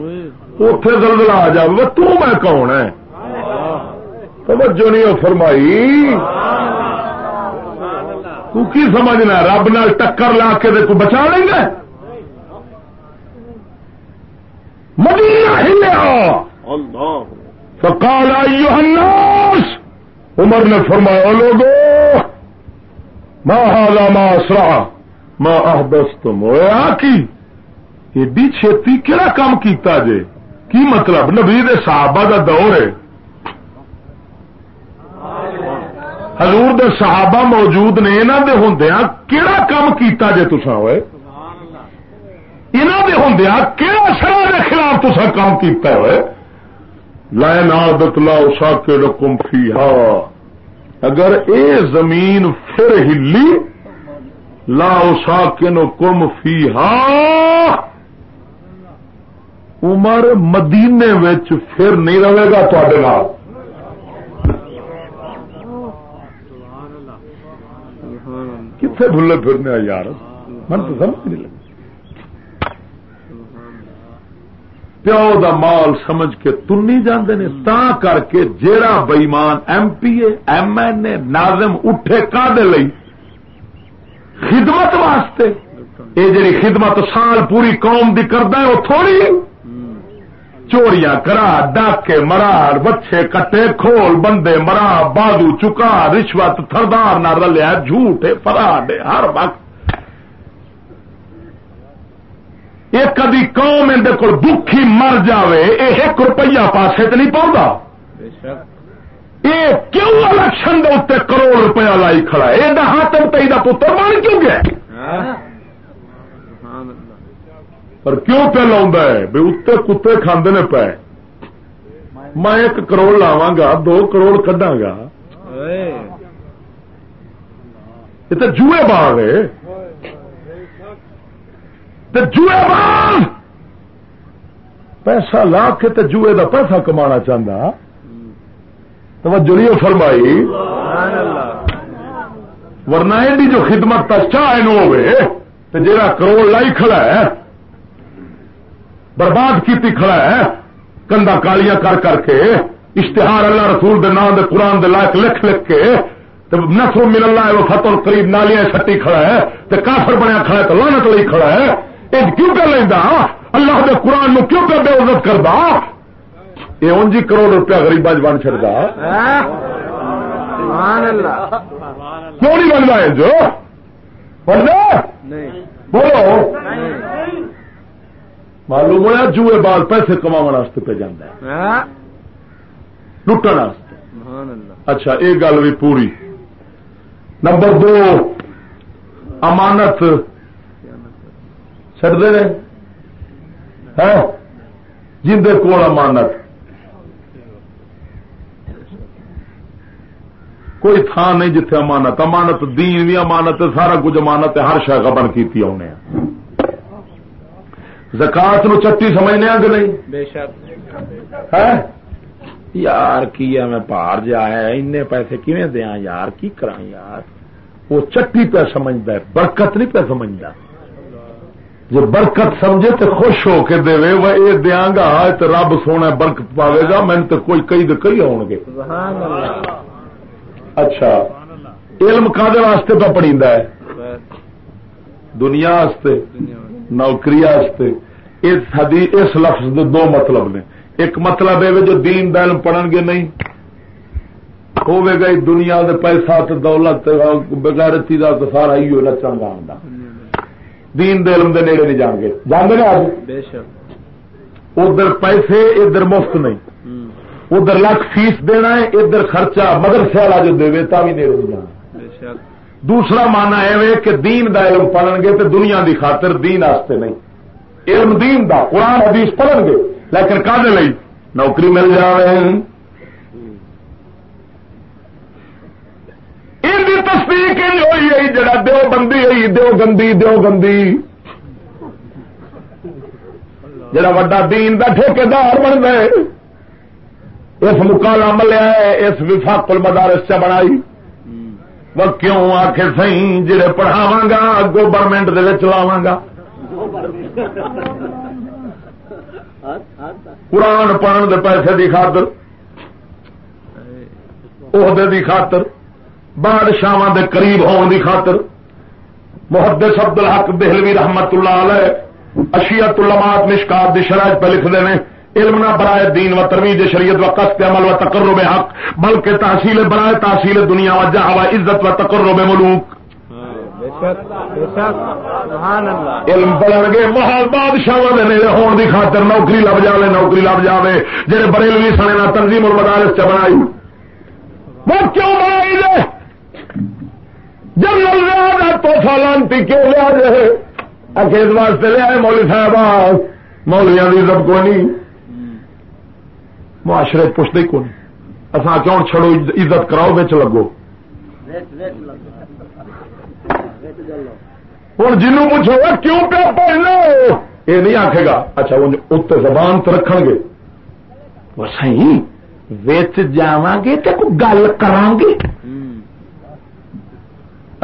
اتے زلزلہ آ جائے تو میں کون ہے؟ توجہ نہیں فرمائی. تو کی سمجھنا رب نال ٹکر لا کے کو بچا لیں گے؟ مدینہ ہلیا فقال ایوہ الناس۔ عمر نے فرمایا لوگو ما حالا ما اسرا ما احدثتم ہویا کی ایڈی چھتی کہڑا کام کیتا جے؟ کی مطلب؟ نبی صحابہ دا دور ہے۔ حضور دے صحابہ موجود نے انہوں دے ہوں کیڑا کام کیتا جے تسا ہوئے انہوں دے ہوں کہڑا شرح دے خلاف تسا کام کیتا ہوئے لائن عادت لا اسا کے رقم فی اگر اے زمین پھر ہلی، لا اسا کے نو کم فی عمر مدینے وچ پھر نہیں رہے گا تے کتنے بھلے پھرنے یار؟ من تو سمجھ نہیں لگی۔ پیو دا مال سمجھ کے تنی جاندے نے تا کر کے جیڑا بئیمان M P A, M N A, ناظم اٹھے کا لئی خدمت واسطے یہ جی خدمت سال پوری قوم دی کردا ہے وہ تھوڑی چوریاں کرا ڈاکے مرار بچے کٹے کھول بندے مرا بادو چکا رشوت تھردار نہ رلیا جھوٹے فراڈے ہر وقت۔ یہ کدی قوم اندر کو بکھی مر جاوے یہ ایک روپیہ پاسے تو نہیں پاؤں یہ کیوں الیکشن دے اتنے کروڑ روپیہ لائی کھڑا یہ تئی کا پتر بن کیوں گیا؟ پر کیوں پہ لا بھائی اتنے کتے کھانے نے پے۔ میں ایک کروڑ لاوا گا دو کروڑ کڈا گا۔ یہ تو جوئے باغ ہے۔ جوئے باغ! پیسہ لا کے تو جوئے دا پیسہ کما چاہتا تو جڑی فرمائی۔ ورنہ ایڈی جو خدمت چاہ ہوئے تو جا کروڑ لائی کھڑا ہے برباد کیتی کھڑا ہے۔ کندا کالیاں کر کر کے اشتہار اللہ رسول دے نام دے قرآن دے لائق لکھ لکھ کے نسر من اللہ ہے وہ فتح قریب نالیاں چھٹی کھڑا ہے تے کافر بنیا کھڑا ہے تو لانت لئی کھڑا ہے۔ یہ کیوں پہ لینا اللہ دے قرآن نو کیوں پہ بے عزت کردا؟ یہ انجی کروڑ روپیہ غریب بن چڑتا کیوں نہیں بننا ہے جو؟ بولو۔ معلوم ہوا جوئے بال پیسے کما پہ جانا لٹن اچھا یہ گل بھی پوری۔ نمبر دو امانت۔ چڑھتے ہیں جن کول امانت۔ کوئی تھان نہیں جتھے امانت۔ امانت دین بھی امانت سارا کچھ امانت ہر شہ خبر کی آنے زکات نو چٹی سمجھنے کہ نہیں؟ بے شک۔ یار کی ہے میں پار جا ہے پیسے کیویں دیا؟ یار کی کرا یار؟ وہ چٹی پہ سمجھتا ہے برکت نہیں پہ سمجھتا۔ جو برکت سمجھے تو خوش ہو کے دے وہ یہ دیا گا تو رب سونا برکت پاوے گا میں تو کوئی کئی تو کئی آن گے۔ اچھا۔ علم کا واسطے پہ پڑی ہے؟ دنیا نوکری اس لفظ دے دو مطلب نے۔ ایک مطلب ہے جو دین دین پڑھن گے نہیں۔ ہوے گا دنیا دے پیسہ تو دولت بغیرتی دا تو سارا ہی نچن گا دین دے علم دے نیڑے نہیں جان گے۔ جان گے آج ادھر پیسے ادھر مفت نہیں۔ ادھر لاکھ فیس دینا ہے ادھر خرچہ مدرسے والا جو دے تا بھی نیڑے نہیں جانا دوسرا مانا ہے کہ دین دا علم پڑھن گے تو دنیا دی خاطر دین آستے نہیں۔ علم دین دا، قرآن، حدیث پڑھن گے، لیکن کالے لئی نوکری مل جائے ان کی تصدیق ہوئی ہے، جڑا دو بندی ہوئی دو گندی دو گندی جڑا وا دین دا ٹھیکار بن گئے اس مکالا ملیا ہے، اس وفاق المدارس چ بنائی۔ وہ کیوں آ کے سی جڑے پڑھاوا گا گورنمنٹ چلاوا گا؟ قرآن پڑھن دے پیسے دی خاطر، عہدے دی خاطر بادشاہ دے قریب ہون دی خاطر، محدث عبد الحق دہلوی رحمت اللہ علیہ اشیت الامات مشکات دی شرائط پہ لکھ دینے علم نہ برائے دین و ترویج شریعت و قصد عمل و تقرب حق، بلکہ تحصیل برائے تحصیل دنیا و جہاں عزت و تقرب ملوک۔ علم پڑھن گے محل بادشاہ ہون دی خاطر نوکری لب جائے نوکری لب جائے جہے بریلوی سنے نہ تنظیم المدارس چ بنائی وہ کیوں بنائی جائے جنرل لیا توحفہ لانتی کیوں لیا جائے اکیز واسطے لیا مولوی صاحب مولویا کی عزت کو نہیں۔ معاشرے پوچھتے ہی کون اصا کیوں چھڑو عزت کراؤ بچ لگو۔ ہوں جنو پوچھو کیوں پہ پڑھنا یہ نہیں آخے گا اچھا اتنے زبان تو رکھ گے۔ سی ویچ گے تو گل کر گے۔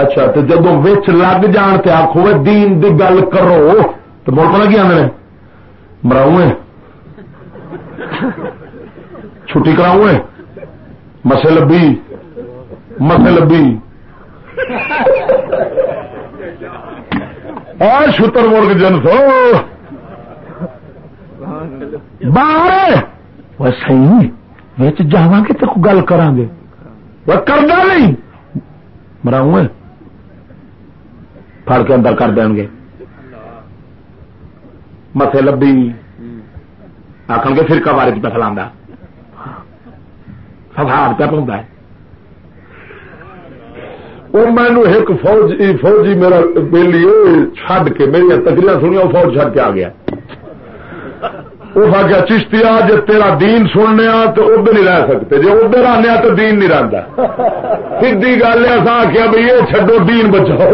اچھا تو جب ویچ لگ جان تو آخو دین دی گل کرو. تو بول پہ لگی آدھے مراؤ چھٹی کراؤں مسے لبی مسے لبی شتر مرگ جن سو۔ باہر صحیح جا گے تو گل کرا گے۔ کرنا نہیں۔ مراؤں پڑ کے اندر کر دیں گے۔ متے لبی آخ گے فرقہ بارے پہ فلا سفار پہ پہ وہ مینو ایک فوجی فوجی میرا بےلی چڈ کے میری تکریاں سنیا وہ فوج چڈ کے آ گیا۔ اس آخیا چشتی آ جی تیرا دین سننے تو ادھر نہیں رہ سکتے۔ جی ادھر آنے تو دین نہیں رہتا سی گل ہے آخیا بھائی یہ چڈو دین بچاؤ۔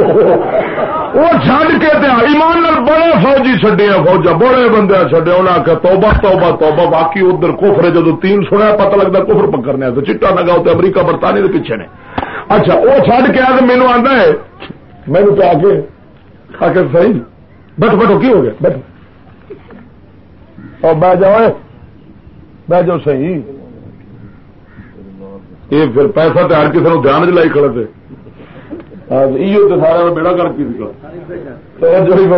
وہ چڈ کے ایمان بڑے فوجی چڈے فوجا بڑے بندے چڈے انہیں آخیا توبہ توبہ توبہ۔ باقی ادھر کوفر جدو تین سنیا پتا لگتا کوفر پکڑنے تو چٹا لگا اتنے امریکہ، برطانیہ کے پیچھے نے۔ اچھا وہ چڈ کے آ مینو آتا ہے مینو تو آ کے آ کے صحیح بٹ بٹو کی ہو گیا؟ بٹو اور بہ جاؤ بہ جاؤ، صحیح۔ یہ پھر پیسہ تو ہر کسی نے دھیان چ لائی کھڑے تھے۔ تو سارا بیڑا کر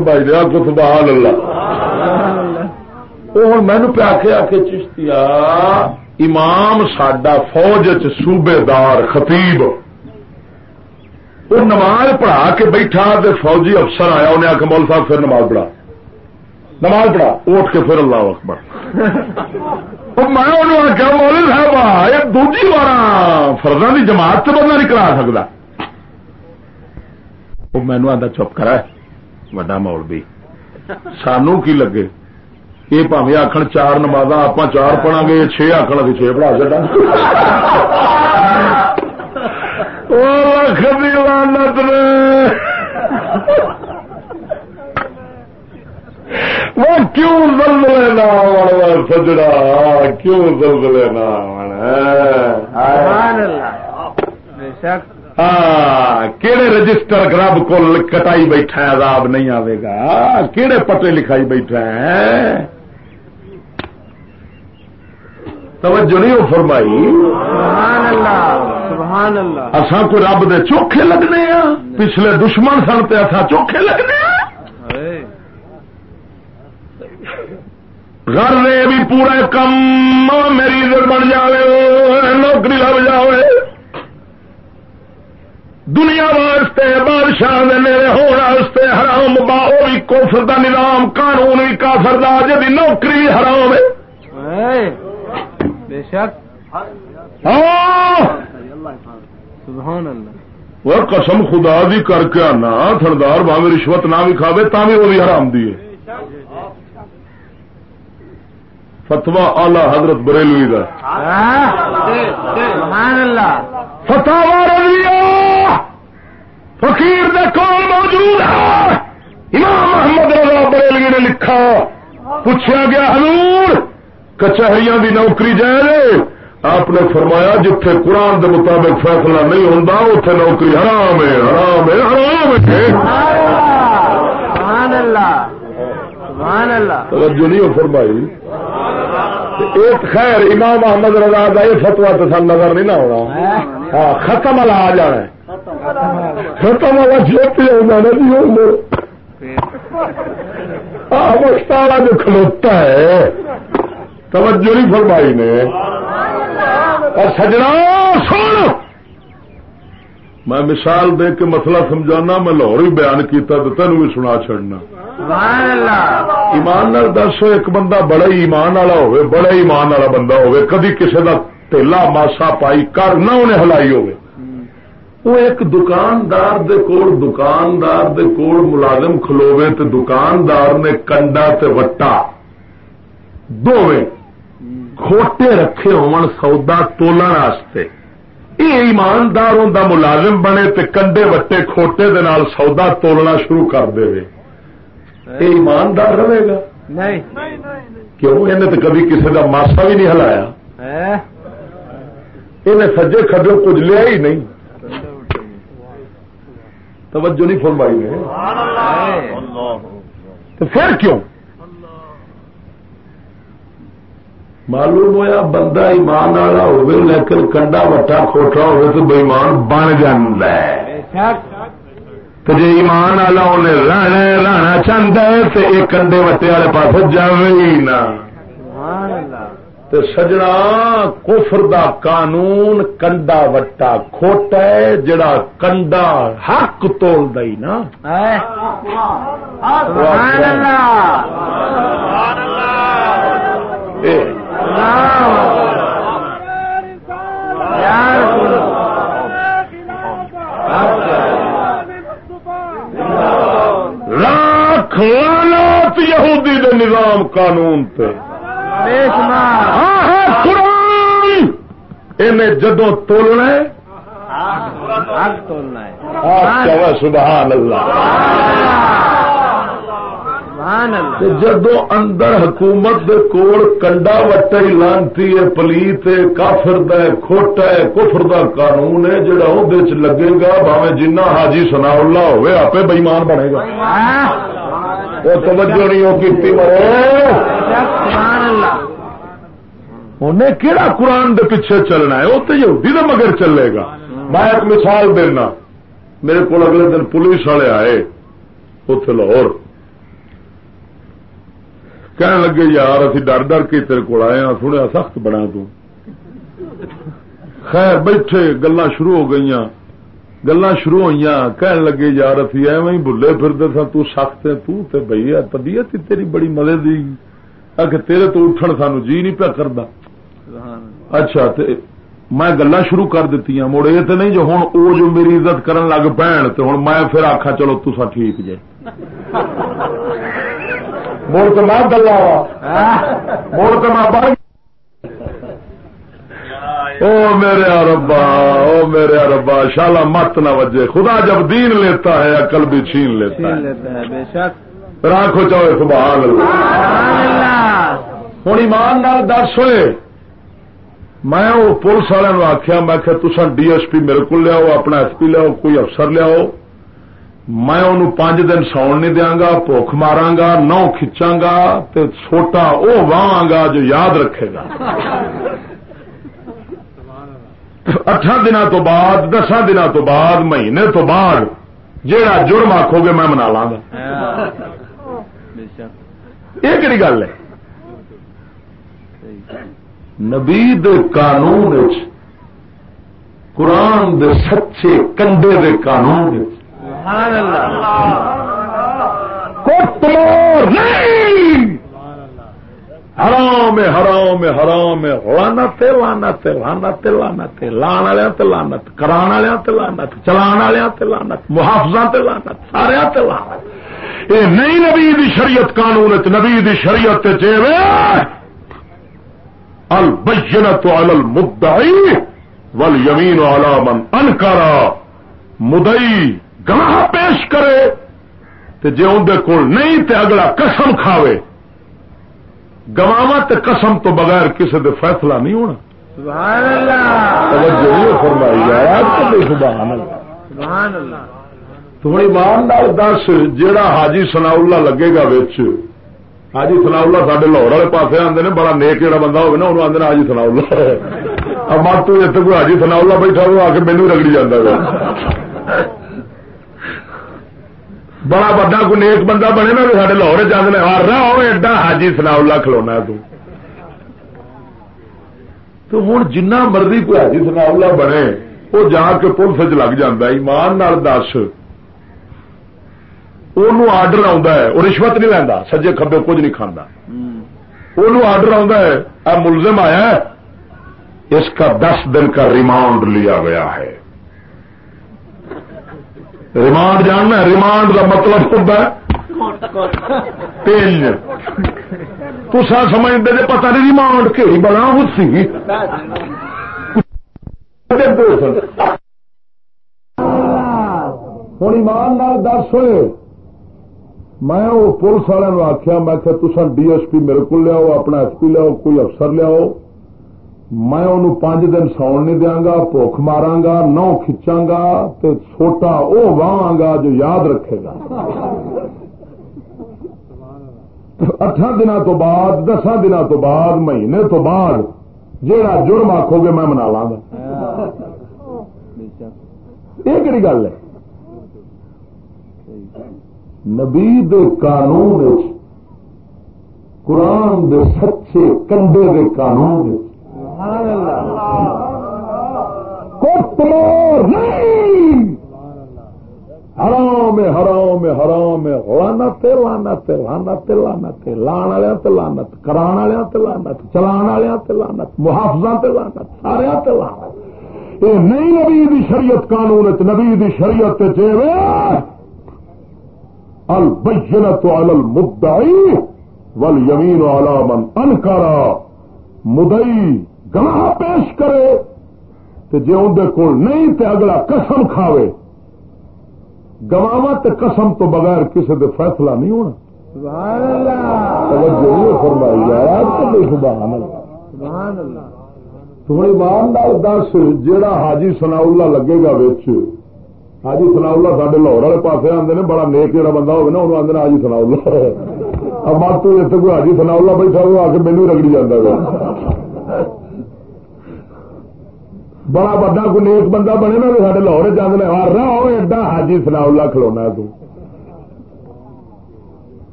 بھائی دیا کچھ بحال اللہ۔ وہ ہوں مینو پہ آخے آ کے چشتی امام سڈا فوج صوبے دار خطیب۔ وہ نماز پڑھا کے بیٹھا فوجی افسر آیا انہیں آ کے مول صاحب پھر نماز پڑھا۔ نماز پڑھا اٹھ کے پھر اللہ اکبر۔ میں آخیا مول صاحب یہ دوجی بار فرضا کی جماعت سے بندہ نہیں کرا سکتا وہ مینو آتا چپ کرا وا مول بھی سانو کی لگے یہ پاوے آخر چار نماز آپ چار پڑھا گے چھ آخر ابھی چھ پڑھا چڑا لکھ وہ کیوں زلزلے نام سجڑا کیوں زلزلے نام ہاں کہڑے رجسٹر گرب کو کٹائی بیٹھا ہے عذاب نہیں آئے گا۔ کہڑے پتے لکھائی بیٹھا ہے۔ توجہ نہیں وہ فرمائی؟ اصا کوئی رب دے چوکھے لگنے پچھلے دشمن سن پہ اصا چوکھے لگنے گھر نے بھی پورا کم میری بن جائے نوکری لگ جائے دنیا واسطے بادشاہ میرے ہونے حرام با بھی کوفر دا نظام قانون بھی کافر دا جی نوکری حرام ہے۔ بے شک۔ ہاں۔ وہ قسم خدا دی کر کے آنا تھردار باوی رشوت نہ بھی کھاوے تا بھی وہ بھی حرام دیے فتوا آلہ حضرت بریلوی کا فتوا رضویہ! فقیر دے کون موجود ہے۔ امام محمد رضا بریلوی نے لکھا۔ پوچھا گیا حضور کچہریاں دی نوکری جائے آپ نے فرمایا جتھے قرآن دے مطابق فیصلہ نہیں ہوتا اتنے نوکری حرام ہے حرام ہے حرام ہے۔ توجہ نہیں فرمائی. ایک خیر امام محمد رضا کا یہ فتوا تو سن نظر نہیں نہ ہونا. ہاں ختم والا آ جانا ختم والا چھوٹی ہو جانا جی ہاں جو کھلوتا ہے، توجہ نہیں فرمائی نے. اور سجنا، سن! میں مثال دے کے مسئلہ سمجھانا، میں لاہور ہی بیان کیتا، تو تین بھی سنا چڑنا ایمان دس ایک بندہ بڑا ہی ایمان والا ہوئے، بڑا ہی ایمان والا بندہ ہوئے، کدی کسی کا تیلا ماسا پائی کر نہ انہیں ہلائی ہوئے۔ وہ ایک دکاندار دے کول، دکاندار دے کول ملازم کھلوے تے دکاندار نے کنڈا تے وٹا۔ دوویں کھوٹے رکھے ہون سودا تولن واسطے۔ یہ ایماندار ہوں ملازم بنے تے کنڈے وٹے کھوٹے دے نال سودا تولنا شروع کر دے یہ ایماندار رہے گا کیوں انہیں تو کبھی کسی کا ماسا بھی نہیں ہلایا انہیں سجے کھڈو کچھ لیا ہی نہیں توجہ نہیں فرمائی نے تو پھر کیوں معلوم ہوا بندہ ایمان والا ہوگی لیکن کنڈا وٹا کھوٹا ہوگا تو بےمان بن تو جی ایمان والا انہیں رہنا رہنا چاہتا ہے تو یہ کنڈے وٹے والے پاس جائے ہی نہ۔ سجنا کفر دا قانون کنڈا وٹا کھوٹا ہے جڑا کنڈا حق تول دئی نا لاکھ لانت یہودی دے نظام قانون پہ ہاں قرآن! انہیں جدو تولنا ہے؟ سبحان اللہ۔ جدو اندر حکومت دے کول کنڈا وٹا ہی لانتی ہے پلیت ہے کافر دا ہے کھوٹا ہے کفر دا قانون ہے جڑا وہ لگے گا بھاوے جنہ حاجی سنا اللہ ہوئے آپ بئیمان بنے گا۔ وہ توجہ نہیں ہو کی انہیں کہڑا قرآن دے پیچھے چلنا ہے؟ وہ تو یہودی دے مگر چلے گا۔ میں ایک مثال دینا۔ میرے کو اگلے دن پولیس والے آئے اتے لاہور۔ کہنے لگے یار اسی ڈر ڈر کے تیرے کو آئے ہاں سنیا سخت بنا تو. خیر بیٹھے گلا شروع ہو گئی گلا شروع ہوئی کہنے لگے یار اسی ایویں ہی بلے سا تو سخت ہے تو تے بھائی طبیعت ہی تیری بڑی مزے دی. کہ تیرے تو اٹھن سانو جی نہیں پیا کرتا اچھا تے میں گلا شروع کر دیتی مڑ یہ تو نہیں جو ہوں وہ جو میری عزت کرن لگ پین تو ہوں میں پھر آخا چلو تسا ٹھیک جائے مڑ تو میں گلا مڑ تو میں بڑھ او میرے ربا او میرے ربا شالا مت نہ وجے۔ خدا جب دین لیتا ہے عقل بھی چھین لیتا ہے۔ راکھو چاہے سبحان اللہ۔ ہوں ایمان نال دس ہوئے میں وہ پولیس والوں آخیا میں کہ تسا ڈی ایس پی میرے کو لیاؤ اپنا ایس پی لیاؤ کوئی افسر لیاؤ میں انہوں پانچ دن ساؤن نہیں دیا گا بخ مارا گا نو کھچا گا چھوٹا وہ واہ گا جو یاد رکھے گا۔ اٹھان دن تو بعد، دساں دن تو بعد، مہینے تو بعد جہا جرم آخو گے میں منا لا گا۔ یہ کہڑی گل ہے؟ نبی قانون قرآن دے سچے کنڈے دے قانون نہیں. حرام حرام حرام لانت لانت لانت لانت لان والے لانت کران والے لانت چلان والے لانت محافظ لانت سارے لانت یہ نہیں نبی دی شریعت قانون نبی دی شریعت البینت علی المدعی والیمین علی من انکارا مدئی گواہ پیش کرے تے جے اندر کول نہیں تے اگلا قسم کھاوے۔ گواہ تے قسم تو بغیر کسی دے فیصلہ نہیں ہونا۔ سبحان اللہ فرمائی سبحان اللہ سبحان اللہ تھوڑی مان دس، جیڑا حاجی سنا لگے گا بچ حاجی سنا اللہ سارے لاہور والے پاس آتے ہیں بڑا نیک جہاں بندہ ہوگا نا انہوں آدھے حاجی سنا مت تو اتنے کوئی حاجی سنا بیٹھا ہوا آ کے مینو رگڑی جانا بڑا بڑا کوئی نیک بندہ بنے نا سارے لاہور چاہتے ہیں ہر رہا ہو ایڈا حاجی سنا اللہ کھلونا تو۔ تو ہوں جنہ مرضی کوئی حاجی سنا اللہ بنے وہ جا کے پولیس لگ جا ایمان دس۔ آڈر ہے وہ رشوت نہیں لینا سجے کبے کچھ نہیں کھانا وہ آڈر آ ملزم آیا اس کا دس دن کا ریمانڈ لیا گیا ہے۔ ریمانڈ جاننا ریمانڈ کا مطلب ہوتا ہے تسا سمجھتے جی پتا نہیں ریمانڈ کہ بڑا سی ہوں ایمان دس ہوئے میں وہ پولیس والوں آخیا میں کہ تسا ڈی ایس پی میرے کو لیاؤ اپنا ایس پی لیاؤ کوئی افسر لیاؤ میں انہوں پانچ دن ساؤن نہیں دیا گا بخ مارا گا نو کھچا گا، تے چھوٹا وہ واہ گا جو یاد رکھے گا۔ اٹھا دن تو بعد دسا دن تو بعد، مہینے تو بعد جہاں جرم آخو گے میں منا لا گا۔ یہ کہڑی گل ہے؟ نبی قانون قرآن دے سچے کنڈے دے قانون نہیں۔ حرام حرام حرام لانت لانت لانت لانت لان والے لانت کران والے لانت چلان والے لانت محافظ لانت سارے لانت یہ نہیں نبی دی شریعت قانون نبی دی شریعت البینت علی المدعی والیمین علی من انکارا مدئی گواہ پیش کرے تو جی اندر کول نہیں تے اگلا قسم کھاوے۔ گواوا قسم تو بغیر کسی دے فیصلہ نہیں ہونا۔ تھوڑی ایماندار دس جہا حاجی سنا لگے گا بچ حاجی سنا سارے لاہور والے پاس آتے ہیں بڑا نیک جہاں بندہ ہوگا نا، انہوں آدھے حاجی سنا مت اتنے کوئی حاجی سنا بیٹھا ہوا آ کے مینو رگڑی جانا بڑا بڑا کوئی نیک بندہ بنے نا سارے لاہور جانے ہر رہا ایڈا حاجی سنا کھلونا تو۔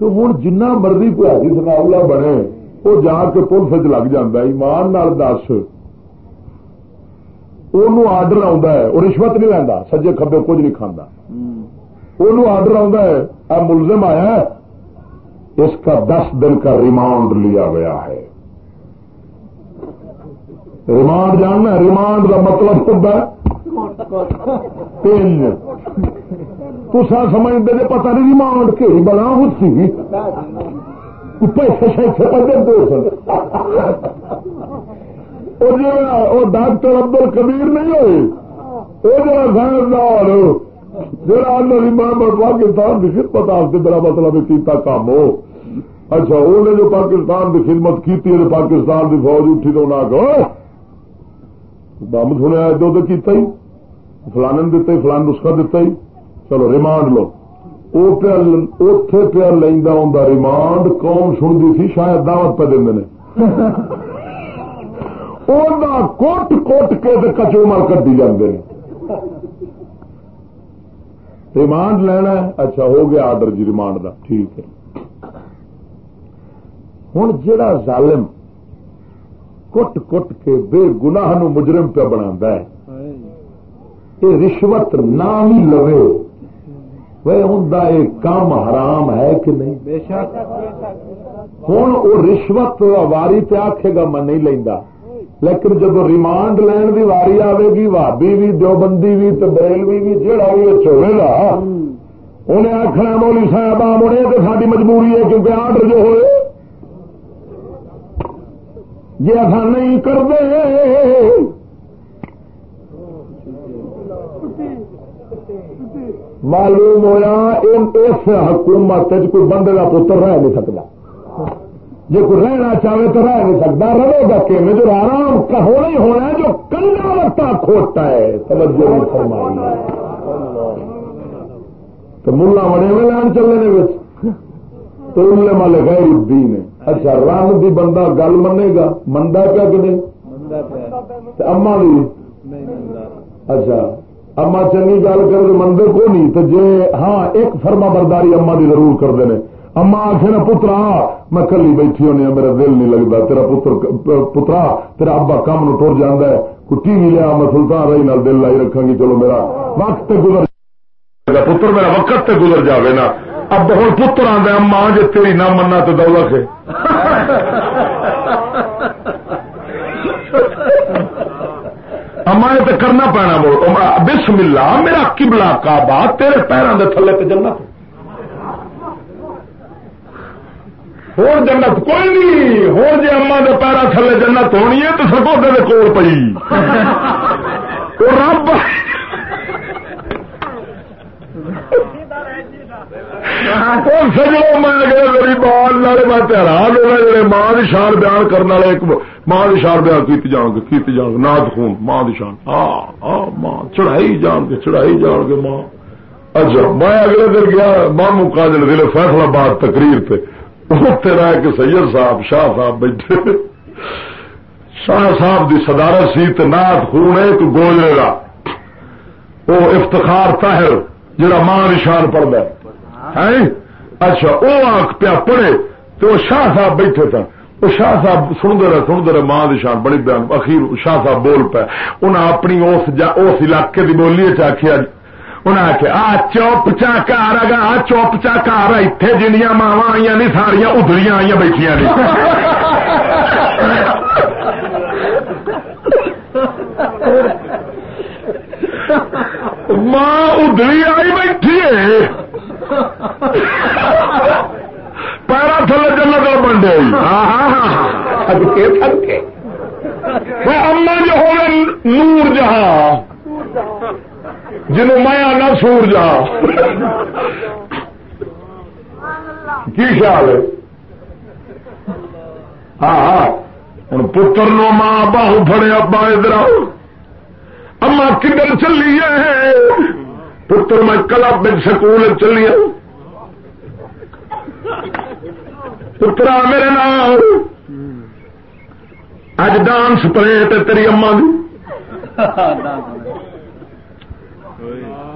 ہوں جنہ مرضی کوئی حاجی سنا بنے وہ جا کے پولیس لگ جا ایمان نال دس۔ آڈر وہ رشوت نہیں لینا سجے کبے کچھ نہیں کھانا وہ آڈر آ ملزم آیا اس کا دس دن کا ریمانڈ لیا گیا ہے۔ ریمانڈ جاننا ریمانڈ کا مطلب ہوتا تین تسا سمجھتے جی پتا نہیں ریمانڈ کہ بڑا ہوتی پیسے شیسے پہ دو وہ ڈاکٹر ابدل کبیر نہیں ہوئے وہ جڑا سائنسدان جہاں محمد پاکستان کی خدمت آپ میرا مطلب کیتا کام ہو اچھا انہیں جو پاکستان کی خدمت کی پاکستان کی فوج اٹھی تو نہ کہ بمب سنیا دو تو کیتا ہی فلان دتا ہی فلان نسخہ دتا ہی۔ چلو ریمانڈ لو۔ اتے پیا لینا ہوں ریمانڈ قوم سنتی سی، شاید دعوت پہ دے کوٹ کوٹ کے کچو مر کٹی جاتے ہیں ریمانڈ لینا اچھا ہو گیا آرڈر جی ریمانڈ کا ٹھیک ہے۔ ہوں جا ظالم کٹ کٹ کے بے گناہ نو مجرم پہ بنا یہ رشوت نہ ہی لو ہوں کام حرام ہے کہ نہیں؟ ہوں وہ رشوت واری تے آخے گا میں نہیں لینا لیکن جب ریمانڈ لین کی واری آئے گی بھابی بھی دیوبندی بھی بریلوی بھی جہاں بھی ہوئے گا انہیں آخنا مولی صاحب آ مڑے تو ساری مجبوری ہے کیونکہ آرڈر جو ہوئے جی ایسا نہیں کرتے۔ معلوم ہوا اس حکومت کوئی بندے کا پتر رہ نہیں سکتا۔ جی کوئی رہنا چاہے تو رہ نہیں سکتا۔ رہے گا کہ میں جو آرام کا ہونا ہی ہونا ہے، جو کنڈا وقتا کھوٹتا ہے۔ توجہ نہیں فرمائی۔ تو ملا بڑے میں لین چلنے تو ان والے گئے دین اچھا رنگ بھی بندہ گل منے گا منڈا پیا کہ نہیں اما بھی؟ اچھا اما چنگی گل کر مندے کو نہیں؟ تو جی ہاں ایک فرما برداری اما دی ضرور کرتے ہیں۔ اما آخ نا پترا میں کلی بیٹھی ہونی میرا دل نہیں لگتا تیرا پتر پترا تیرا ابا کام نو ٹر جانا ہے۔ کوئی ٹی وی لیا میں سلطان رہی نال دل لائی رکھا گی چلو میرا وقت گزر پتر میرا وقت تے گزر جاوے نا۔ اب ہوں پتر آدھا اما جی تیری نہ منا تو دولت ہے۔ اما یہ تو کرنا پینا بول۔ بسم اللہ، میرا کبلا کا بات تیرے پیروں کے تھلے پہ جنت۔ ہوں جنت کوئی نہیں ہوں جی اما کے پیرا تھلے جنت ہونی ہے تو سکو دے کول پی رب! اور سجو میں گیا میری مال والے میں حیران ہونا جڑے ماں کی شان بیان کرنے والے ایک ماں کی شان بیان کی جان گے کی جان گے نات خون، ماں کی شان ہاں ماں، چڑھائی جان گے، چڑھائی جان گے ماں۔ اچھا میں اگلے دن گیا ماں مکا دل ضلع فیصلہ باد تقریر پہ تیرا ایک سید صاحب، شاہ صاحب بیٹھے۔ شاہ صاحب دی صدارت سی تو نات خون ایک گوجرے گا وہ افتخار تاہر جڑا ماں نشان پڑتا ہے۔ ہے? اچھا وہ آنکھ پیا پڑے تو شاہ صاحب بیٹھے تھے وہ شاہ صاحب سنتے رہے سنتے رہے، ماں نشان بڑی بیان اخیر شاہ صاحب بول پہ انہیں اپنی اس علاقے کی بولی چاہیے انہیں آخیا آ چوپ چا کار آ چوپ چا کار اتنے جنیا ماوا آئی نہیں ساریا ادڑیاں آئی بیٹھیا نے ماں ادڑی آئی بیٹھی ہے۔ پیرا تھلے جنت بن گئی ہاں اما جو ہوگا نور جہاں جنوں میں آنا سور جا کی خیال ہے؟ ہاں ہاں۔ ہوں پتر نو ماں باہو فڑے ابا ادھر۔ اما کدھر چلی ہے۔ پتر، میں کلب سکول چلی پترا، میرے نام اج ڈانس پڑے تیری اما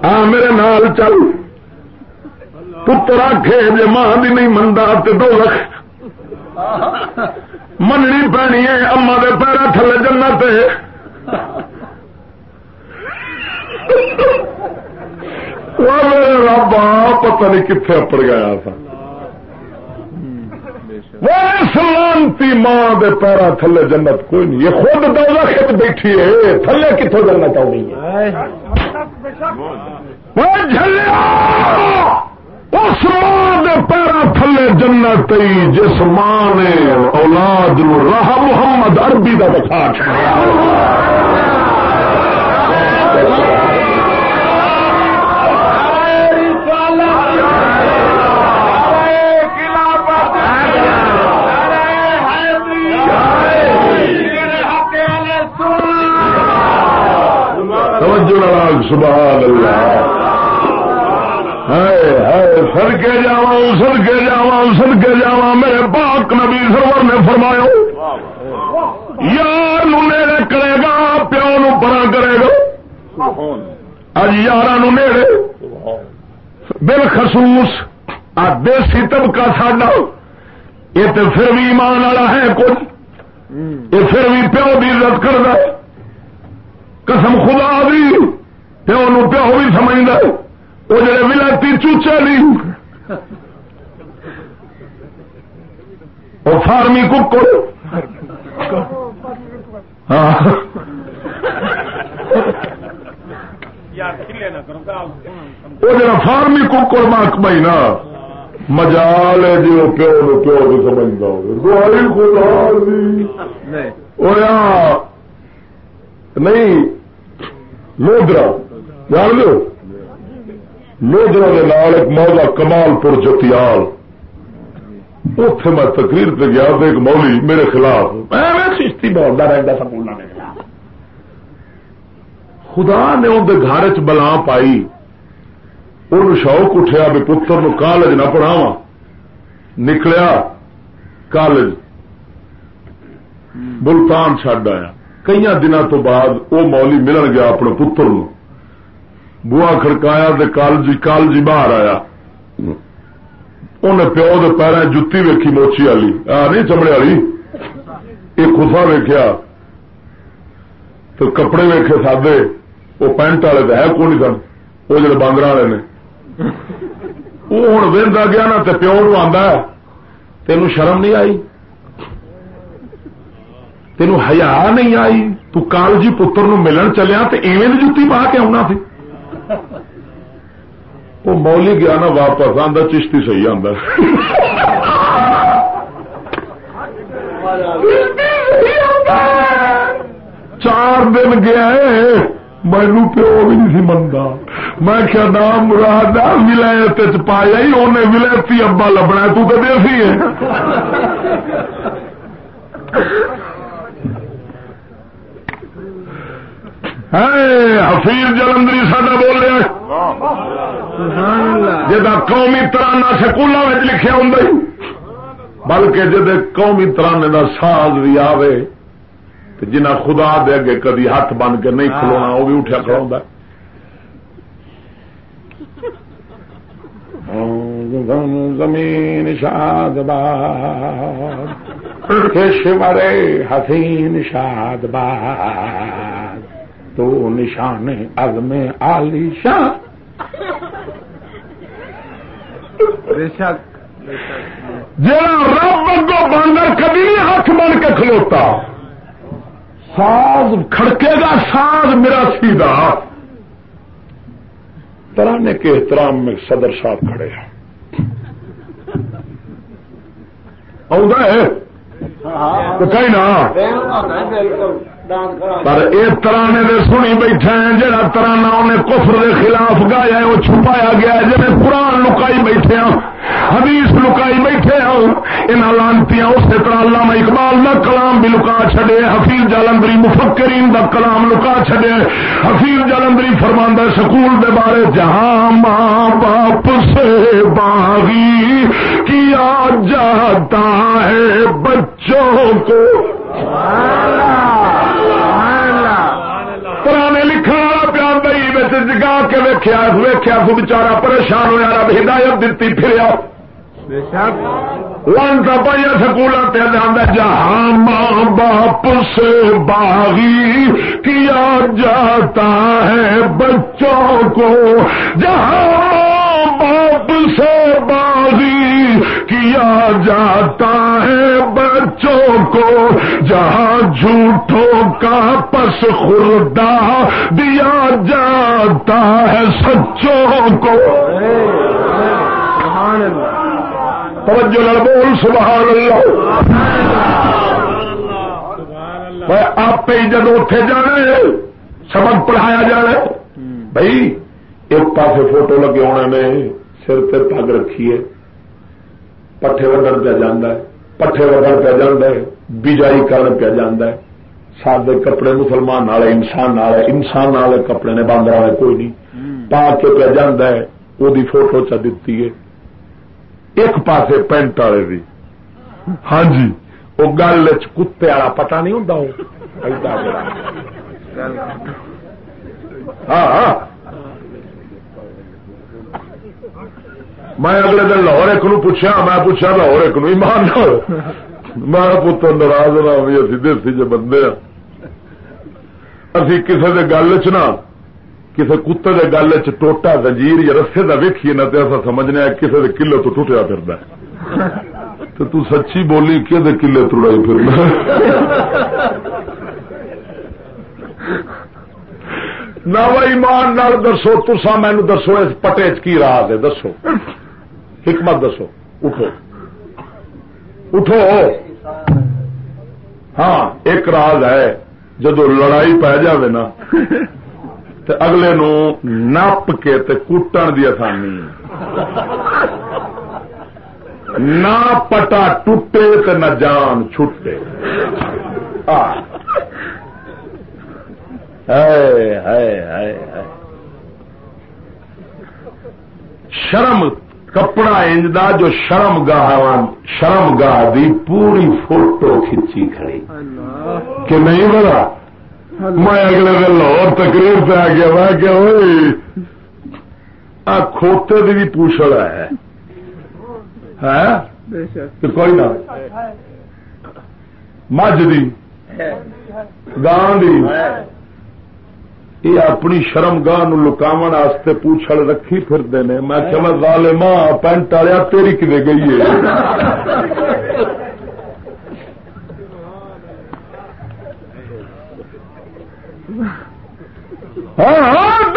ہاں میرے نال چل۔ پتر آخے جی ماں بھی نہیں منتا تو دو لکھ مننی پینی ہے اما دے پیرا تھلے جنا پہ میرے رابا پتہ نہیں کتنے اپڑ گیا تھا۔ وہ سلامتی ماں دے پیرا تھلے جنت کوئی نہیں۔ یہ خود دو لکھ بیٹھی ہے۔ تھلے کتوں جنت آئی ہے؟ اس ماں دے پیرا تھلے جنت جس ماں نے اولاد نو راہ محمد عربی کا دکھا سبحان اللہ۔ سر کے جا سر کے جا سر کے جا میرے پاک نبی سرور نے فرمایا۔ یار نیڑے کرے گا، پیو نو پرا کرے گا۔ اج یار نیڑے۔ بالخصوص، آ دیسی طبقہ ساڈا۔ یہ تو پھر بھی ایمان والا ہے کچھ یہ پھر بھی پیو کی عزت کرتا قسم خدا بھی پیو نو پیو بھی سمجھتا وہ جڑے ولتی چوچے نہیں وہ فارمی ککڑ۔ ہاں۔ وہ جڑا فارمی ککڑ مک بھائی نا مجال ہے جی وہ پیو نو پیو بھی سمجھتا ہو۔ نہیں لودرا جان لو؟ لوجرا ایک مولا کمال پور جتیال۔ اتے میں تقریر پہ گیا تو ایک مولی میرے خلاف۔ چشتی بولتا رہتا سکول خدا نے اندر گھر چ بلا پائی۔ ان شوق اٹھیا بھی پتر نو کالج نہ پڑھاوا نکلیا کالج۔ ملتان چڈ آیا۔ کئی دنوں تو بعد وہ مولی ملن گیا اپنے پتر نو بوا کھڑکایا کالجی کالجی باہر آیا۔ انہیں پیو دے پیروں جتی ویکھی موچی والی۔ آ نہیں چمڑے والی؟ یہ خسا ویکیا تو کپڑے ویکھے سادے۔ وہ پینٹ والے تو ہے کون سن؟ وہ جڑے باندر والے نے۔ وہ ہوں وہدا گیا نا تو پیو نو آدھا تین شرم نہیں آئی؟ تین ہیا نہیں آئی، تو کالجی پتر نو ملن چلیا تو ایویں جتی پا کے آنا سی۔ وہ مولی گیا نا واپس آدھا چشتی صحیح آدھا چار دن گیا مینو پیو بھی نہیں سی منتا میں کیا نام مراد ولایت پایا ہی انہیں ولایتی ابا لبنا تو دیسی ہے؟ حفیظ جلندری ساڈا بول رہا جا قومی ترانہ سکولوں میں لکھا ہوں بلکہ جی قومی ترانے کا ساز بھی آوے تو جنہ خدا دے اگے کدی ہاتھ بن کے نہیں کھلونا وہ بھی اٹھا کھلوا زمین شاد باد شورے حسین شاد باد تو نشان از میں آلی شاہ جا رب اگو باندر کبھی ہاتھ بن کے کھلوتا۔ ساز کھڑکے گا ساز میرا سیدھا۔ ترانے کے احترام میں صدر صاحب کھڑے ہیں۔ کہیں نا۔ پر یہ ترانے دے سنی بیٹھے ہیں جہاں ترانا انہیں کفر دے خلاف گایا وہ چھپایا گیا جی قرآن لکائی بیٹھے ہیں حدیث لکائی بیٹھے ہیں ان لانتی اسی طرح علامہ اقبال کا کلام بھی لکا چڈے حفیظ جالندری مفکرین کا کلام لکا چڈے حفیظ جالندری فرماندہ سکول دے بارے جہاں ماں باپ سے باغی کیا جاتا ہے بچوں کو۔ کے ویکیا ویکیا تو بچارا پریشان ہوا رب ہدایت دیتی پھر لانتا پائیا سکول جہاں ماں باپ سے باغی کیا جاتا ہے بچوں کو جہاں ماں باپ سے کیا جاتا ہے بچوں کو؟ جہاں جھوٹوں کا پس خوردہ دیا جاتا ہے سچوں کو۔ توجہ بول، سبحان اللہ۔ آپ ہی جب اتے جانا سبق پڑھایا جانا بھائی، ایک پاس فوٹو لگے ہونے میں، سر پہ پگ رکھیے پٹھے وڈن پہ جانا ہے پٹھے وڈن پہ جانا ہے بجائی کرن پہ جانا ہے سادے کپڑے مسلمان والے انسان والے انسان والے کپڑے نے باندر والے کوئی نہیں پا کے پہ جانا ہے وہ فوٹو چ دیتی ہے ایک پاسے پینٹ والے بھی ہاں جی وہ گل کتے والا پتا نہیں ہوں ہاں ہاں میں اگلے دن لاہور ایک نو پوچھا، میں پوچھا لاہور ایک نو ایمان میں پتر، ناراض نہ ہوئی، اسی دیسی جی بندے ہاں۔ اسی کسی کے گل چ نہ کسی کتے کے گل چوٹا زنجیر یا رسے کا ویکھیے نہ تو ایسا سمجھنے کسی کے کلے تو ٹوٹیا پھر تو تو سچی بولی کہ کلے توڑائی پھر نہ ایمان نال دسو تسا مینو دسو اس پٹے چ کی راز ہے، دسو۔ حکمت دسو، اٹھو۔ اٹھو۔ ہاں ایک راز ہے، جدو لڑائی پی جائے نا، تے اگلے نو نپ کے تے کٹن دی آسانی۔ نہ پٹا ٹوٹے تے نہ جان چھٹے۔ شرم کپڑا انجدا جو شرم گاہ شرم گاہ دی پوری فوٹو کھچی کھڑی۔ کہ نہیں بڑا میں اگلے دن لاہور تقریر پہ آ گیا میں کہ کھوتے کی بھی پوچھ رہا ہے۔ کوئی نہ۔ مجھ دی گان دی۔ یہ اپنی شرم گاہ لکاو واسطے پوچھل رکھی پھرتے ہیں میں کہ میں ماں پینٹ والیا تیری کدے گئی ہے؟ ہاں، ہاں،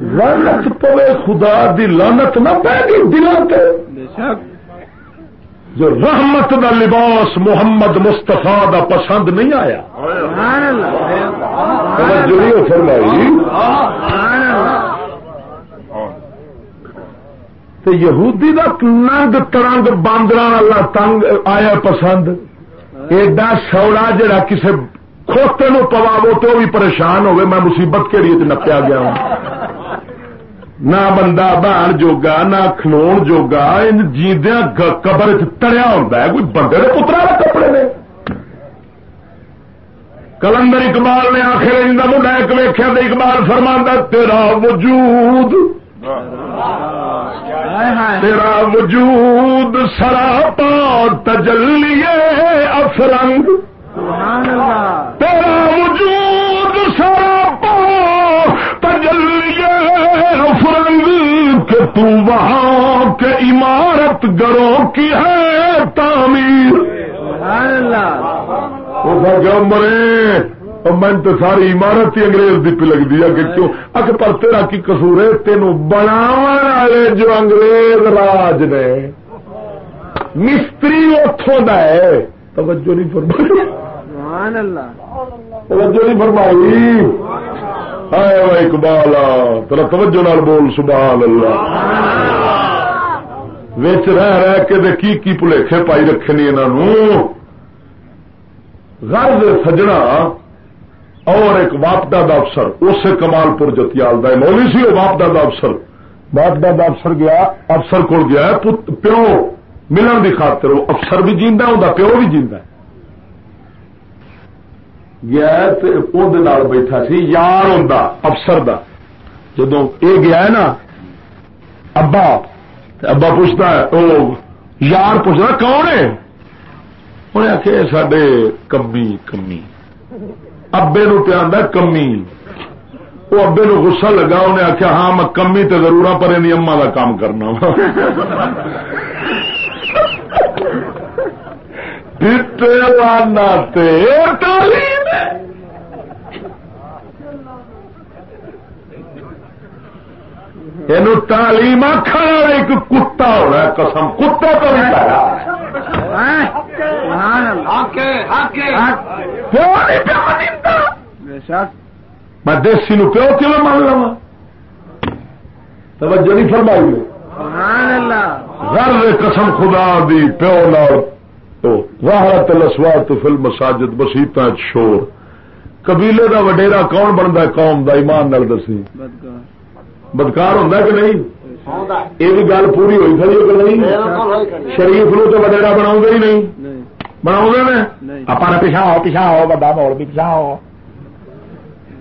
لانت پوے، خدا دی لانت نہ پہ گی دلوں پہ جو رحمت دا لباس محمد مستفا دا پسند نہیں آیا. فرمائی. یہودی دا ننگ ترنگ باندر والا تنگ آیا پسند. ایڈا سوڑا جڑا کسی کھوتے نو پواو تو بھی پریشان ہوئے، میں مصیبت کے لیے نپیا گیا ہوں۔ نہ بندہ بہن جوگا نہ کھلو جوگا ان جیندیا قبر تڑیا ہوتا ہے۔ کوئی بندے کے پترا کپڑے نے۔ کلندر اقبال نے آخر منڈا ایک ویخیا تو اقبال فرما تیرا وجود تیرا وجود سراپا تجلیے افرنگ۔ تیرا وجود سراپا افرنگ کہ تو وہاں کے عمارت گروں کی ہے تعمیر مرے من تو ساری عمارت ہی انگریز دی پی لگتی ہے کہ کیوں اک پر تیرا کی قصور ہے تینوں بناو والے جو انگریز راج نے مستری اتوں کا ہے توجہ نہیں فرمائی توجہ نہیں فرمائی۔ اقبال ترا توجہ نال بول سبحان اللہ وچ رہ رہ کے کی کی بھلےکھے پائی رکھے نہیں انہوں غرض سجنا، اور ایک واپڈا دا افسر، اسے کمال پور جتیال دا مولوی سی واپڈا دا افسر۔ واپڈا دا افسر گیا، افسر کو گیا پیو ملن کی خاطر، وہ افسر بھی جینا ہوں پیو بھی جینا گیا بیٹھا سی یار ہوں افسر دا جدو یہ گیا ہے نا ابا ابا پوچھتا ہے وہ یار پوچھتا کون ہے انہیں آخیا سڈے کمی کمی ابے نو پیا کمی وہ ابے نو گسا لگا انہیں آخیا ہاں میں کمی تو ضرور پر اما کا کام کرنا وا یہ تعلیم آخر ایک کتا ہونا قسم کتا تو نہیں میں دیسی نو پیو کیوں مان لوا توجہ نہیں فرمائی غر قسم خدا دی پیو لال راہت لسوات فل مساجد بسیتا شور۔ قبیلے دا وڈیرا کون بنتا قوم دا ایمان نال دسی۔ بدکار۔ ہوں کہ نہیں؟ یہ بھی گل پوری ہوئی کھڑی کہ نہیں؟ شریف نو تو وڈیرا بنا ہی نہیں۔ بنا اپنا پیچھا ہو پیچھا ہو بڑا مول بھی پیچھا ہو۔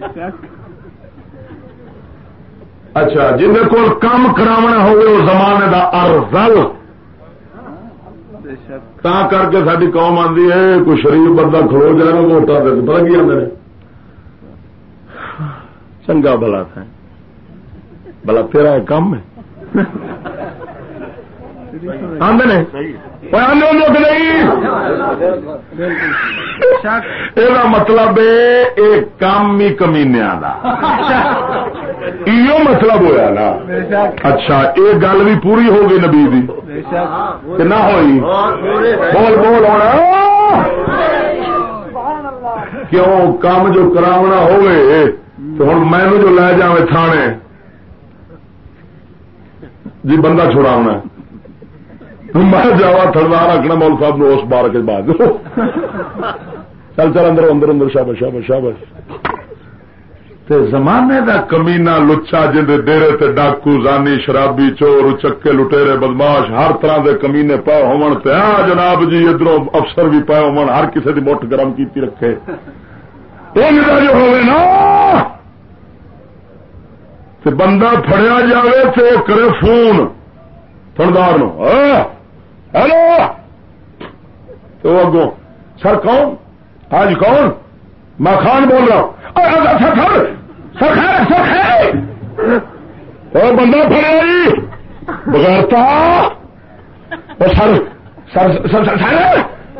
اچھا جن کو کام کراونا ہوگا زمانے کا ارزل۔ تا کر کے ساری قوم آتی ہے کوئی شریف بندہ کھلو جائے گا ووٹا دے پتا کی آدھے چنگا بلا تھا بلا تیرا کام ہے یہ مطلب کام ہی کمینیا یہ مطلب ہوا نا۔ اچھا یہ گل بھی پوری ہو گئی نبی نہ ہوئی۔ بول بول ہونا۔ کیوں؟ کام جو کراونا ہوئے تو ہوں مینو جو لے جا تھانے جی بندہ چھڑا ہونا۔ میں جاوا تھردار رکھنا مول صاحب نے اس بار کے بعد چل چل اندر اندر اندر شابش شابش شابش تے زمانے دا کمینا لچا جن ڈیرے تے ڈاکو، زانی، شرابی، چور، چکے، لٹیرے، بدماش، ہر طرح دے کمینے پائے ہون تے ہاں جناب جی ادھر افسر بھی پائے ہون، ہر کسی دی مٹھ گرم کیتی رکھے۔ جو ہوئے نا، تے بندہ فڑیا جائے تو کرے فون۔ تھندار نو۔ ہیلو تو اگوں سر کون؟ آج کون؟ میں خان بول رہا ہوں۔ سر سر خیر سر خیر! اور بندہ فڑیا جی بغیرتا سر سر سر سر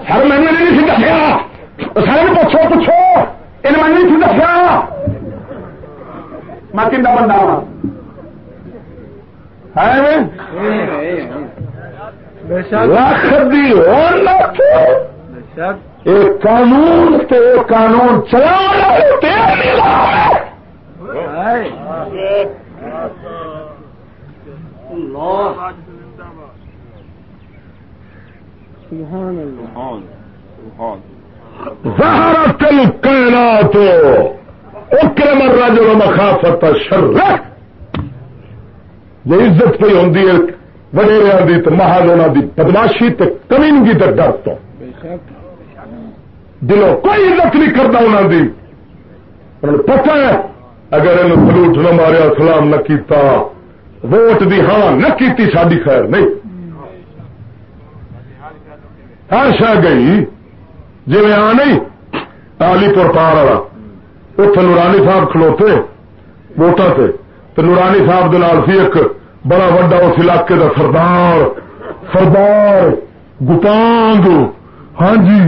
سر میں نے نہیں سی دسیا۔ سر پوچھو پوچھو۔ ان میں نہیں سی دسیا۔ میں کن بندہ ہوں ہے؟ قانون تے قانون چلا زہرت الکائنات اکرم الرجل مخافت الشر. جی عزت پہ ہوں وڈیریا کی تو مہاجنا کی بدماشی کمینگی ڈر تو۔ دلوں کوئی عزت نہیں کرتا انہوں کی پتا ہے، اگر یہ سلوٹ نہ ماریا، سلام نہ کیتا، ووٹ دی ہاں نہ کیتی ساری خیر نہیں۔ ہر شہ گئی جی آ نہیں علی پور پار والا اتنے نورانی صاحب کھلوتے ووٹر سے تو نورانی صاحب سی ایک بڑا وڈا اس علاقے کا سردار سردار گپانگ۔ ہاں جی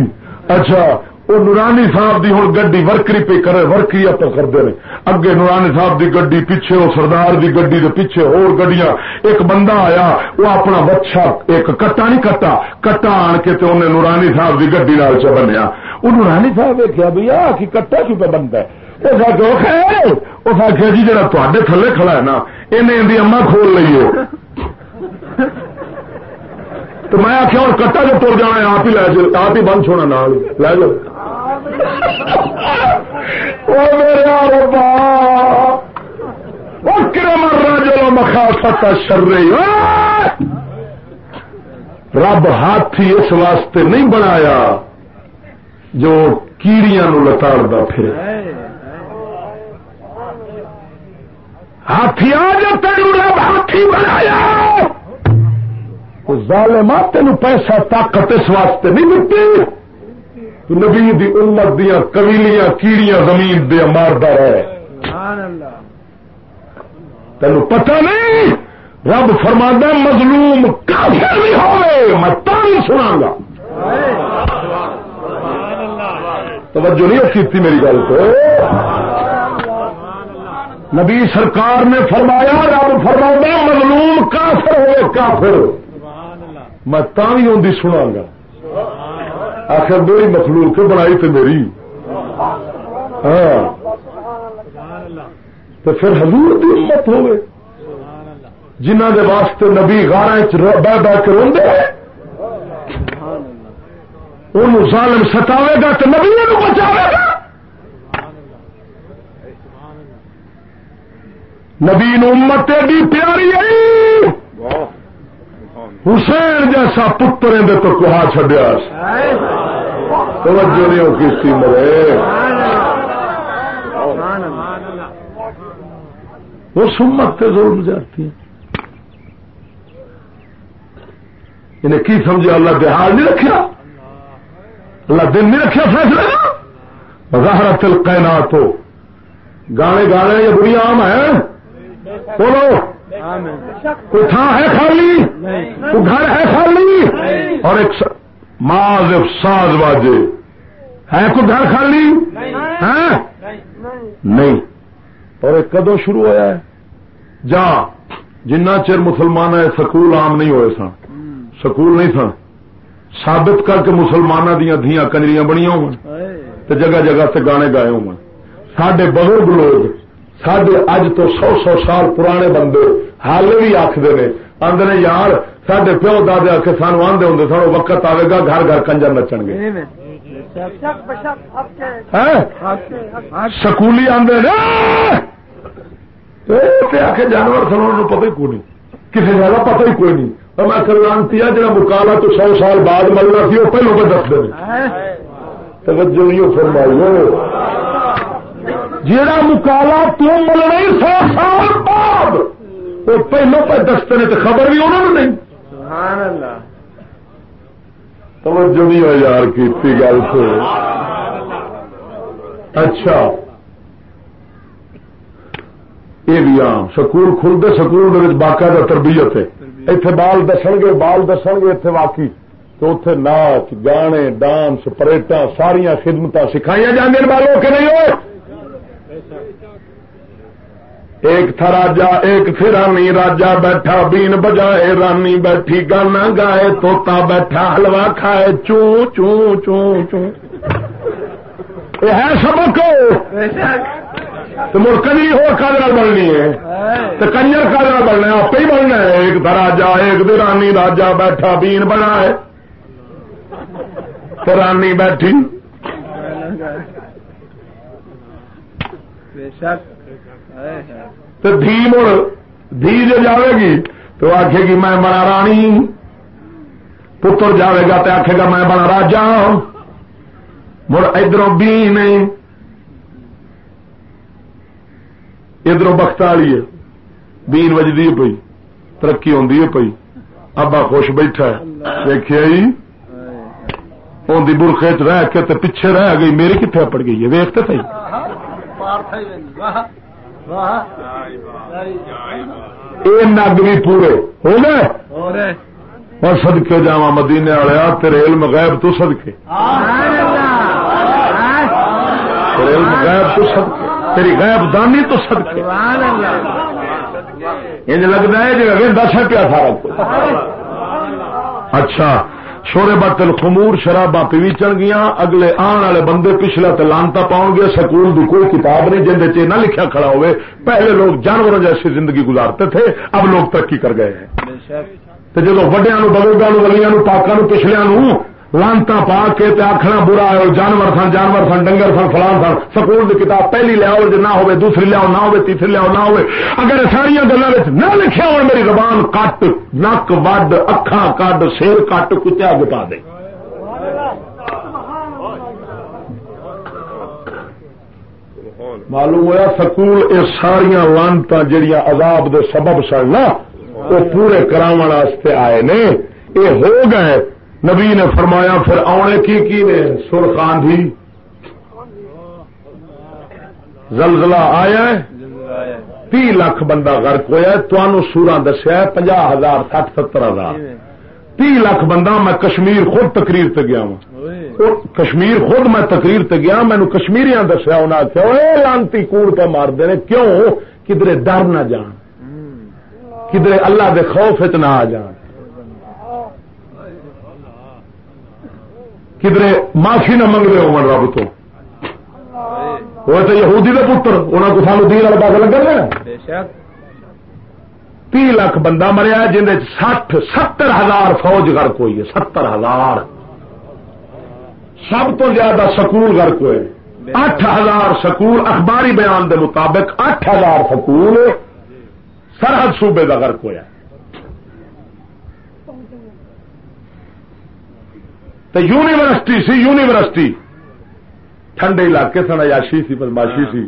اچھا وہ نورانی صاحب دی ہوں گڈی ورکری پہ کرے، ورکری آپ کرتے ہیں اگے نورانی صاحب دی گڈی پیچھے، وہ سردار دی گڈی دے پیچھے اور گڈیاں۔ ایک بندہ آیا، وہ اپنا بچہ ایک کٹا نہیں کٹا کٹا آن کے تو انہیں نورانی صاحب دی گڈی نال چ بنیا۔ وہ نورانی صاحب دیکھا بھی آ کی کٹا کیوں پہ بنتا ہے؟ اس آخر اس آخیا جی جا تے تھلے کھڑا ہے نا، انہیں اما کھول لیے تو میں آخیا اور کٹا جو تر جانا ہے، آپ ہی لے جاؤ آپ ہی بند چھوڑنا نال۔ لے جاؤ جلو مخا ستا رب ہاتھی اس واسطے نہیں بنایا جو کیڑیاں نو لتاڑتا پھر ہاتھی آ جا تین رب ہاتھی بنایا۔ ظالما تین پیسہ، طاقت اس واسطے نہیں ملتی۔ نبی دی امت دیا کبیلیاں کیڑیاں زمین دے ماردا رہے۔ تین پتہ نہیں۔ رب فرما مظلوم کافر بھی ہوئے۔ میں تاری سنا گا توجہ نہیں کی میری گل کو نبی سرکار نے فرمایا، رب فرما مظلوم کافر ہوئے، کافر۔ میں بھی آدھی سنا گا۔ آخر میری مخلوق بنائی تو میری۔ ہاں۔ تو پھر حضور کی امت ہوئے جنہ دے واسطے نبی گارا بہ بہ کے روڈے ان ظالم ستاوے گا تو نبی بچاوے گا۔ نبی امت ایڈی پیاری ہے۔ حسین جیسا پتر اندر تو کہا چڈیا توجہ نہیں ہو کسی مرے۔ وہ سمت سے ضرور جاتی ہیں انہیں کی سمجھے؟ اللہ بہار نہیں رکھا اللہ دن نہیں رکھا فیصلہ ظاہر تل کائنات ہو گانے گانے یہ بڑی عام ہے بولو۔ کوئی ہے خالی؟ کوئی گھر ہے خالی؟ اور ایک ماض ساز واجے۔ ہے کوئی گھر خالی؟ نہیں۔ اور ایک کدو شروع ہوا ہے۔ جا جنہ چر مسلمان ہے سکول عام نہیں ہوئے سن۔ سکول نہیں سن۔ ثابت کر کے مسلمانوں دیا دیا کنجریاں بنیا ہو جگہ جگہ سے گانے گائے ہو سڈے بزرگ لوگ سڈے اج تو سو سو سال پرانے بندے حال بھی آخر نے آدھے یار سڈے پیو دادے آ کے سانو آدھے ہوں سانو وقت آئے گا گھر گھر کنجر نچن گے سکولی آدھے آ کے جانور سنو پتہ ہی کوئی نہیں کسی جگہ پتہ ہی کوئی نہیں میں کرانتی ہے جا مکالا تو سو سال بعد ملنا سی وہ پہلو پہ دس دیں توجہ نہیں فرمائی جیڑا مکالا تم ملنا سو سال بعد۔ وہ پہلو پہ دستے نے تو خبر بھی انہوں نے نہیں۔ توجہ نہیں ہو یار کی گل سے اچھا۔ یہ بھی عام سکول کھلتے سکول باقاعدہ تربیت ہے۔ اتنے بال دسن گے بال دسن گے اتنے واقعی۔ تو اتے ناچ گانے ڈانس پریٹا ساریا خدمت سکھائی جانے والوں کے نہیں ہو ایک تھا راجا، ایک تھی رانی راجا بیٹھا، بین بجائے رانی بیٹھی، گانا گائے توتا بیٹھا حلوا کھائے چو چو چو چو یہ ہے سبق۔ مڑ کنجری ہو کادر بننی ہے۔ تو کنجر کادر بننا آپ ہی بننا ہے۔ ایک تھا راجا، ایک دی رانی راجا بیٹھا، بین بنا ہے تو رانی بیٹھی۔ دھی مڑ دھی جو جاوے گی تو آخے گی میں بڑا رانی۔ پتر جاوے گا تو آخے گا میں بڑا راجا۔ مڑ ادھر بی نہیں۔ ادھر بخت والی ہے۔ بین وجدی پی ترقی ہے پی ابا خوش بیٹھا دیکھا جی ان برخے چ رہ کے پیچھے رہ گئی میری کتنے پڑ گئی ہے؟ ویختے تھی نگ بھی پورے۔ ہو گئے اور سدکے جا مدینے والے تیرے علم غیب تو سدکے تیرے علم غیب تو سدکے تیری غیب دانی تو سدکے یہ لگتا ہے جی دس روپیہ سارا اچھا۔ چھوڑے بتل خمور شرابا پیوی چل گیا اگلے آن والے بندے پچھلے لانتا پاؤ گے سکول کی کوئی کتاب نہیں جن نہ لکھا کھڑا ہوئے۔ پہلے لوگ جانوروں جیسی زندگی گزارتے تھے اب لوگ ترقی کر گئے ہیں۔ جب وڈیا بزرگوں گلیاں پاکوں پچھلیا لانتا پا کے آخنا برا ہے جانور سن جانور سن، ڈنگر سن، فلان سن، سکول کی کتاب پہلی لیاؤ جی نہ ہو دوسری لیاؤ، نہ ہو تیسری لیاؤ، نہ ہو اگر ساری گلوں نہ لکھا ہو میری زبان کٹ، نک، وڈ اکھان کڈ، سیر کٹ کچا گٹا دے۔ معلوم ہوا سکول یہ ساریا لانتا جہیا عذاب دے سبب سن نا، وہ پورے کرا آئے نے۔ یہ ہو گئے نبی نے فرمایا، پھر آنے کی کی نے؟ سرخان بھی زلزلہ آیا تی لاکھ بندہ غرق ہوا تمہوں سورا دسیا پنجا ہزار سٹھ ستر ہزار۔ تی لاکھ بندہ میں کشمیر خود تقریر تے گیا ہوں۔ کشمیر خود میں تقریر تے گیا مینو کشمیریاں دسیا انہیں آخیا لانتی کوڑ پہ مار دے کیوں؟ کدھر ڈر نہ جان۔ کدھر اللہ دے خوف نہ آ جان۔ کدھر معافی نہ منگ رہے ہو رب تو وہ تو یہودی کا پتر انہوں کو سانو دین والا پاس لگا تی لاکھ بندہ مریا جن سٹھ ستر ہزار فوج گرک ہوئی ہے ستر ہزار سب تو زیادہ سکول گرک ہوئے اٹھ ہزار سکول اخباری بیان دے مطابق اٹھ ہزار سکول سرحد صوبے کا گرک ہوا تو یونیورسٹی سی یونیورسٹی۔ ٹھنڈے علاقے سن عیاشی سی بدماشی سی۔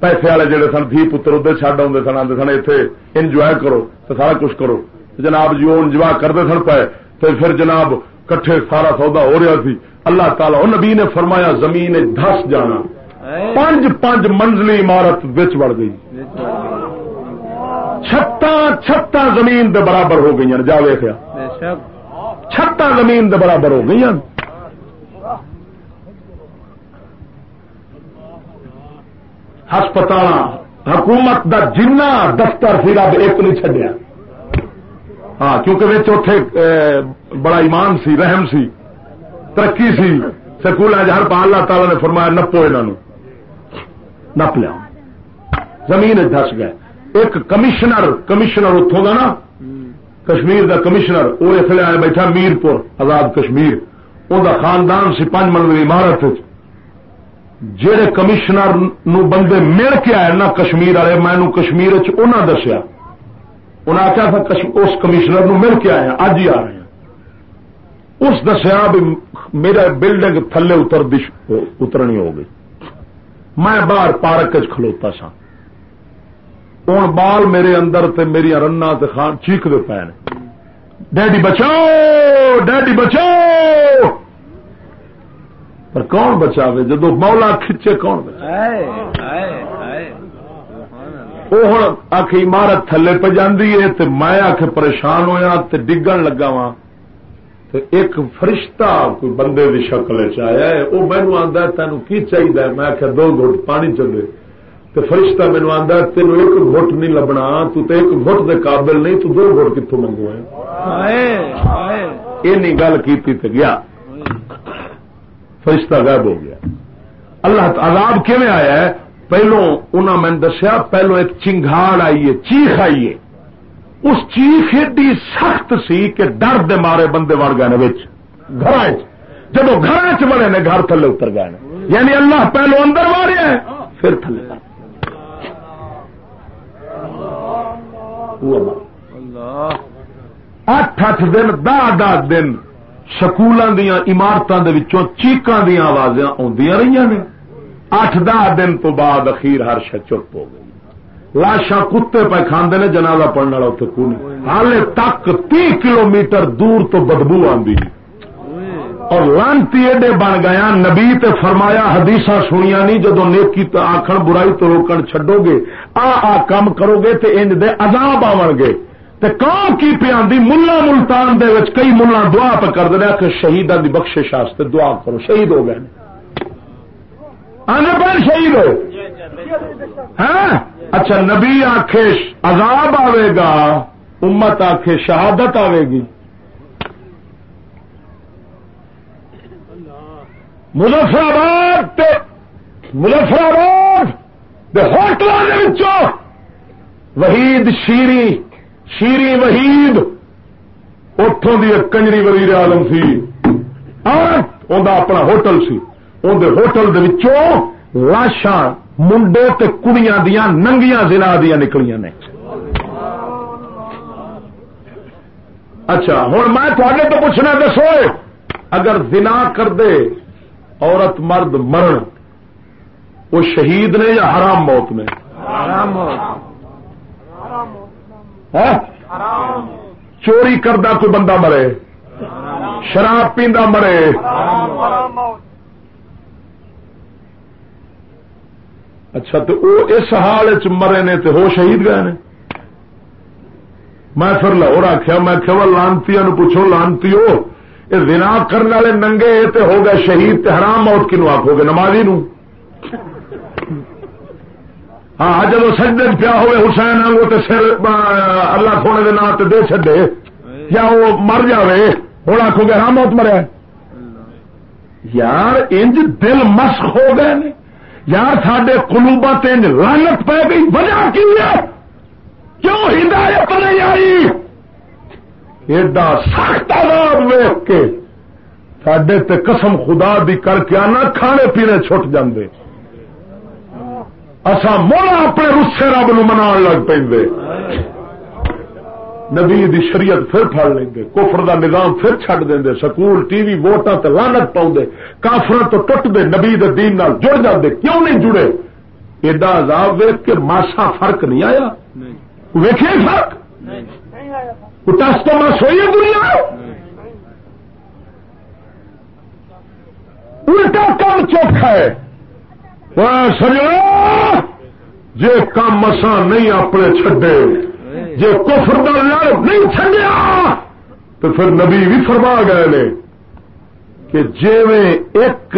پیسے والے جڑے سن دھی پتر ادھر چڈ آتے سن آتے سن اتنے انجوائے کرو تو سارا کچھ کرو۔ جناب جی وہ انجوائے کرتے سن پائے تو پھر جناب کٹھے سارا سودا ہو رہا سی۔ اللہ تعالی نبی نے فرمایا زمین دس جانا۔ پانچ پانچ منزلی عمارت بچ بڑھ گئی۔ چھتا چھتا زمین دے برابر ہو گئی جا ویخیا چھتا زمین دے برابر ہو گئی ہسپتال حکومت دا جنہ دفتر سی رب ایک نہیں چڈیا ہاں کیونکہ چوتھے بڑا ایمان سی، رحم سی، ترقی سی، سکول ہر پا اللہ تعالی نے فرمایا، نپو انہوں نپ لیا۔ زمین دس گئے۔ ایک کمشنر کمشنر اتوں کا نا کشمیر دا کمشنر وہ اس لیے آیا بیٹھا میرپور، آزاد کشمیر۔ وہ خاندان سی پانچ منزل عمارت جہے کمشنر نو بندے مل کے آئے نا کشمیر والے، میں کشمیر دسیا۔ انہیں آخیا تھا اس کمشنر نو مل کے آئے اج ہی آ رہے ہیں۔ اس دسیا بھی میرا بلڈنگ تھلے اتر اترنی ہو گئی۔ میں باہر پارک کھلوتا سا ہوں بال میرے اندر تے میری رنا خان چیخ دے پے ڈیڈی بچاؤ ڈیڈی بچاؤ۔ پر کون بچا جدو مولا کھچے کون بچا وہ ہوں آخ عمارت تھلے پہ جاندی ہے تے میں آخ پریشان ہویا تے ڈگن لگا وا ایک فرشتہ کوئی بندے کی شکل چیا ہے وہ مینو آدھا تینوں کی چاہیے میں آخیا دو گھٹ پانی چلے۔ تو فرشتہ مینو آدھا تین ایک گٹ نہیں لبنا تو تے ایک گٹ دے قابل نہیں تو دو گٹ کتوں منگو یہ گل کی گیا۔ فرشتہ غائب ہو گیا۔ اللہ عذاب کیون آیا ہے؟ پہلو انہوں میں دسیا پہلو ایک چنگاڑ آئی ہے چیخ آئی ہے۔ اس چیخ ایڈی سخت سی کہ ڈر دے مارے بندے وڑ گئے گھر جب گھر چ بڑے نے گھر تھلے اتر گئے یعنی اللہ پہلو اندر مارے پھر تھلے۔ اٹھ اٹھ دن دہ دہ دن سکولوں دیا عمارتوں کے چیقاں دیا آوازیں آدی رہی نے۔ اٹھ دہ دن تو بعد اخیر ہر شہ چپ ہو گئی۔ لاشاں کتے پہ کھانے نے جنازہ پڑھنے والا اتنے کو نہیں ہال تک تی کلو میٹر دور تو بدبو آتی اور لانتی ایڈے بن گیا، نبی تے فرمایا حدیث سنیا نہیں جدو نیکی تو آخر برائی تو روکن چڈو گے، آ آ کام کرو گے تے انج دے عذاب آن گے۔ تے کون کی پیاندی، ملا ملتان دے وچ کئی ملا دعا پہ کر دیا کہ شہیدان دی بخشش واسطے دعا کرو، شہید ہو گئے۔ آنے پر شہید ہو۔ ہاں؟ اچھا نبی آخے عذاب آئے گا، امت آخے شہادت آئے گی۔ مظفر آباد مظفر آباد ہوٹلوں وحید شیری شیری وحید اتوں کی ایک کنجری وزیر عالم سی۔ ہاں، اپنا ہوٹل سی۔ اندر ہوٹل لاشاں، منڈے تے کڑیاں دیا ننگیاں زنا دیا نکلیاں نے۔ اچھا ہوں میں تھوڑے تو پوچھنا دسو اگر زنا کر دے عورت مرد مرن وہ شہید نے یا حرام موت نے ہاں؟ چوری کردہ کوئی بندہ مرے شراب پیندا مرے۔ اچھا تو وہ اس حال چ مرے نے تو ہو شہید گئے نے؟ میں پھر لاہور آخیا میں کہ لانتی پوچھو لانتی ہو یہ ونا کرنے والے ننگے تے ہو گئے شہید تے حرام موت کنو آخو گے؟ نمازی نو؟ ہاں جب سجدے پیا ہوئے حسین آگو تے سر اللہ سونے کے نام دے چڈے یا وہ مر جائے ہوں آخو گے حرام موت مریا یار، انج دل مسخ ہو گئے نے۔ یار سڈے کلوبا تین لانت پی گئی۔ وجہ کی ہے؟ کیوں ہدایت نہیں آئی؟ ایڈا سخت آزاد ویخ کے سڈے تے قسم خدا دی کر کے آنا کھانے پینے چھٹ جاندے۔ اصا مولا اپنے رسے رب نو منا لگ پہ نبی دی شریعت پھر پڑ لیں گے کفر دا نظام پھر چڈ دیں سکول ٹی وی ووٹاں تے لانت پاؤں کافر تو ٹوٹ دے نبی دے دین نال جڑ جاندے۔ کیوں نہیں جڑے؟ ایڈا عذاب ویخ کے ماسا فرق نہیں آیا؟ ویکھے فرق؟ ٹس تو مس ہوئی ہے دنیا الٹا کام چوکھا ہے سجو جی کام مسا نہیں اپنے چڈے جی کفر کا لڑ نہیں چڈیا تو پھر نبی بھی فرما گئے نے کہ جی ایک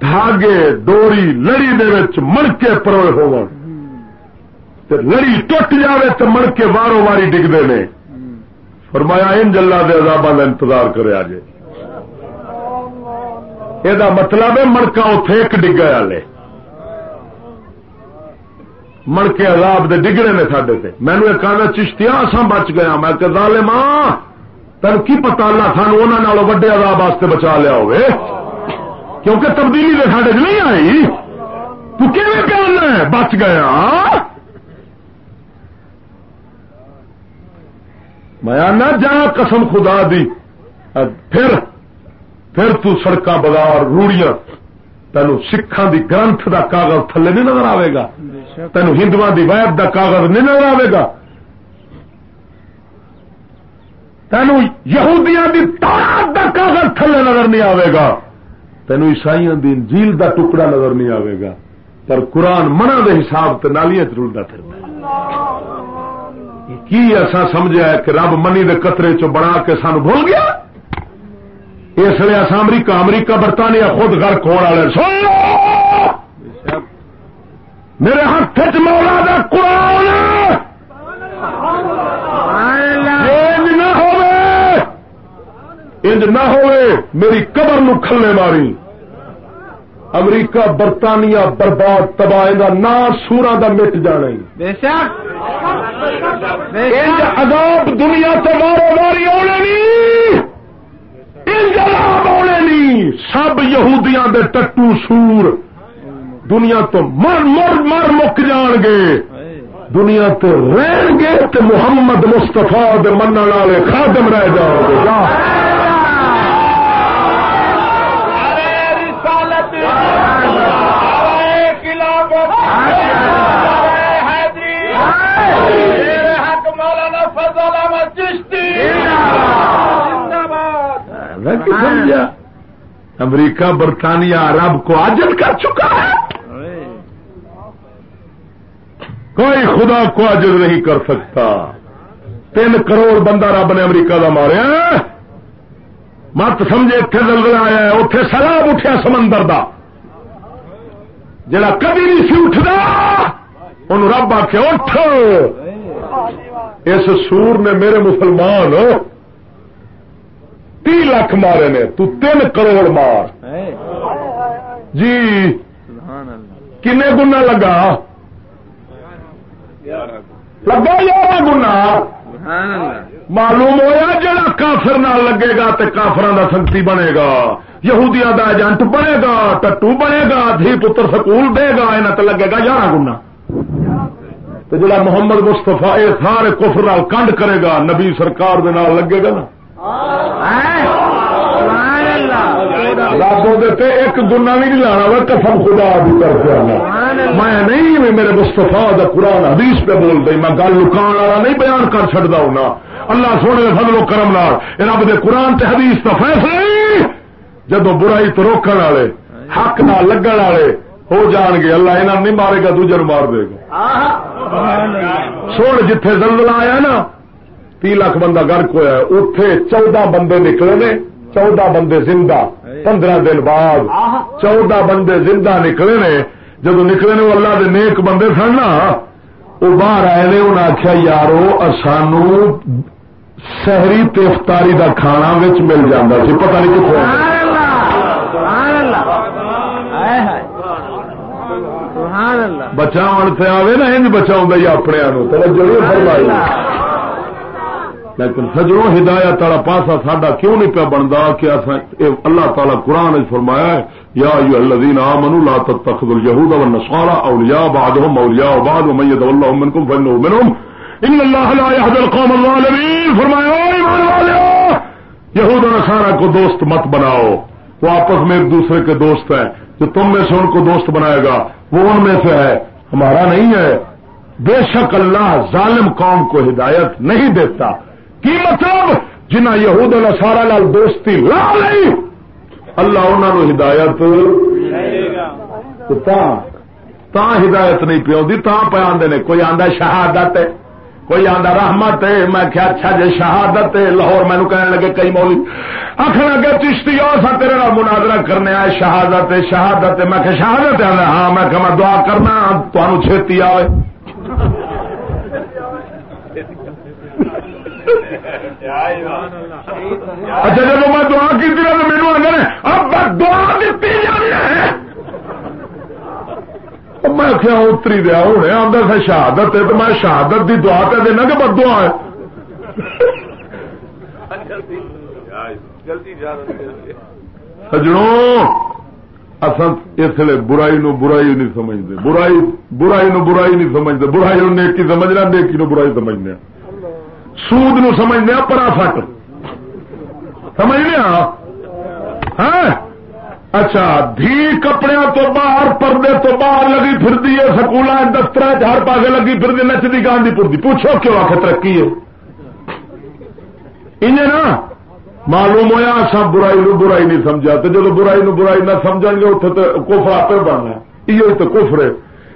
دھاگے، ڈوری، لڑی دے مڑکے پروے ہو لڑی ٹوٹ جائے تو مڑکے واروں واری ڈگتے ہیں فرمایا ان جلا دے عذابہ کا انتظار کرے آج یہ مطلب ہے، مڑکا اتے ایک ڈگا والے مڑکے عذاب دے ڈگڑے نے سڈے سے مینو ایک آدھا چشتیا اساں بچ گیا میں کہ ماں تین کی پتا اللہ سان انہوں وڈے عذاب واسطے بچا لیا ہوئے؟ کیونکہ تبدیلی تو سڈے نہیں آئی۔ تو کہ بچ گیا میں نہ جا قسم خدا دی۔ پھر پھر تو سڑک بازار، روڑیاں۔ تینو سکھان دی گرنتھ دا کاغذ تھلے نہیں نظر آئے گا۔ تینو ہندو دی ویب دا کاغذ نہیں نظر آئے گا۔ تینو یہودیاں دی تارات دا کاغذ تھلے نظر نہیں آئے گا۔ تینو عیسائی دی انجیل دا ٹکڑا نظر نہیں آئے گا۔ پر قرآن منع دے حساب تے نالیاں رلتا پھر کی ایسا سمجھا کہ رب منی دے قطرے چ بنا کے سان بھول گیا؟ اس لیے اصا امریکہ امریکہ برطانیہ خود گھر کھوڑ والے سن میرے ہاتھ چ مولا دا قرآن! انج نہ ہوئے، میری قبر نو کھلنے ماری۔ امریکہ برطانیہ برباد تباہ کا نا سورا کا مٹ جانا عذاب دنیا تو مارو ماری آنے نہیں عذاب آنے نہیں سب یہودیاں دے ٹٹو سور۔ دنیا تو مر مر مر مک جان گے۔ دنیا تے رہن گے تے محمد مستفا من والے خادم رہ جاؤ گے۔ سمجھا؟ امریکہ، برطانیہ، عرب کو عاجل کر چکا ہے۔ کوئی خدا کو عاجل نہیں کر سکتا۔ تین کروڑ بندہ رب نے امریکہ کا ماریا۔ مت سمجھے اتنے دلدل آیا ہے اتے سلاب اٹھا سمندر دا۔ جڑا کبھی نہیں سی اٹھتا ان رب آ کے اٹھ! اس سور نے میرے مسلمان تی لاکھ مارے نے، تو تین کروڑ مار۔ جی کن گنا لگا؟ لگا یار گنا معلوم ہوا جڑا کافر نہ لگے گا تو کافر کا سنگتی بنے گا یہودیا کا ایجنٹ بنے گا، ٹٹو بنے گا، دھی پتر سکول دے گا یہاں تو لگے گا یارہ گنا تو جڑا محمد مستفا یہ سارے کفر نال کنڈ کرے گا، نبی سرکار دے نال لگے گا نا۔ رب ایک گنا بھی نہیں لانا، وہ قسم خدا بھی کر کے آنا میں نہیں میرے مستفا دا قرآن حدیث پہ بول دئی، میں گل لکان والا نہیں بیان کر چڑتا ہوں اللہ سونے فضل و کرم نال رب دے قرآن تے حدیث کا فیصلہ جدو برائی تو روکن والے، حق نہ لگن والے ہو جان گے۔ اللہ یہاں نہیں مارے گا دوجر مار دے گا۔ سوڑ جتھے زلزلہ آیا نا، تی لاکھ بندہ گرک ہوا اتے چودہ بندے نکلے نے، چودہ بندے زندہ۔ پندرہ دن بعد چودہ بندے زندہ نکلے نے۔ جدو نکلے نے، وہ اللہ دے نیک بندے سن نا، وہ باہر آئے نے انہیں آخیا یارو سانو شہری تفتاری دا کھانا مل جاتا سی، پتہ نہیں کتنے بچاؤ سے آئے نا، انج بچاؤ اپنے توجہ فرمائی لیکن سجروں ہدایت والا پاسا ساڈا کیوں نہیں پیا بنتا کہ اللہ تعالی قرآن فرمایا ہے، یا الذین آمنوا لا تتخذوا اليهود والنصارى اولیاء بعضهم اولیاء بعض، ومن يتولهم منكم فانه منهم ان اللہ لا يهدي القوم الظالمین فرمایا ایمان والو یہود و نصارا کو دوست مت بناؤ۔ وہ آپس میں ایک دوسرے کے دوست ہیں۔ جو تم میں سے ان کو دوست بنائے گا، وہ ان میں سے ہے۔ ہمارا نہیں ہے۔ بے شک اللہ ظالم قوم کو ہدایت نہیں دیتا۔ کی مطلب؟ جنہ یہود سارا لال دوستی لا نہیں اللہ انہوں نے ہدایت تا ہدایت نہیں پیاؤں تا پہ آدھے کوئی آدھا شہادت کوئی آدھا رحمت ہے؟ میں کیا اچھا جی شہادت ہے۔ لاہور مینو کہنے لگے، کئی مولی آخر لگے، چشتی اور سا تیرے نال مناظرہ کرنے آئے، شہادت ہے شہادت ہے۔ میں کہ شہادت ہے؟ ہاں میں کہ میں دعا کرنا تمہوں چھتی آئے اچھا جب میں دعا کی میرے آگے اب دعا دیتی جانی ہے۔ میں کیا اتری دیا ہونے آدھا سا شہادت ہے، تو میں شہادت دی دعا کر دینا کہ بد دعا ہے۔ سجڑوں اصل اس لیے برائی نو برائی نہیں سمجھتے۔ برائی برائی نو برائی نہیں سمجھتے۔ برائی نو نیکی سمجھنا، نیکی نو برائی سمجھنے۔ سود نو سمجھنے پرا فٹ سمجھنے ہاں؟, ہاں؟ اچھا دھی کپڑے تو باہر، پردے تو باہر لگی پھر ہے سکول دفتر ہر پاسے لگی پھر نچتی گاندھی پور پوچھو کیوں آخ ترقی ہے؟ انہیں نا معلوم ہوا سب برائی نو برائی نہیں سمجھا۔ تو جب برائی نو برائی نہ سمجھ گے اتنے تو کفر آپ بننا یہ تو کفر ہے۔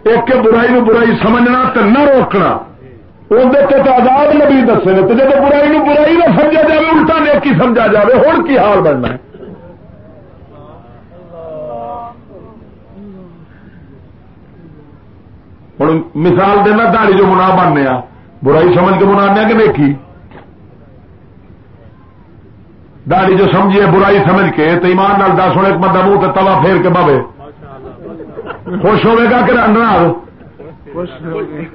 ایک کے برائی نو برائی سمجھنا تو نہ روکنا۔ اندر تو آزاد نبی دسے تو جب برائی نو برائی نہ سمجھا جائے، الٹا نیکی سمجھا جائے ہوں کی حال بننا ہے؟ ہوں مثال دینا دہڑی جو منا بننے برائی سمجھ کے منا کہ نیکی؟ دہڑی جو سمجھیے برائی سمجھ کے تو ایمان نال دس ہوں ایک بندہ منہ تو توا پھیر کے بوے خوش ہوے گا کہ ناراض؟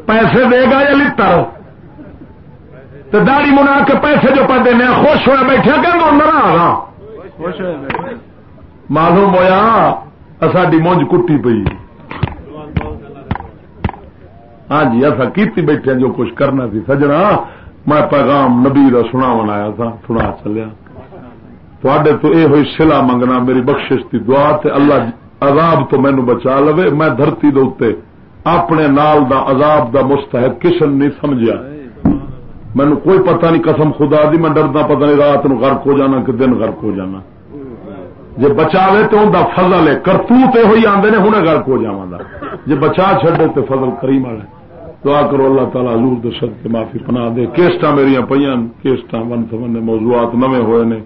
پیسے دے گا یا لڑ تو داڑی منا کے پیسے جو پہ دینا خوش ہوا بیٹھے کہ ناراض ہاں؟ معلوم ہوا ساری مونج کٹی پی ہاں جی ایسا کیتی بیٹھے جو کچھ کرنا سی سجنا، میں پیغام نبی کا سنا آیا تھا، سنا چلیا۔ تھوڑے تو یہ ہوئی سلا منگنا، میری بخشش کی دعا تے اللہ عذاب تو مینو بچا لو میں دھرتی دے اپنے نال دا عذاب دا مستحق کشن نہیں سمجھا مینو کوئی پتہ نہیں، قسم خدا دی، میں ڈردا پتہ نہیں، رات نو غرق ہو جانا کہ دن غرق ہو جانا۔ جی بچاوے تو ان کا فضل ہے۔ کرتوت یہ آدھے نے ہوں گرک ہو جا جی بچا چڈے تو فضل کریم والا دعا کرو اللہ تعالیٰ حضور دشد کے معافی پنا دے۔ کیسٹ میری پہ کیسٹ ون سمن موضوعات نویں ہوئے نے۔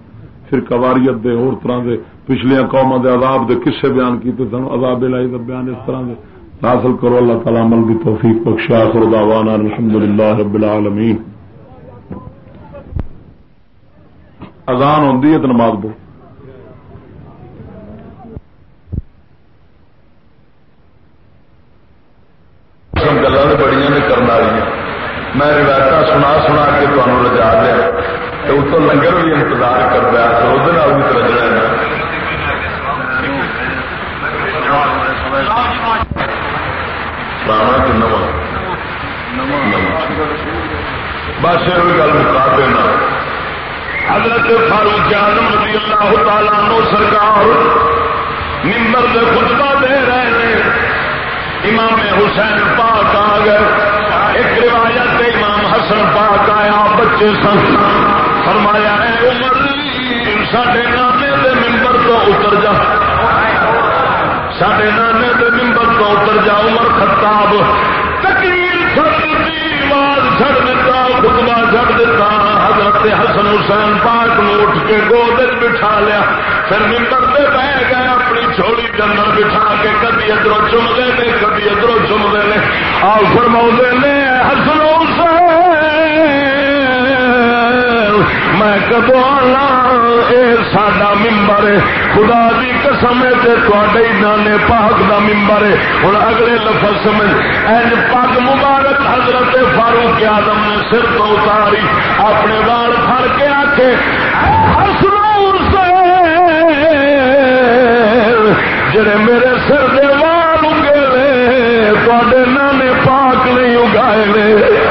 پھر کواریت دے اور طرح دے۔ پچھلیا قوما دے عذاب دے کسے بیان کیتے سن، عذاب لائی دے بیان اس طرح دے۔ حاصل کرو اللہ تعالیٰ عمل بھی توفیق بخشا آخر دعوانا الحمد للہ رب العالمین۔ اذان ہوندی ہے تو نماز بول گلا بڑی نے کرنے والی میں روایت سنا سنا کے تمہیں رجا لیا تو اتو لنگر بھی انتظار کر رہا تو وہ بھی تو رجنا پرانا کہ نو بس یہ گل مکا دینا حضرت فاروق آدم رضی اللہ تعالیٰ نو سرکار نمبر خطبہ دے رہے ہیں امام حسین پاک آ گئے۔ ایک روایت امام حسن پاک آیا، بچے سن۔ فرمایا ہے عمر سڈے نانے دے ممبر تو اتر جا۔ سڈے نانے دے ممبر تو اتر جا، عمر خطاب۔ تکلیف چھڑ دیتی، آواز چھڑ دیتا، خطبہ چھڑ دیتا۔ حضرت حسن حسین پاک نو اٹھ کے گود بٹھا لیا۔ پھر ممبر سے بہ گئے اپنی چھوڑی جنر بٹھا کے کدی ادھر چمتے نے، کدی ادھر چمتے نے۔ آؤ فرما نے، حسن میں کدو آنا یہ ساڈا ممبر ہے؟ خدا دی قسم ہے نانے پاک دا ممبر ہے۔ ہوں اگلے لفظ سمجھ۔ این پگ مبارک حضرت فاروق آدم نے سر تو اتاری، اپنے وال پھڑ کے آ جڑے میرے سر دے وال اگے تے نانے پاک نہیں اگائے مطلب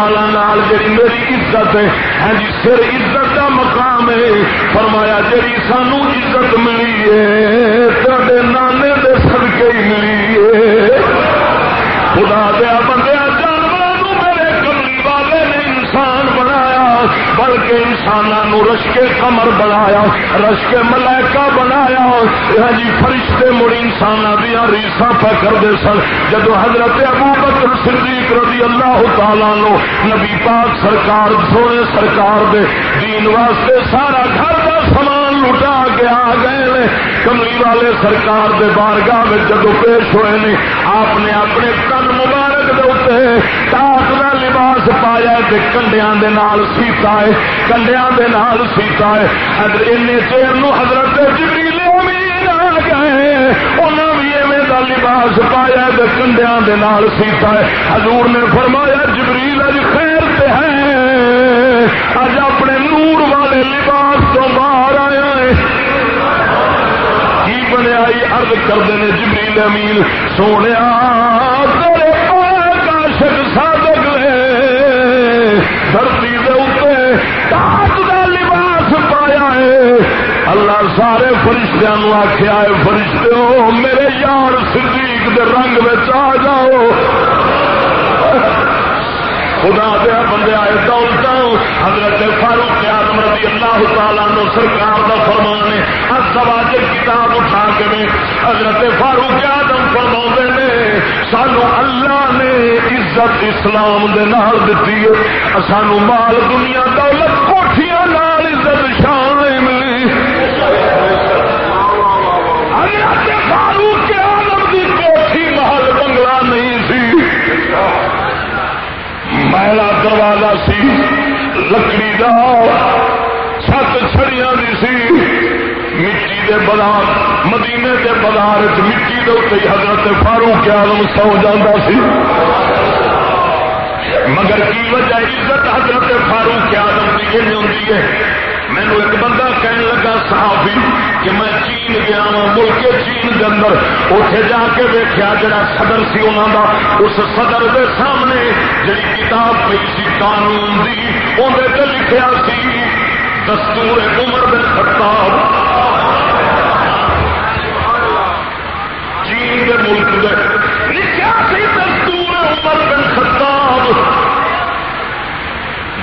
والا نال جی میری عزت ہے ہاں جی سر عزت کا مقام ہے۔ فرمایا جی سانو عزت ملی ہے نانے دے سدکے ہی ملی ہے۔ خدا دیا بندے بلکہ انسانوں رش کے کمر بنایا رش کے ملائکہ بنایا۔ ہاں جی فرشتے مڑ انسان دیا ریسا پہ کرتے سن۔ جب حضرت ابو بکر صدیق رضی اللہ تعالی نو نبی پاک سرکار، سونے سرکار دے دین واسطے سارا گھر کا سامان لٹا کے آ گئے کملی والے سرکار دے بارگاہ میں جدو پیش ہوئے نے، آپ نے اپنے تن مبارک دے ٹاک کا لباس پایا کنڈیا سیتا ہے کنڈیا سیتا ہے۔ چیر نو حضرت جبریل امین آ گئے انہوں بھی ایویں کا لباس پایا کنڈیا سیتا ہے۔ حضور نے فرمایا، جبریل اج خیر سے ہے۔ اج اپنے نور والے لباس تو باہر بنیا ارد کرتے ہیں، جبریل امین، سونے تیرے عاشق صادق لے دھرتی کا لباس پایا ہے۔ اللہ سارے فرشتوں آخیا ہے فرشتے میرے یار صدیق دے رنگ میں آ جاؤ۔ خدا دیا بندے آئے دولتا حضرت فاروق آدم رضی اللہ تعالیٰ نو سرکار کا فرمان ہے سواجر کتاب اٹھا کے میں حضرت فاروق آدم فرما نے، سانو اللہ نے عزت اسلام دے نال دیتی ہے۔ سانو مال دنیا دولت کوٹیاں نال عزت شان ملی حضرت فاروق آدم دی کوٹھی محل بنگلہ نہیں سی۔ محلہ دروازہ سی، لکڑی دا چھت چھڑیاں دی سی۔ مٹی دے بازار، مدینے دے بازار مٹی دے اتنے حضرت فاروق آلم سو جاتا سی۔ مگر کی وجہ عزت حضرت فاروق آلم کی یہ ہوتی ہے؟ مینو ایک بندہ کہنے لگا صحافی کہ میں چین گیا ہوں ملک چین کے اندر۔ اتے جا کے ویخیا جڑا صدر سی انہوں دا، اس صدر دے سامنے جڑی کتاب پی سی، قانون دی اندر لکھیا سی۔ دستور عمر بن خطاب. جی چین کے ملک دے. لکھیا سی دستور عمر بن خطاب.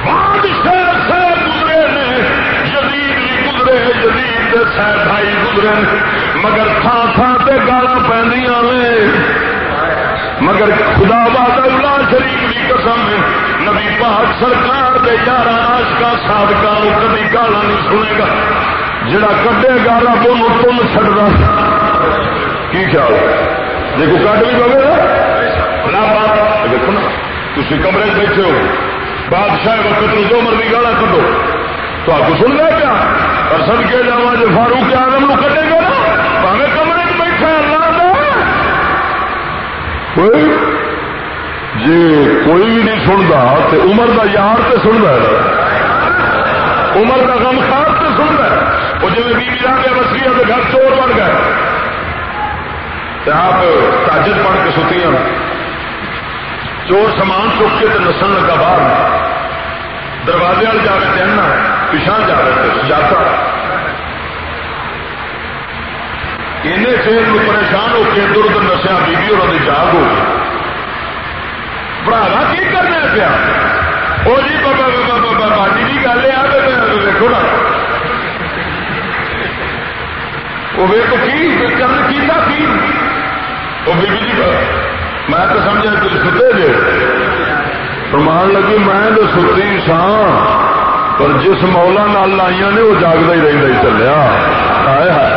بادشاہ سے گزرے نے جدید بھی گزرے جدید کے سہ بھائی گزرے مگر تھان تھان سے گالا پہ مگر خدا باد اللہ شریف کی قسم نبی پاک سرکار دے یار آشکا سادکا کبھی گالا نہیں سنے گا۔ جڑا کٹے گا رب ان تم چڑھا کی خیال دیکھو کٹ بھی پوے نا۔ دیکھو نا تھی کمرے بیٹھے ہو۔ بادشاہ وقت جو مرضی گالا کٹو تو آپ کو سن لیا کیا؟ اور سد کے جا جو فاروق آدم نو کٹے گا نا ہمیں کمرے میں بیٹھا اللہ کوئی جی کوئی بھی نہیں سنتا تو عمر دا یار تو سنتا ہے۔ عمر کا غم خاص تو سنتا ہے۔ وہ جی بی آ گیا بس گیا تو گھر چور بن گئے۔ آپ تاجر پڑھ کے ستی ہیں۔ چور سامان چک کے تو نسل لگا باہر۔ دروازے والے جا رہے چہنا پچھا جا رہے جاتا۔ چیر پریشان ہو کے ادھر ادھر نشیا بیبی اور جاگ ہو گئی۔ برا کی کرنا پیا وہ جی بابا بابا بابا باجی کی گل ہے دیکھو نا۔ وہ ویک کی؟ کرن کیتا کی؟ وہ بیبی جی میں تو سمجھا تھی ستے جی فرمان لگی، میں تو ستی سا پر جس مولا نال لائیاں نے، وہ جاگتا ہی رہتا ہی چلیا۔ ہائے ہائے۔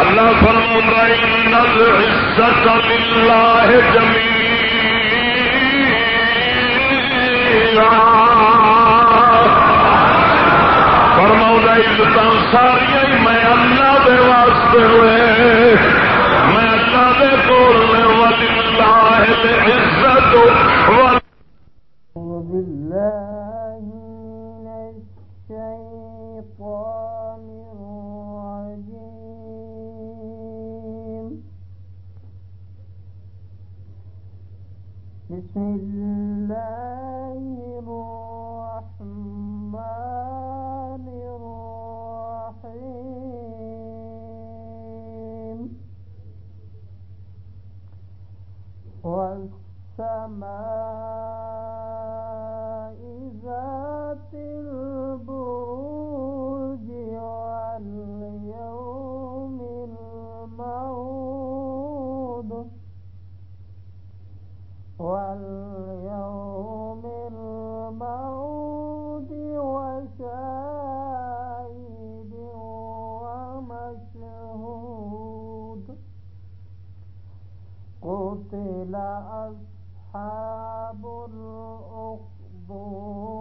اللہ فرما عزت اللہ جمی فرما عزت ساریا میں اللہ دے واسطے ہوئے. میں اللہ دے کول والی اللہ عزت بسم الله الرحمن الرحيم والسماء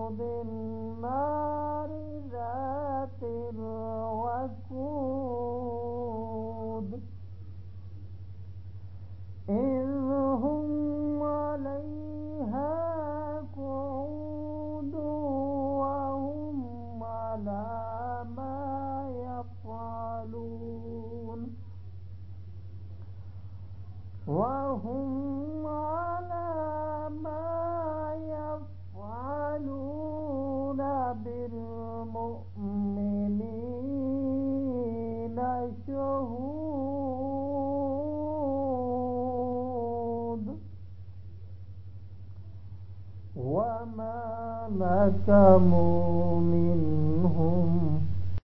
وما مومن